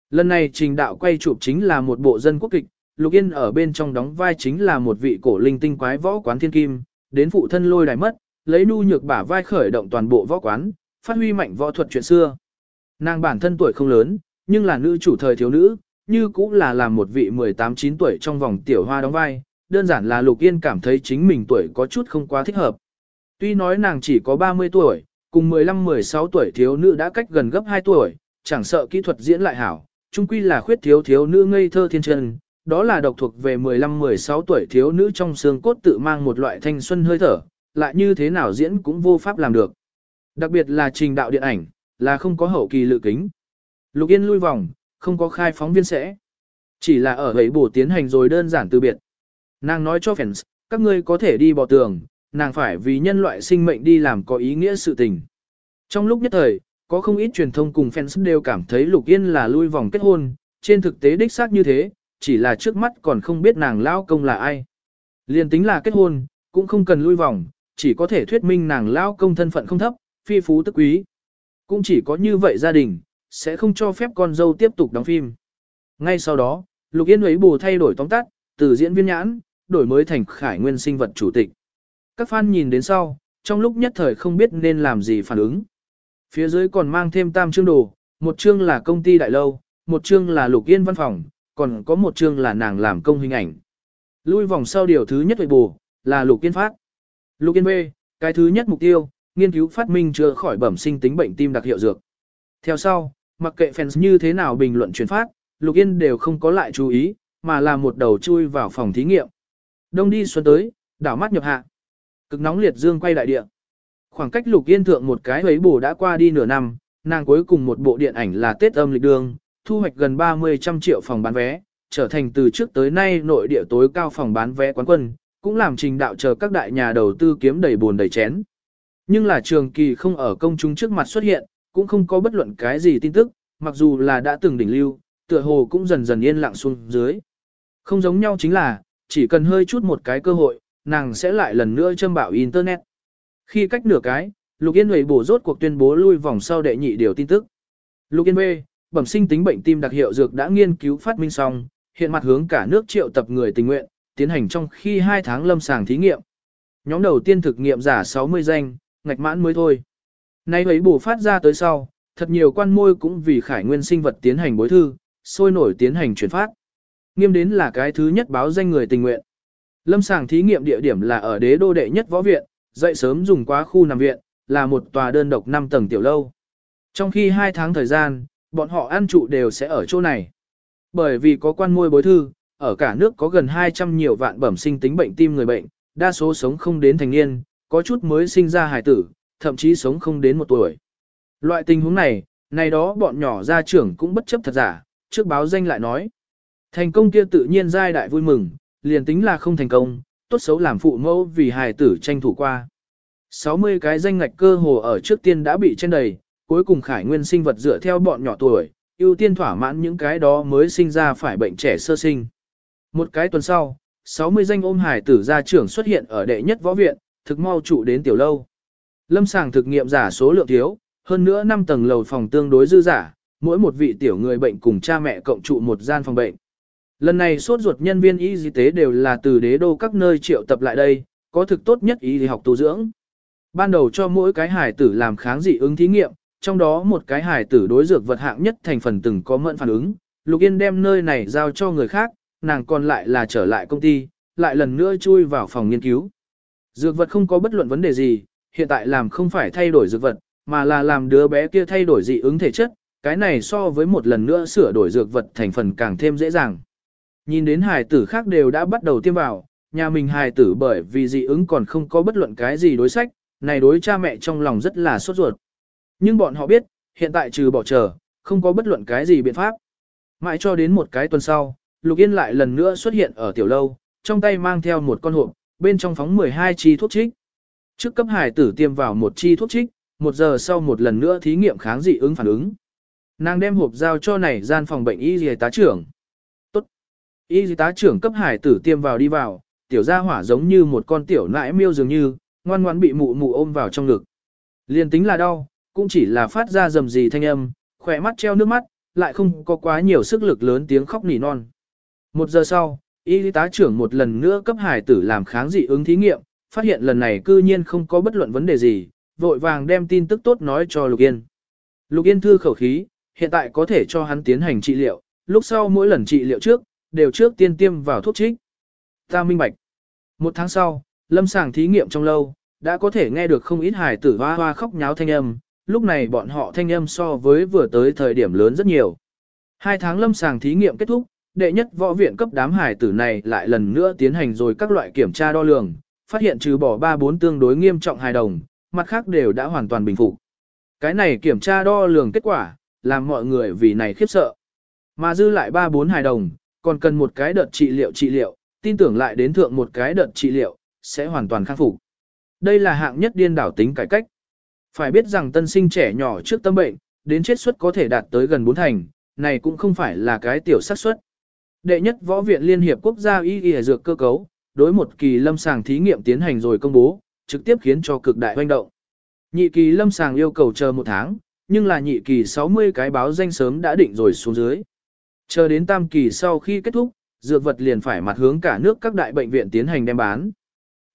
Lần này trình đạo quay chụp chính là một bộ dân quốc kịch, Lục Yên ở bên trong đóng vai chính là một vị cổ linh tinh quái võ quán thiên kim, đến phụ thân lôi đài mất, lấy nu nhược bả vai khởi động toàn bộ võ quán, phát huy mạnh võ thuật chuyện xưa. Nàng bản thân tuổi không lớn, nhưng là nữ chủ thời thiếu nữ, như cũng là làm một vị 18-9 tuổi trong vòng tiểu hoa đóng vai, đơn giản là Lục Yên cảm thấy chính mình tuổi có chút không quá thích hợp. Tuy nói nàng chỉ có 30 tuổi, cùng 15-16 tuổi thiếu nữ đã cách gần gấp 2 tuổi, chẳng sợ kỹ thuật diễn lại hảo, chung quy là khuyết thiếu thiếu nữ ngây thơ thiên chân, đó là độc thuộc về 15-16 tuổi thiếu nữ trong xương cốt tự mang một loại thanh xuân hơi thở, lại như thế nào diễn cũng vô pháp làm được. Đặc biệt là trình đạo điện ảnh, là không có hậu kỳ lự kính. Lục Yên lui vòng, không có khai phóng viên sẽ. Chỉ là ở ấy bổ tiến hành rồi đơn giản từ biệt. Nàng nói cho fans, các ngươi có thể đi bỏ tường, nàng phải vì nhân loại sinh mệnh đi làm có ý nghĩa sự tình. Trong lúc nhất thời, có không ít truyền thông cùng fans đều cảm thấy Lục Yên là lui vòng kết hôn, trên thực tế đích xác như thế, chỉ là trước mắt còn không biết nàng lao công là ai. Liên tính là kết hôn, cũng không cần lui vòng, chỉ có thể thuyết minh nàng lao công thân phận không thấp, phi phú tức quý. Cũng chỉ có như vậy gia đình, sẽ không cho phép con dâu tiếp tục đóng phim. Ngay sau đó, Lục Yên ấy bù thay đổi tóm tắt, từ diễn viên nhãn, đổi mới thành khải nguyên sinh vật chủ tịch. Các fan nhìn đến sau, trong lúc nhất thời không biết nên làm gì phản ứng. Phía dưới còn mang thêm tam chương đồ, một chương là công ty đại lâu, một chương là Lục Yên văn phòng, còn có một chương là nàng làm công hình ảnh. Lui vòng sau điều thứ nhất hội bù, là Lục Yên phát. Lục Yên B, cái thứ nhất mục tiêu, nghiên cứu phát minh chữa khỏi bẩm sinh tính bệnh tim đặc hiệu dược. Theo sau, mặc kệ fans như thế nào bình luận truyền phát, Lục Yên đều không có lại chú ý, mà là một đầu chui vào phòng thí nghiệm. Đông đi xuân tới, đảo mắt nhập hạ. Cực nóng liệt dương quay đại địa. Khoảng cách Lục Yên thượng một cái ấy bổ đã qua đi nửa năm, nàng cuối cùng một bộ điện ảnh là Tết âm lịch đường, thu hoạch gần 30 trăm triệu phòng bán vé, trở thành từ trước tới nay nội địa tối cao phòng bán vé quán quân, cũng làm trình đạo chờ các đại nhà đầu tư kiếm đầy buồn đầy chén. Nhưng là trường kỳ không ở công chúng trước mặt xuất hiện, cũng không có bất luận cái gì tin tức, mặc dù là đã từng đỉnh lưu, tựa hồ cũng dần dần yên lặng xuống dưới. Không giống nhau chính là, chỉ cần hơi chút một cái cơ hội, nàng sẽ lại lần nữa châm bảo Internet. Khi cách nửa cái, Lục Yên Huệ bổ rốt cuộc tuyên bố lui vòng sau đệ nhị điều tin tức. Lục Yên B, bẩm sinh tính bệnh tim đặc hiệu dược đã nghiên cứu phát minh xong, hiện mặt hướng cả nước triệu tập người tình nguyện, tiến hành trong khi 2 tháng lâm sàng thí nghiệm. Nhóm đầu tiên thực nghiệm giả 60 danh, ngạch mãn mới thôi. Nay ấy bổ phát ra tới sau, thật nhiều quan môi cũng vì khải nguyên sinh vật tiến hành bối thư, sôi nổi tiến hành chuyển phát. Nghiêm đến là cái thứ nhất báo danh người tình nguyện. Lâm sàng thí nghiệm địa điểm là ở đế đô đệ nhất võ viện, dậy sớm dùng quá khu nằm viện, là một tòa đơn độc 5 tầng tiểu lâu. Trong khi 2 tháng thời gian, bọn họ ăn trụ đều sẽ ở chỗ này. Bởi vì có quan môi bối thư, ở cả nước có gần 200 nhiều vạn bẩm sinh tính bệnh tim người bệnh, đa số sống không đến thành niên, có chút mới sinh ra hài tử, thậm chí sống không đến một tuổi. Loại tình huống này, này đó bọn nhỏ gia trưởng cũng bất chấp thật giả, trước báo danh lại nói. Thành công kia tự nhiên giai đại vui mừng, liền tính là không thành công, tốt xấu làm phụ mẫu vì hài tử tranh thủ qua. 60 cái danh ngạch cơ hồ ở trước tiên đã bị trên đầy, cuối cùng khải nguyên sinh vật dựa theo bọn nhỏ tuổi, ưu tiên thỏa mãn những cái đó mới sinh ra phải bệnh trẻ sơ sinh. Một cái tuần sau, 60 danh ôm hải tử gia trưởng xuất hiện ở đệ nhất võ viện, thực mau trụ đến tiểu lâu. Lâm sàng thực nghiệm giả số lượng thiếu, hơn nữa 5 tầng lầu phòng tương đối dư giả, mỗi một vị tiểu người bệnh cùng cha mẹ cộng trụ một gian phòng bệnh. Lần này sốt ruột nhân viên y tế đều là từ đế đô các nơi triệu tập lại đây, có thực tốt nhất y học tu dưỡng. Ban đầu cho mỗi cái hải tử làm kháng dị ứng thí nghiệm, trong đó một cái hải tử đối dược vật hạng nhất thành phần từng có mẫn phản ứng, Lục Yên đem nơi này giao cho người khác, nàng còn lại là trở lại công ty, lại lần nữa chui vào phòng nghiên cứu. Dược vật không có bất luận vấn đề gì, hiện tại làm không phải thay đổi dược vật, mà là làm đứa bé kia thay đổi dị ứng thể chất, cái này so với một lần nữa sửa đổi dược vật thành phần càng thêm dễ dàng. Nhìn đến hài tử khác đều đã bắt đầu tiêm vào, nhà mình hài tử bởi vì dị ứng còn không có bất luận cái gì đối sách, này đối cha mẹ trong lòng rất là sốt ruột. Nhưng bọn họ biết, hiện tại trừ bỏ chờ, không có bất luận cái gì biện pháp. Mãi cho đến một cái tuần sau, Lục Yên lại lần nữa xuất hiện ở tiểu lâu, trong tay mang theo một con hộp, bên trong phóng 12 chi thuốc trích. Trước cấp hải tử tiêm vào một chi thuốc trích, một giờ sau một lần nữa thí nghiệm kháng dị ứng phản ứng. Nàng đem hộp giao cho này gian phòng bệnh y dì tá trưởng. Y y tá trưởng cấp hải tử tiêm vào đi vào, tiểu gia hỏa giống như một con tiểu nãi miêu dường như, ngoan ngoãn bị mụ mụ ôm vào trong ngực. Liên tính là đau, cũng chỉ là phát ra rầm rì thanh âm, khỏe mắt treo nước mắt, lại không có quá nhiều sức lực lớn tiếng khóc nỉ non. Một giờ sau, y tá trưởng một lần nữa cấp hải tử làm kháng dị ứng thí nghiệm, phát hiện lần này cư nhiên không có bất luận vấn đề gì, vội vàng đem tin tức tốt nói cho Lục Yên. Lục Yên thư khẩu khí, hiện tại có thể cho hắn tiến hành trị liệu, lúc sau mỗi lần trị liệu trước, đều trước tiên tiêm vào thuốc trích. Ta minh bạch. Một tháng sau, lâm sàng thí nghiệm trong lâu, đã có thể nghe được không ít hài tử hoa hoa khóc nháo thanh âm, lúc này bọn họ thanh âm so với vừa tới thời điểm lớn rất nhiều. Hai tháng lâm sàng thí nghiệm kết thúc, đệ nhất võ viện cấp đám hài tử này lại lần nữa tiến hành rồi các loại kiểm tra đo lường, phát hiện trừ bỏ 3-4 tương đối nghiêm trọng hài đồng, mặt khác đều đã hoàn toàn bình phục. Cái này kiểm tra đo lường kết quả, làm mọi người vì này khiếp sợ. Mà dư lại 3-4 hài đồng, còn cần một cái đợt trị liệu trị liệu, tin tưởng lại đến thượng một cái đợt trị liệu, sẽ hoàn toàn khắc phục. Đây là hạng nhất điên đảo tính cải cách. Phải biết rằng tân sinh trẻ nhỏ trước tâm bệnh, đến chết suất có thể đạt tới gần 4 thành, này cũng không phải là cái tiểu xác suất. Đệ nhất võ viện Liên hiệp quốc gia y y dược cơ cấu, đối một kỳ lâm sàng thí nghiệm tiến hành rồi công bố, trực tiếp khiến cho cực đại hoành động. Nhị kỳ lâm sàng yêu cầu chờ một tháng, nhưng là nhị kỳ 60 cái báo danh sớm đã định rồi xuống dưới. Chờ đến tam kỳ sau khi kết thúc, dược vật liền phải mặt hướng cả nước các đại bệnh viện tiến hành đem bán.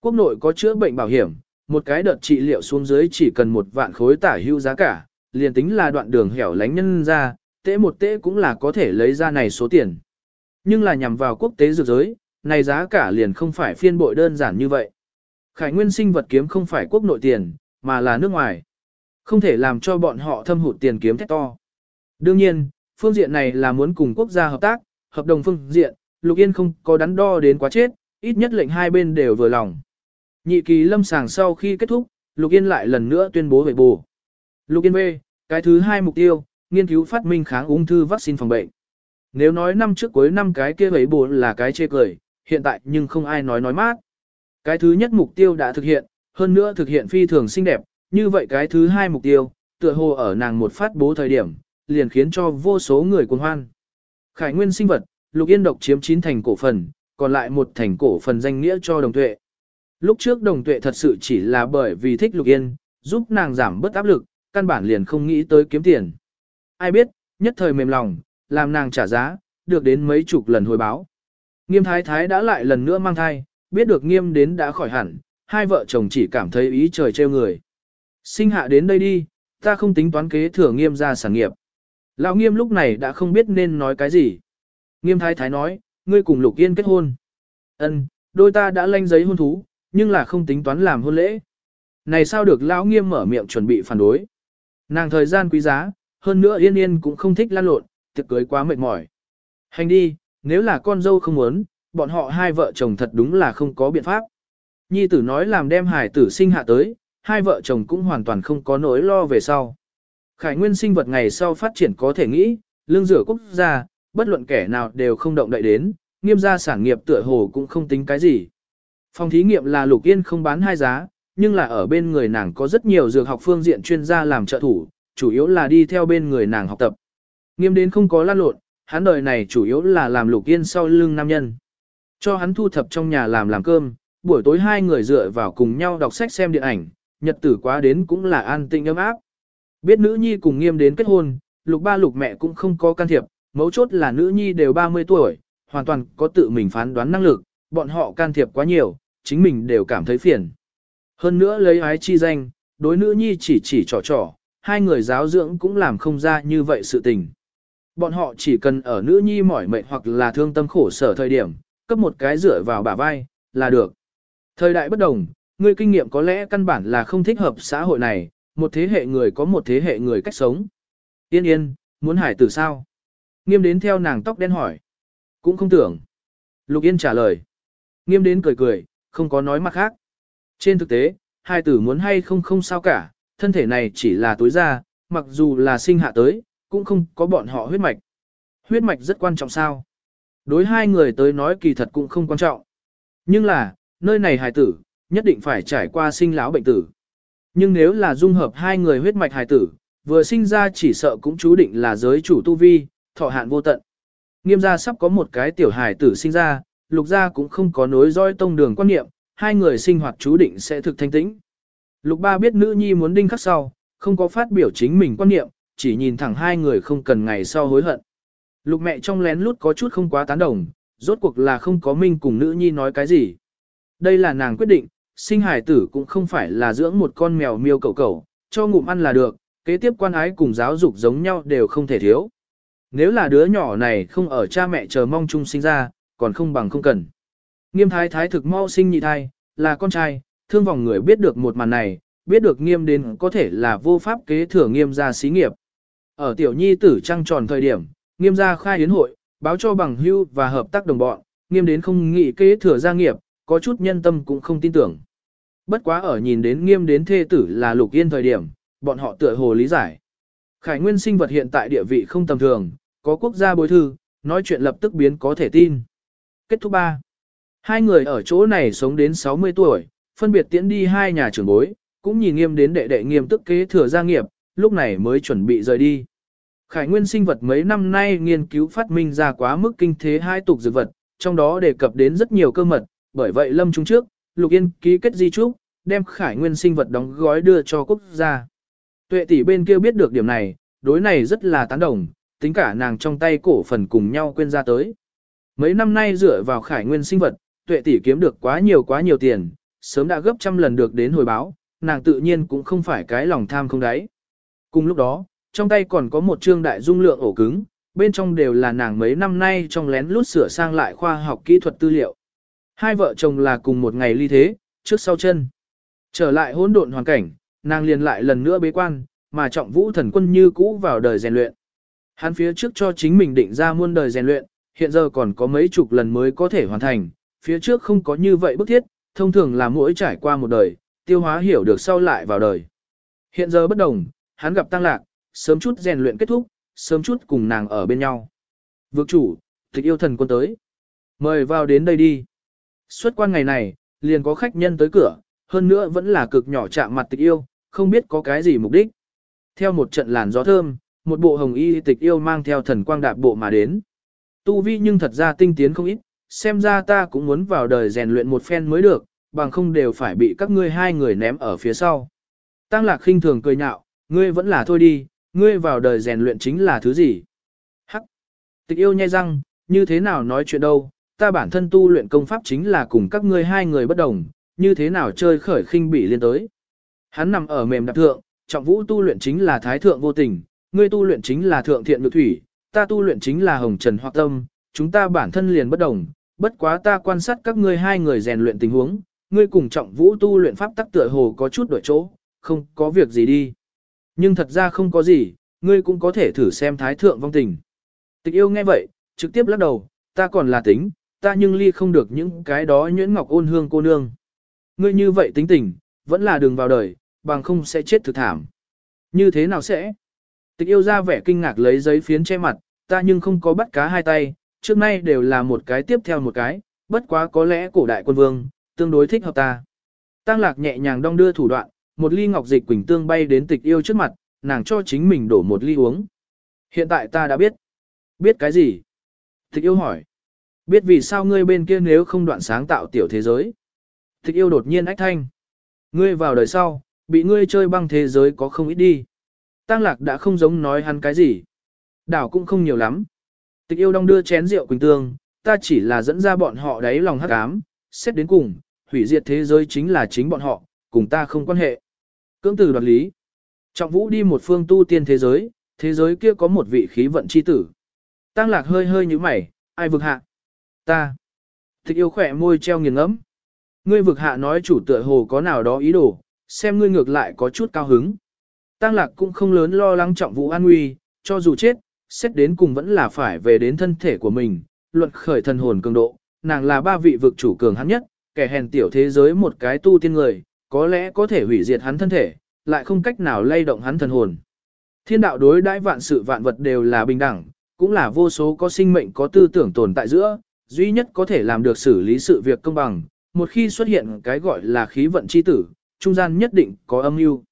Quốc nội có chữa bệnh bảo hiểm, một cái đợt trị liệu xuống dưới chỉ cần một vạn khối tả hưu giá cả, liền tính là đoạn đường hẻo lánh nhân ra, tễ một tễ cũng là có thể lấy ra này số tiền. Nhưng là nhằm vào quốc tế dược giới, này giá cả liền không phải phiên bội đơn giản như vậy. Khải nguyên sinh vật kiếm không phải quốc nội tiền, mà là nước ngoài. Không thể làm cho bọn họ thâm hụt tiền kiếm thét to. Đương nhiên, phương diện này là muốn cùng quốc gia hợp tác, hợp đồng phương diện, Lục Yên không có đắn đo đến quá chết, ít nhất lệnh hai bên đều vừa lòng. Nhị kỳ lâm sàng sau khi kết thúc, Lục Yên lại lần nữa tuyên bố về bù. Lục Yên B, cái thứ hai mục tiêu, nghiên cứu phát minh kháng ung thư vaccine phòng bệnh. Nếu nói năm trước cuối năm cái kia vậy bù là cái chê cười, hiện tại nhưng không ai nói nói mát. Cái thứ nhất mục tiêu đã thực hiện, hơn nữa thực hiện phi thường xinh đẹp, như vậy cái thứ hai mục tiêu, tựa hồ ở nàng một phát bố thời điểm, liền khiến cho vô số người cuồng hoan. Khải nguyên sinh vật, Lục Yên độc chiếm 9 thành cổ phần, còn lại một thành cổ phần danh nghĩa cho đồng tuệ. Lúc trước đồng tuệ thật sự chỉ là bởi vì thích Lục Yên, giúp nàng giảm bớt áp lực, căn bản liền không nghĩ tới kiếm tiền. Ai biết, nhất thời mềm lòng, làm nàng trả giá, được đến mấy chục lần hồi báo. Nghiêm thái thái đã lại lần nữa mang thai, biết được nghiêm đến đã khỏi hẳn, hai vợ chồng chỉ cảm thấy ý trời trêu người. Sinh hạ đến đây đi, ta không tính toán kế thừa nghiêm ra sản nghiệp. Lão nghiêm lúc này đã không biết nên nói cái gì. Nghiêm thái thái nói, ngươi cùng lục yên kết hôn. Ân, đôi ta đã lanh giấy hôn thú, nhưng là không tính toán làm hôn lễ. Này sao được lão nghiêm mở miệng chuẩn bị phản đối. Nàng thời gian quý giá, hơn nữa yên yên cũng không thích lan lộn, tiệc cưới quá mệt mỏi. Hành đi, nếu là con dâu không muốn, bọn họ hai vợ chồng thật đúng là không có biện pháp. Nhi tử nói làm đem hải tử sinh hạ tới, hai vợ chồng cũng hoàn toàn không có nỗi lo về sau. Khải nguyên sinh vật ngày sau phát triển có thể nghĩ, lương rửa quốc gia, bất luận kẻ nào đều không động đậy đến, nghiêm gia sản nghiệp tựa hồ cũng không tính cái gì. Phòng thí nghiệm là lục yên không bán hai giá, nhưng là ở bên người nàng có rất nhiều dược học phương diện chuyên gia làm trợ thủ, chủ yếu là đi theo bên người nàng học tập. Nghiêm đến không có lan lộn, hắn đời này chủ yếu là làm lục yên sau lưng nam nhân. Cho hắn thu thập trong nhà làm làm cơm, buổi tối hai người dựa vào cùng nhau đọc sách xem điện ảnh, nhật tử quá đến cũng là an tĩnh ấm áp. Biết nữ nhi cùng nghiêm đến kết hôn, lục ba lục mẹ cũng không có can thiệp, mấu chốt là nữ nhi đều 30 tuổi, hoàn toàn có tự mình phán đoán năng lực, bọn họ can thiệp quá nhiều, chính mình đều cảm thấy phiền. Hơn nữa lấy ái chi danh, đối nữ nhi chỉ chỉ trò trò, hai người giáo dưỡng cũng làm không ra như vậy sự tình. Bọn họ chỉ cần ở nữ nhi mỏi mệt hoặc là thương tâm khổ sở thời điểm, cấp một cái dựa vào bả vai, là được. Thời đại bất đồng, người kinh nghiệm có lẽ căn bản là không thích hợp xã hội này, một thế hệ người có một thế hệ người cách sống. Yên yên, muốn hải tử sao? Nghiêm đến theo nàng tóc đen hỏi. Cũng không tưởng. Lục Yên trả lời. Nghiêm đến cười cười, không có nói mặt khác. Trên thực tế, hai tử muốn hay không không sao cả, thân thể này chỉ là tối ra, mặc dù là sinh hạ tới, cũng không có bọn họ huyết mạch. Huyết mạch rất quan trọng sao? Đối hai người tới nói kỳ thật cũng không quan trọng. Nhưng là, nơi này hài tử, nhất định phải trải qua sinh lão bệnh tử. Nhưng nếu là dung hợp hai người huyết mạch hài tử, vừa sinh ra chỉ sợ cũng chú định là giới chủ tu vi, thọ hạn vô tận. Nghiêm gia sắp có một cái tiểu hài tử sinh ra, lục gia cũng không có nối dõi tông đường quan niệm, hai người sinh hoạt chú định sẽ thực thanh tĩnh. Lục ba biết nữ nhi muốn đinh khắc sau, không có phát biểu chính mình quan niệm, chỉ nhìn thẳng hai người không cần ngày sau hối hận. Lục mẹ trong lén lút có chút không quá tán đồng, rốt cuộc là không có minh cùng nữ nhi nói cái gì. Đây là nàng quyết định, sinh hải tử cũng không phải là dưỡng một con mèo miêu cầu cầu, cho ngụm ăn là được, kế tiếp quan ái cùng giáo dục giống nhau đều không thể thiếu. Nếu là đứa nhỏ này không ở cha mẹ chờ mong chung sinh ra, còn không bằng không cần. Nghiêm thái thái thực mau sinh nhị thai, là con trai, thương vòng người biết được một màn này, biết được nghiêm đến có thể là vô pháp kế thừa nghiêm gia xí nghiệp. Ở tiểu nhi tử trăng tròn thời điểm, nghiêm gia khai hiến hội, báo cho bằng hưu và hợp tác đồng bọn, nghiêm đến không nghĩ kế thừa gia nghiệp, có chút nhân tâm cũng không tin tưởng. Bất quá ở nhìn đến nghiêm đến thê tử là lục yên thời điểm, bọn họ tựa hồ lý giải. Khải nguyên sinh vật hiện tại địa vị không tầm thường, có quốc gia bối thư, nói chuyện lập tức biến có thể tin. Kết thúc 3. Hai người ở chỗ này sống đến 60 tuổi, phân biệt tiễn đi hai nhà trưởng bối, cũng nhìn nghiêm đến đệ đệ nghiêm tức kế thừa gia nghiệp, lúc này mới chuẩn bị rời đi. Khải nguyên sinh vật mấy năm nay nghiên cứu phát minh ra quá mức kinh thế hai tục dược vật, trong đó đề cập đến rất nhiều cơ mật, bởi vậy lâm trung trước, Lục Yên ký kết di trúc, đem khải nguyên sinh vật đóng gói đưa cho quốc gia. Tuệ tỷ bên kia biết được điểm này, đối này rất là tán đồng, tính cả nàng trong tay cổ phần cùng nhau quên ra tới. Mấy năm nay dựa vào khải nguyên sinh vật, tuệ tỷ kiếm được quá nhiều quá nhiều tiền, sớm đã gấp trăm lần được đến hồi báo, nàng tự nhiên cũng không phải cái lòng tham không đáy. Cùng lúc đó, trong tay còn có một trương đại dung lượng ổ cứng, bên trong đều là nàng mấy năm nay trong lén lút sửa sang lại khoa học kỹ thuật tư liệu. Hai vợ chồng là cùng một ngày ly thế, trước sau chân. Trở lại hỗn độn hoàn cảnh, nàng liền lại lần nữa bế quan, mà trọng vũ thần quân như cũ vào đời rèn luyện. Hắn phía trước cho chính mình định ra muôn đời rèn luyện, hiện giờ còn có mấy chục lần mới có thể hoàn thành, phía trước không có như vậy bức thiết, thông thường là mỗi trải qua một đời, tiêu hóa hiểu được sau lại vào đời. Hiện giờ bất đồng, hắn gặp tăng lạc, sớm chút rèn luyện kết thúc, sớm chút cùng nàng ở bên nhau. Vượt chủ, tịch yêu thần quân tới. Mời vào đến đây đi. Xuất quan ngày này, liền có khách nhân tới cửa, hơn nữa vẫn là cực nhỏ chạm mặt tịch yêu, không biết có cái gì mục đích. Theo một trận làn gió thơm, một bộ hồng y tịch yêu mang theo thần quang đạp bộ mà đến. Tu vi nhưng thật ra tinh tiến không ít, xem ra ta cũng muốn vào đời rèn luyện một phen mới được, bằng không đều phải bị các ngươi hai người ném ở phía sau. Tăng lạc khinh thường cười nhạo, ngươi vẫn là thôi đi, ngươi vào đời rèn luyện chính là thứ gì? Hắc! Tịch yêu nhai răng, như thế nào nói chuyện đâu, ta bản thân tu luyện công pháp chính là cùng các ngươi hai người bất đồng, như thế nào chơi khởi khinh bị liên tới. Hắn nằm ở mềm đạp thượng, trọng vũ tu luyện chính là thái thượng vô tình, ngươi tu luyện chính là thượng thiện nhược thủy, ta tu luyện chính là hồng trần hoặc tâm, chúng ta bản thân liền bất đồng, bất quá ta quan sát các ngươi hai người rèn luyện tình huống, ngươi cùng trọng vũ tu luyện pháp tắc tựa hồ có chút đổi chỗ, không có việc gì đi. Nhưng thật ra không có gì, ngươi cũng có thể thử xem thái thượng vong tình. Tịch yêu nghe vậy, trực tiếp lắc đầu, ta còn là tính, ta nhưng ly không được những cái đó nhuyễn ngọc ôn hương cô nương. Ngươi như vậy tính tình, vẫn là đường vào đời, bằng không sẽ chết thực thảm. Như thế nào sẽ? Tịch yêu ra vẻ kinh ngạc lấy giấy phiến che mặt, ta nhưng không có bắt cá hai tay, trước nay đều là một cái tiếp theo một cái, bất quá có lẽ cổ đại quân vương, tương đối thích hợp ta. Tăng lạc nhẹ nhàng đong đưa thủ đoạn, một ly ngọc dịch quỳnh tương bay đến tịch yêu trước mặt, nàng cho chính mình đổ một ly uống. Hiện tại ta đã biết. Biết cái gì? Tịch yêu hỏi. Biết vì sao ngươi bên kia nếu không đoạn sáng tạo tiểu thế giới. Tịch yêu đột nhiên ách thanh. Ngươi vào đời sau, bị ngươi chơi băng thế giới có không ít đi. Tăng lạc đã không giống nói hắn cái gì. Đảo cũng không nhiều lắm. Tịch yêu đong đưa chén rượu quỳnh tương, ta chỉ là dẫn ra bọn họ đáy lòng hắc ám, xét đến cùng, hủy diệt thế giới chính là chính bọn họ, cùng ta không quan hệ. Cưỡng từ đoạt lý. Trọng vũ đi một phương tu tiên thế giới, thế giới kia có một vị khí vận chi tử. Tăng lạc hơi hơi như mày, ai vực hạ? Ta. Thích yêu khỏe môi treo nghiền ngẫm. Ngươi vực hạ nói chủ tựa hồ có nào đó ý đồ, xem ngươi ngược lại có chút cao hứng. Tăng lạc cũng không lớn lo lắng trọng vụ an nguy, cho dù chết, xét đến cùng vẫn là phải về đến thân thể của mình, luận khởi thần hồn cường độ, nàng là ba vị vực chủ cường hắn nhất, kẻ hèn tiểu thế giới một cái tu tiên người, có lẽ có thể hủy diệt hắn thân thể, lại không cách nào lay động hắn thần hồn. Thiên đạo đối đãi vạn sự vạn vật đều là bình đẳng, cũng là vô số có sinh mệnh có tư tưởng tồn tại giữa, duy nhất có thể làm được xử lý sự việc công bằng, một khi xuất hiện cái gọi là khí vận chi tử, trung gian nhất định có âm mưu.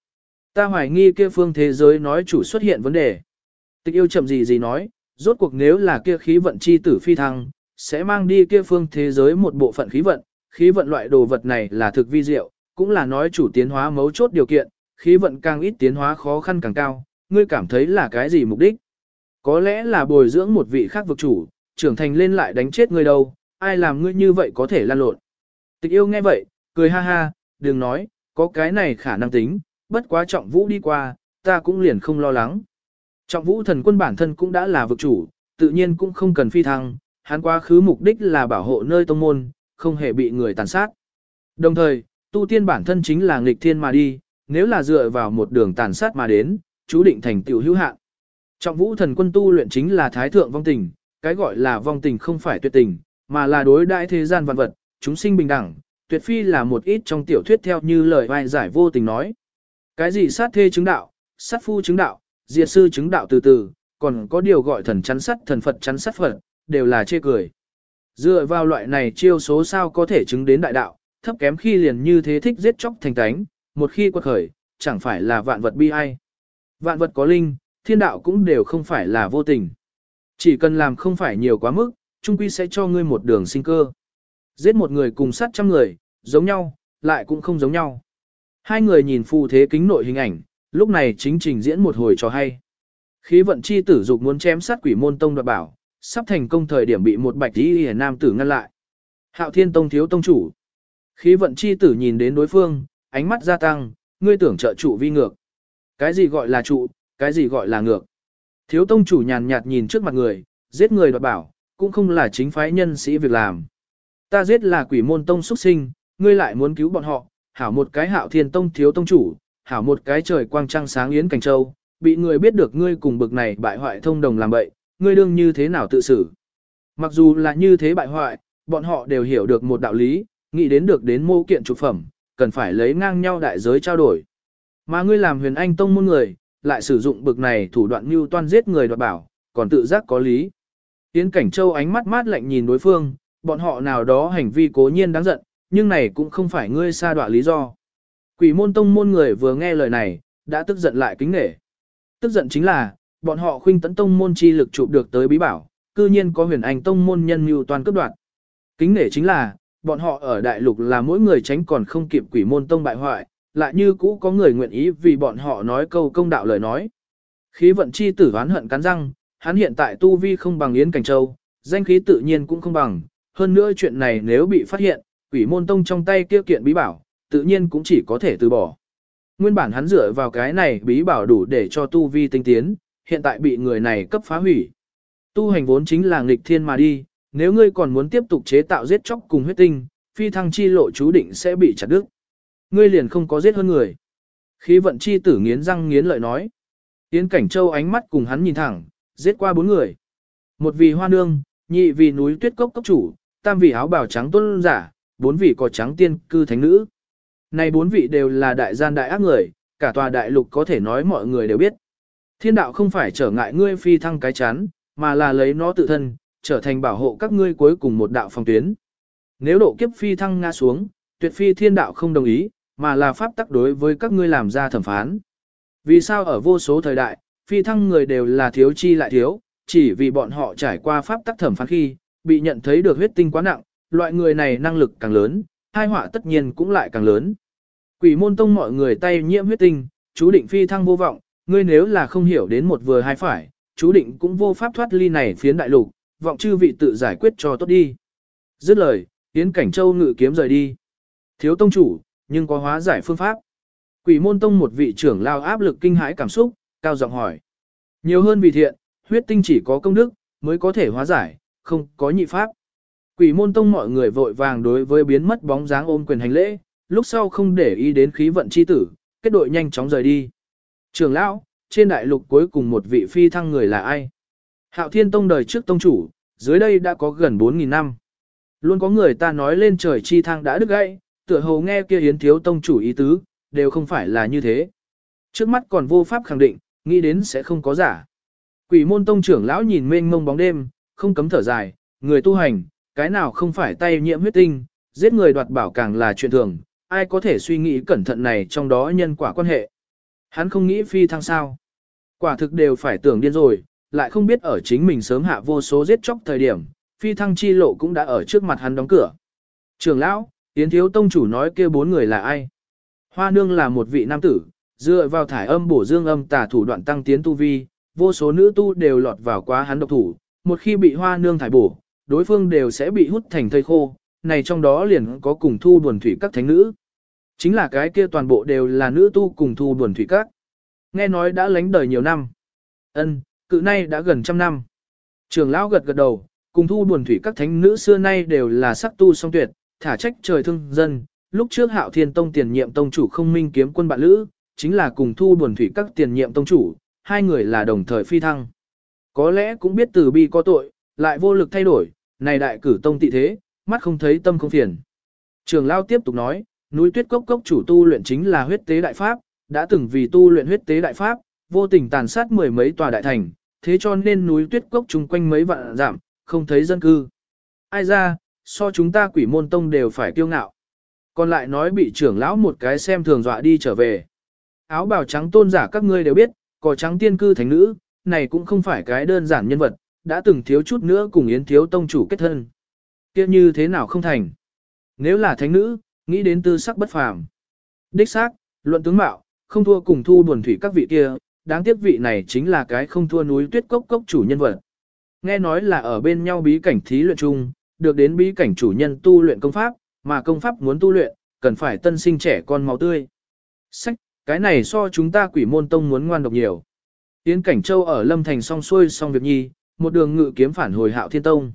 Ta hoài nghi kia phương thế giới nói chủ xuất hiện vấn đề. Tịch yêu chậm gì gì nói, rốt cuộc nếu là kia khí vận chi tử phi thăng, sẽ mang đi kia phương thế giới một bộ phận khí vận, khí vận loại đồ vật này là thực vi diệu, cũng là nói chủ tiến hóa mấu chốt điều kiện, khí vận càng ít tiến hóa khó khăn càng cao, ngươi cảm thấy là cái gì mục đích? Có lẽ là bồi dưỡng một vị khác vực chủ, trưởng thành lên lại đánh chết ngươi đâu, ai làm ngươi như vậy có thể lan lộn. Tịch yêu nghe vậy, cười ha ha, đừng nói, có cái này khả năng tính, bất quá trọng vũ đi qua, ta cũng liền không lo lắng. Trọng vũ thần quân bản thân cũng đã là vực chủ, tự nhiên cũng không cần phi thăng, hắn quá khứ mục đích là bảo hộ nơi tông môn, không hề bị người tàn sát. Đồng thời, tu tiên bản thân chính là nghịch thiên mà đi, nếu là dựa vào một đường tàn sát mà đến, chú định thành tiểu hữu hạn. Trọng vũ thần quân tu luyện chính là thái thượng vong tình, cái gọi là vong tình không phải tuyệt tình, mà là đối đại thế gian vạn vật, chúng sinh bình đẳng, tuyệt phi là một ít trong tiểu thuyết theo như lời vai giải vô tình nói. Cái gì sát thê chứng đạo, sát phu chứng đạo, diệt sư chứng đạo từ từ, còn có điều gọi thần chắn sắt thần Phật chắn sắt Phật, đều là chê cười. Dựa vào loại này chiêu số sao có thể chứng đến đại đạo, thấp kém khi liền như thế thích giết chóc thành tánh, một khi quật khởi, chẳng phải là vạn vật bi ai. Vạn vật có linh, thiên đạo cũng đều không phải là vô tình. Chỉ cần làm không phải nhiều quá mức, trung quy sẽ cho ngươi một đường sinh cơ. Giết một người cùng sát trăm người, giống nhau, lại cũng không giống nhau. Hai người nhìn phù thế kính nội hình ảnh, lúc này chính trình diễn một hồi trò hay. Khí vận chi tử dục muốn chém sát quỷ môn tông đoạt bảo, sắp thành công thời điểm bị một bạch y hề nam tử ngăn lại. Hạo thiên tông thiếu tông chủ. Khí vận chi tử nhìn đến đối phương, ánh mắt gia tăng, ngươi tưởng trợ trụ vi ngược. Cái gì gọi là trụ, cái gì gọi là ngược. Thiếu tông chủ nhàn nhạt nhìn trước mặt người, giết người đoạt bảo, cũng không là chính phái nhân sĩ việc làm. Ta giết là quỷ môn tông xuất sinh, ngươi lại muốn cứu bọn họ, hảo một cái hạo thiên tông thiếu tông chủ, hảo một cái trời quang trăng sáng yến cảnh châu, bị người biết được ngươi cùng bực này bại hoại thông đồng làm bậy, ngươi đương như thế nào tự xử. Mặc dù là như thế bại hoại, bọn họ đều hiểu được một đạo lý, nghĩ đến được đến mô kiện trục phẩm, cần phải lấy ngang nhau đại giới trao đổi. Mà ngươi làm huyền anh tông môn người, lại sử dụng bực này thủ đoạn mưu toan giết người đoạt bảo, còn tự giác có lý. Yến Cảnh Châu ánh mắt mát lạnh nhìn đối phương, bọn họ nào đó hành vi cố nhiên đáng giận, nhưng này cũng không phải ngươi xa đoạ lý do. Quỷ môn tông môn người vừa nghe lời này, đã tức giận lại kính nể. Tức giận chính là, bọn họ khuynh tấn tông môn chi lực chụp được tới bí bảo, cư nhiên có huyền anh tông môn nhân mưu toàn cấp đoạt. Kính nể chính là, bọn họ ở đại lục là mỗi người tránh còn không kịp quỷ môn tông bại hoại, lại như cũ có người nguyện ý vì bọn họ nói câu công đạo lời nói. Khí vận chi tử oán hận cắn răng, hắn hiện tại tu vi không bằng Yến Cảnh Châu, danh khí tự nhiên cũng không bằng, hơn nữa chuyện này nếu bị phát hiện, quỷ môn tông trong tay kia kiện bí bảo, tự nhiên cũng chỉ có thể từ bỏ. Nguyên bản hắn dựa vào cái này bí bảo đủ để cho tu vi tinh tiến, hiện tại bị người này cấp phá hủy. Tu hành vốn chính là nghịch thiên mà đi, nếu ngươi còn muốn tiếp tục chế tạo giết chóc cùng huyết tinh, phi thăng chi lộ chú định sẽ bị chặt đứt. Ngươi liền không có giết hơn người. Khí vận chi tử nghiến răng nghiến lợi nói. Yến cảnh châu ánh mắt cùng hắn nhìn thẳng, giết qua bốn người. Một vì hoa nương, nhị vì núi tuyết cốc cốc chủ, tam vì áo bào trắng tuân giả, bốn vị có trắng tiên cư thánh nữ. Này bốn vị đều là đại gian đại ác người, cả tòa đại lục có thể nói mọi người đều biết. Thiên đạo không phải trở ngại ngươi phi thăng cái chán, mà là lấy nó tự thân, trở thành bảo hộ các ngươi cuối cùng một đạo phòng tuyến. Nếu độ kiếp phi thăng ngã xuống, tuyệt phi thiên đạo không đồng ý, mà là pháp tắc đối với các ngươi làm ra thẩm phán. Vì sao ở vô số thời đại, phi thăng người đều là thiếu chi lại thiếu, chỉ vì bọn họ trải qua pháp tắc thẩm phán khi, bị nhận thấy được huyết tinh quá nặng, loại người này năng lực càng lớn, hai họa tất nhiên cũng lại càng lớn. Quỷ môn tông mọi người tay nhiễm huyết tinh, chú định phi thăng vô vọng, ngươi nếu là không hiểu đến một vừa hai phải, chú định cũng vô pháp thoát ly này phiến đại lục, vọng chư vị tự giải quyết cho tốt đi. Dứt lời, yến cảnh châu ngự kiếm rời đi. Thiếu tông chủ, nhưng có hóa giải phương pháp. Quỷ môn tông một vị trưởng lao áp lực kinh hãi cảm xúc, cao giọng hỏi. Nhiều hơn vì thiện, huyết tinh chỉ có công đức, mới có thể hóa giải, không có nhị pháp. Quỷ môn tông mọi người vội vàng đối với biến mất bóng dáng ôm quyền hành lễ, lúc sau không để ý đến khí vận chi tử, kết đội nhanh chóng rời đi. Trường lão, trên đại lục cuối cùng một vị phi thăng người là ai? Hạo thiên tông đời trước tông chủ, dưới đây đã có gần 4.000 năm. Luôn có người ta nói lên trời chi thang đã đứt gãy, tựa hồ nghe kia yến thiếu tông chủ ý tứ, đều không phải là như thế. Trước mắt còn vô pháp khẳng định, nghĩ đến sẽ không có giả. Quỷ môn tông trưởng lão nhìn mênh mông bóng đêm, không cấm thở dài, người tu hành, cái nào không phải tay nhiễm huyết tinh, giết người đoạt bảo càng là chuyện thường, ai có thể suy nghĩ cẩn thận này trong đó nhân quả quan hệ. Hắn không nghĩ phi thăng sao. Quả thực đều phải tưởng điên rồi, lại không biết ở chính mình sớm hạ vô số giết chóc thời điểm, phi thăng chi lộ cũng đã ở trước mặt hắn đóng cửa. Trường lão, Yến Thiếu Tông chủ nói kia bốn người là ai? Hoa nương là một vị nam tử, dựa vào thải âm bổ dương âm tả thủ đoạn tăng tiến tu vi, vô số nữ tu đều lọt vào quá hắn độc thủ, một khi bị hoa nương thải bổ, đối phương đều sẽ bị hút thành thây khô, này trong đó liền có cùng thu buồn thủy các thánh nữ. Chính là cái kia toàn bộ đều là nữ tu cùng thu buồn thủy các. Nghe nói đã lánh đời nhiều năm. ân cự nay đã gần trăm năm. Trường lão gật gật đầu, cùng thu buồn thủy các thánh nữ xưa nay đều là sắc tu song tuyệt, thả trách trời thương dân. Lúc trước hạo thiên tông tiền nhiệm tông chủ không minh kiếm quân bạn lữ, chính là cùng thu buồn thủy các tiền nhiệm tông chủ, hai người là đồng thời phi thăng. Có lẽ cũng biết từ bi có tội, lại vô lực thay đổi, này đại cử tông tị thế, mắt không thấy tâm không phiền. Trường Lao tiếp tục nói, núi tuyết cốc cốc chủ tu luyện chính là huyết tế đại pháp, đã từng vì tu luyện huyết tế đại pháp, vô tình tàn sát mười mấy tòa đại thành, thế cho nên núi tuyết cốc chung quanh mấy vạn giảm, không thấy dân cư. Ai ra, so chúng ta quỷ môn tông đều phải kiêu ngạo. Còn lại nói bị trưởng lão một cái xem thường dọa đi trở về. Áo bào trắng tôn giả các ngươi đều biết, cỏ trắng tiên cư thánh nữ, này cũng không phải cái đơn giản nhân vật, đã từng thiếu chút nữa cùng Yến thiếu tông chủ kết thân. kia như thế nào không thành? Nếu là thánh nữ, nghĩ đến tư sắc bất phàm. Đích xác, luận tướng mạo, không thua cùng thu buồn thủy các vị kia, đáng tiếc vị này chính là cái không thua núi tuyết cốc cốc chủ nhân vật. Nghe nói là ở bên nhau bí cảnh thí luyện chung, được đến bí cảnh chủ nhân tu luyện công pháp, mà công pháp muốn tu luyện, cần phải tân sinh trẻ con máu tươi. Sách, cái này so chúng ta quỷ môn tông muốn ngoan độc nhiều. Yến Cảnh Châu ở Lâm Thành song xuôi xong việc nhi, một đường ngự kiếm phản hồi Hạo Thiên Tông.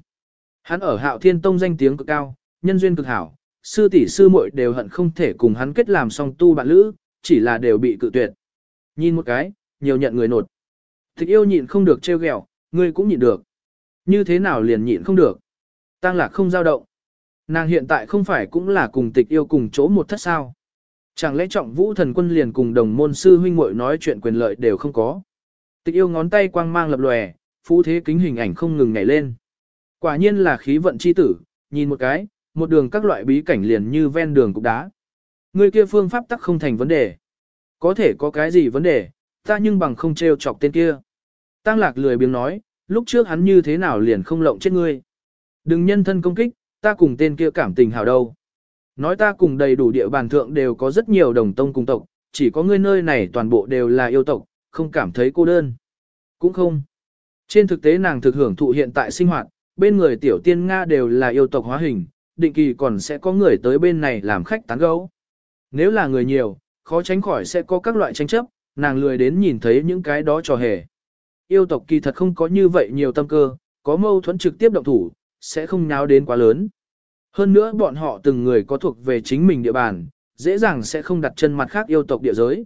Hắn ở Hạo Thiên Tông danh tiếng cực cao, nhân duyên cực hảo, sư tỷ sư muội đều hận không thể cùng hắn kết làm song tu bạn lữ, chỉ là đều bị cự tuyệt. Nhìn một cái, nhiều nhận người nột. Thích yêu nhịn không được trêu ghẹo, ngươi cũng nhịn được. Như thế nào liền nhịn không được? Tăng lạc không dao động. Nàng hiện tại không phải cũng là cùng tịch yêu cùng chỗ một thất sao. Chẳng lẽ trọng vũ thần quân liền cùng đồng môn sư huynh muội nói chuyện quyền lợi đều không có. Tịch yêu ngón tay quang mang lập lòe, phú thế kính hình ảnh không ngừng nhảy lên. Quả nhiên là khí vận chi tử, nhìn một cái, một đường các loại bí cảnh liền như ven đường cục đá. Người kia phương pháp tắc không thành vấn đề. Có thể có cái gì vấn đề, ta nhưng bằng không treo chọc tên kia. Tăng lạc lười biếng nói, lúc trước hắn như thế nào liền không lộng chết ngươi. Đừng nhân thân công kích, ta cùng tên kia cảm tình hào đâu. Nói ta cùng đầy đủ địa bàn thượng đều có rất nhiều đồng tông cùng tộc, chỉ có ngươi nơi này toàn bộ đều là yêu tộc, không cảm thấy cô đơn. Cũng không. Trên thực tế nàng thực hưởng thụ hiện tại sinh hoạt, bên người tiểu tiên Nga đều là yêu tộc hóa hình, định kỳ còn sẽ có người tới bên này làm khách tán gấu. Nếu là người nhiều, khó tránh khỏi sẽ có các loại tranh chấp, nàng lười đến nhìn thấy những cái đó trò hề. Yêu tộc kỳ thật không có như vậy nhiều tâm cơ, có mâu thuẫn trực tiếp động thủ, sẽ không nháo đến quá lớn. Hơn nữa bọn họ từng người có thuộc về chính mình địa bàn, dễ dàng sẽ không đặt chân mặt khác yêu tộc địa giới.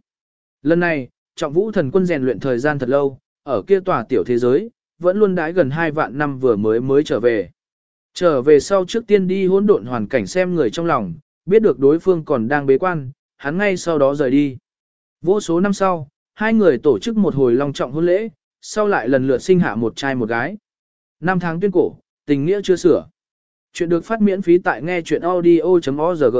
Lần này, trọng vũ thần quân rèn luyện thời gian thật lâu, ở kia tòa tiểu thế giới, vẫn luôn đãi gần 2 vạn năm vừa mới mới trở về. Trở về sau trước tiên đi hỗn độn hoàn cảnh xem người trong lòng, biết được đối phương còn đang bế quan, hắn ngay sau đó rời đi. Vô số năm sau, hai người tổ chức một hồi long trọng hôn lễ, sau lại lần lượt sinh hạ một trai một gái. Năm tháng tuyên cổ, tình nghĩa chưa sửa. Chuyện được phát miễn phí tại nghe chuyện audio.org.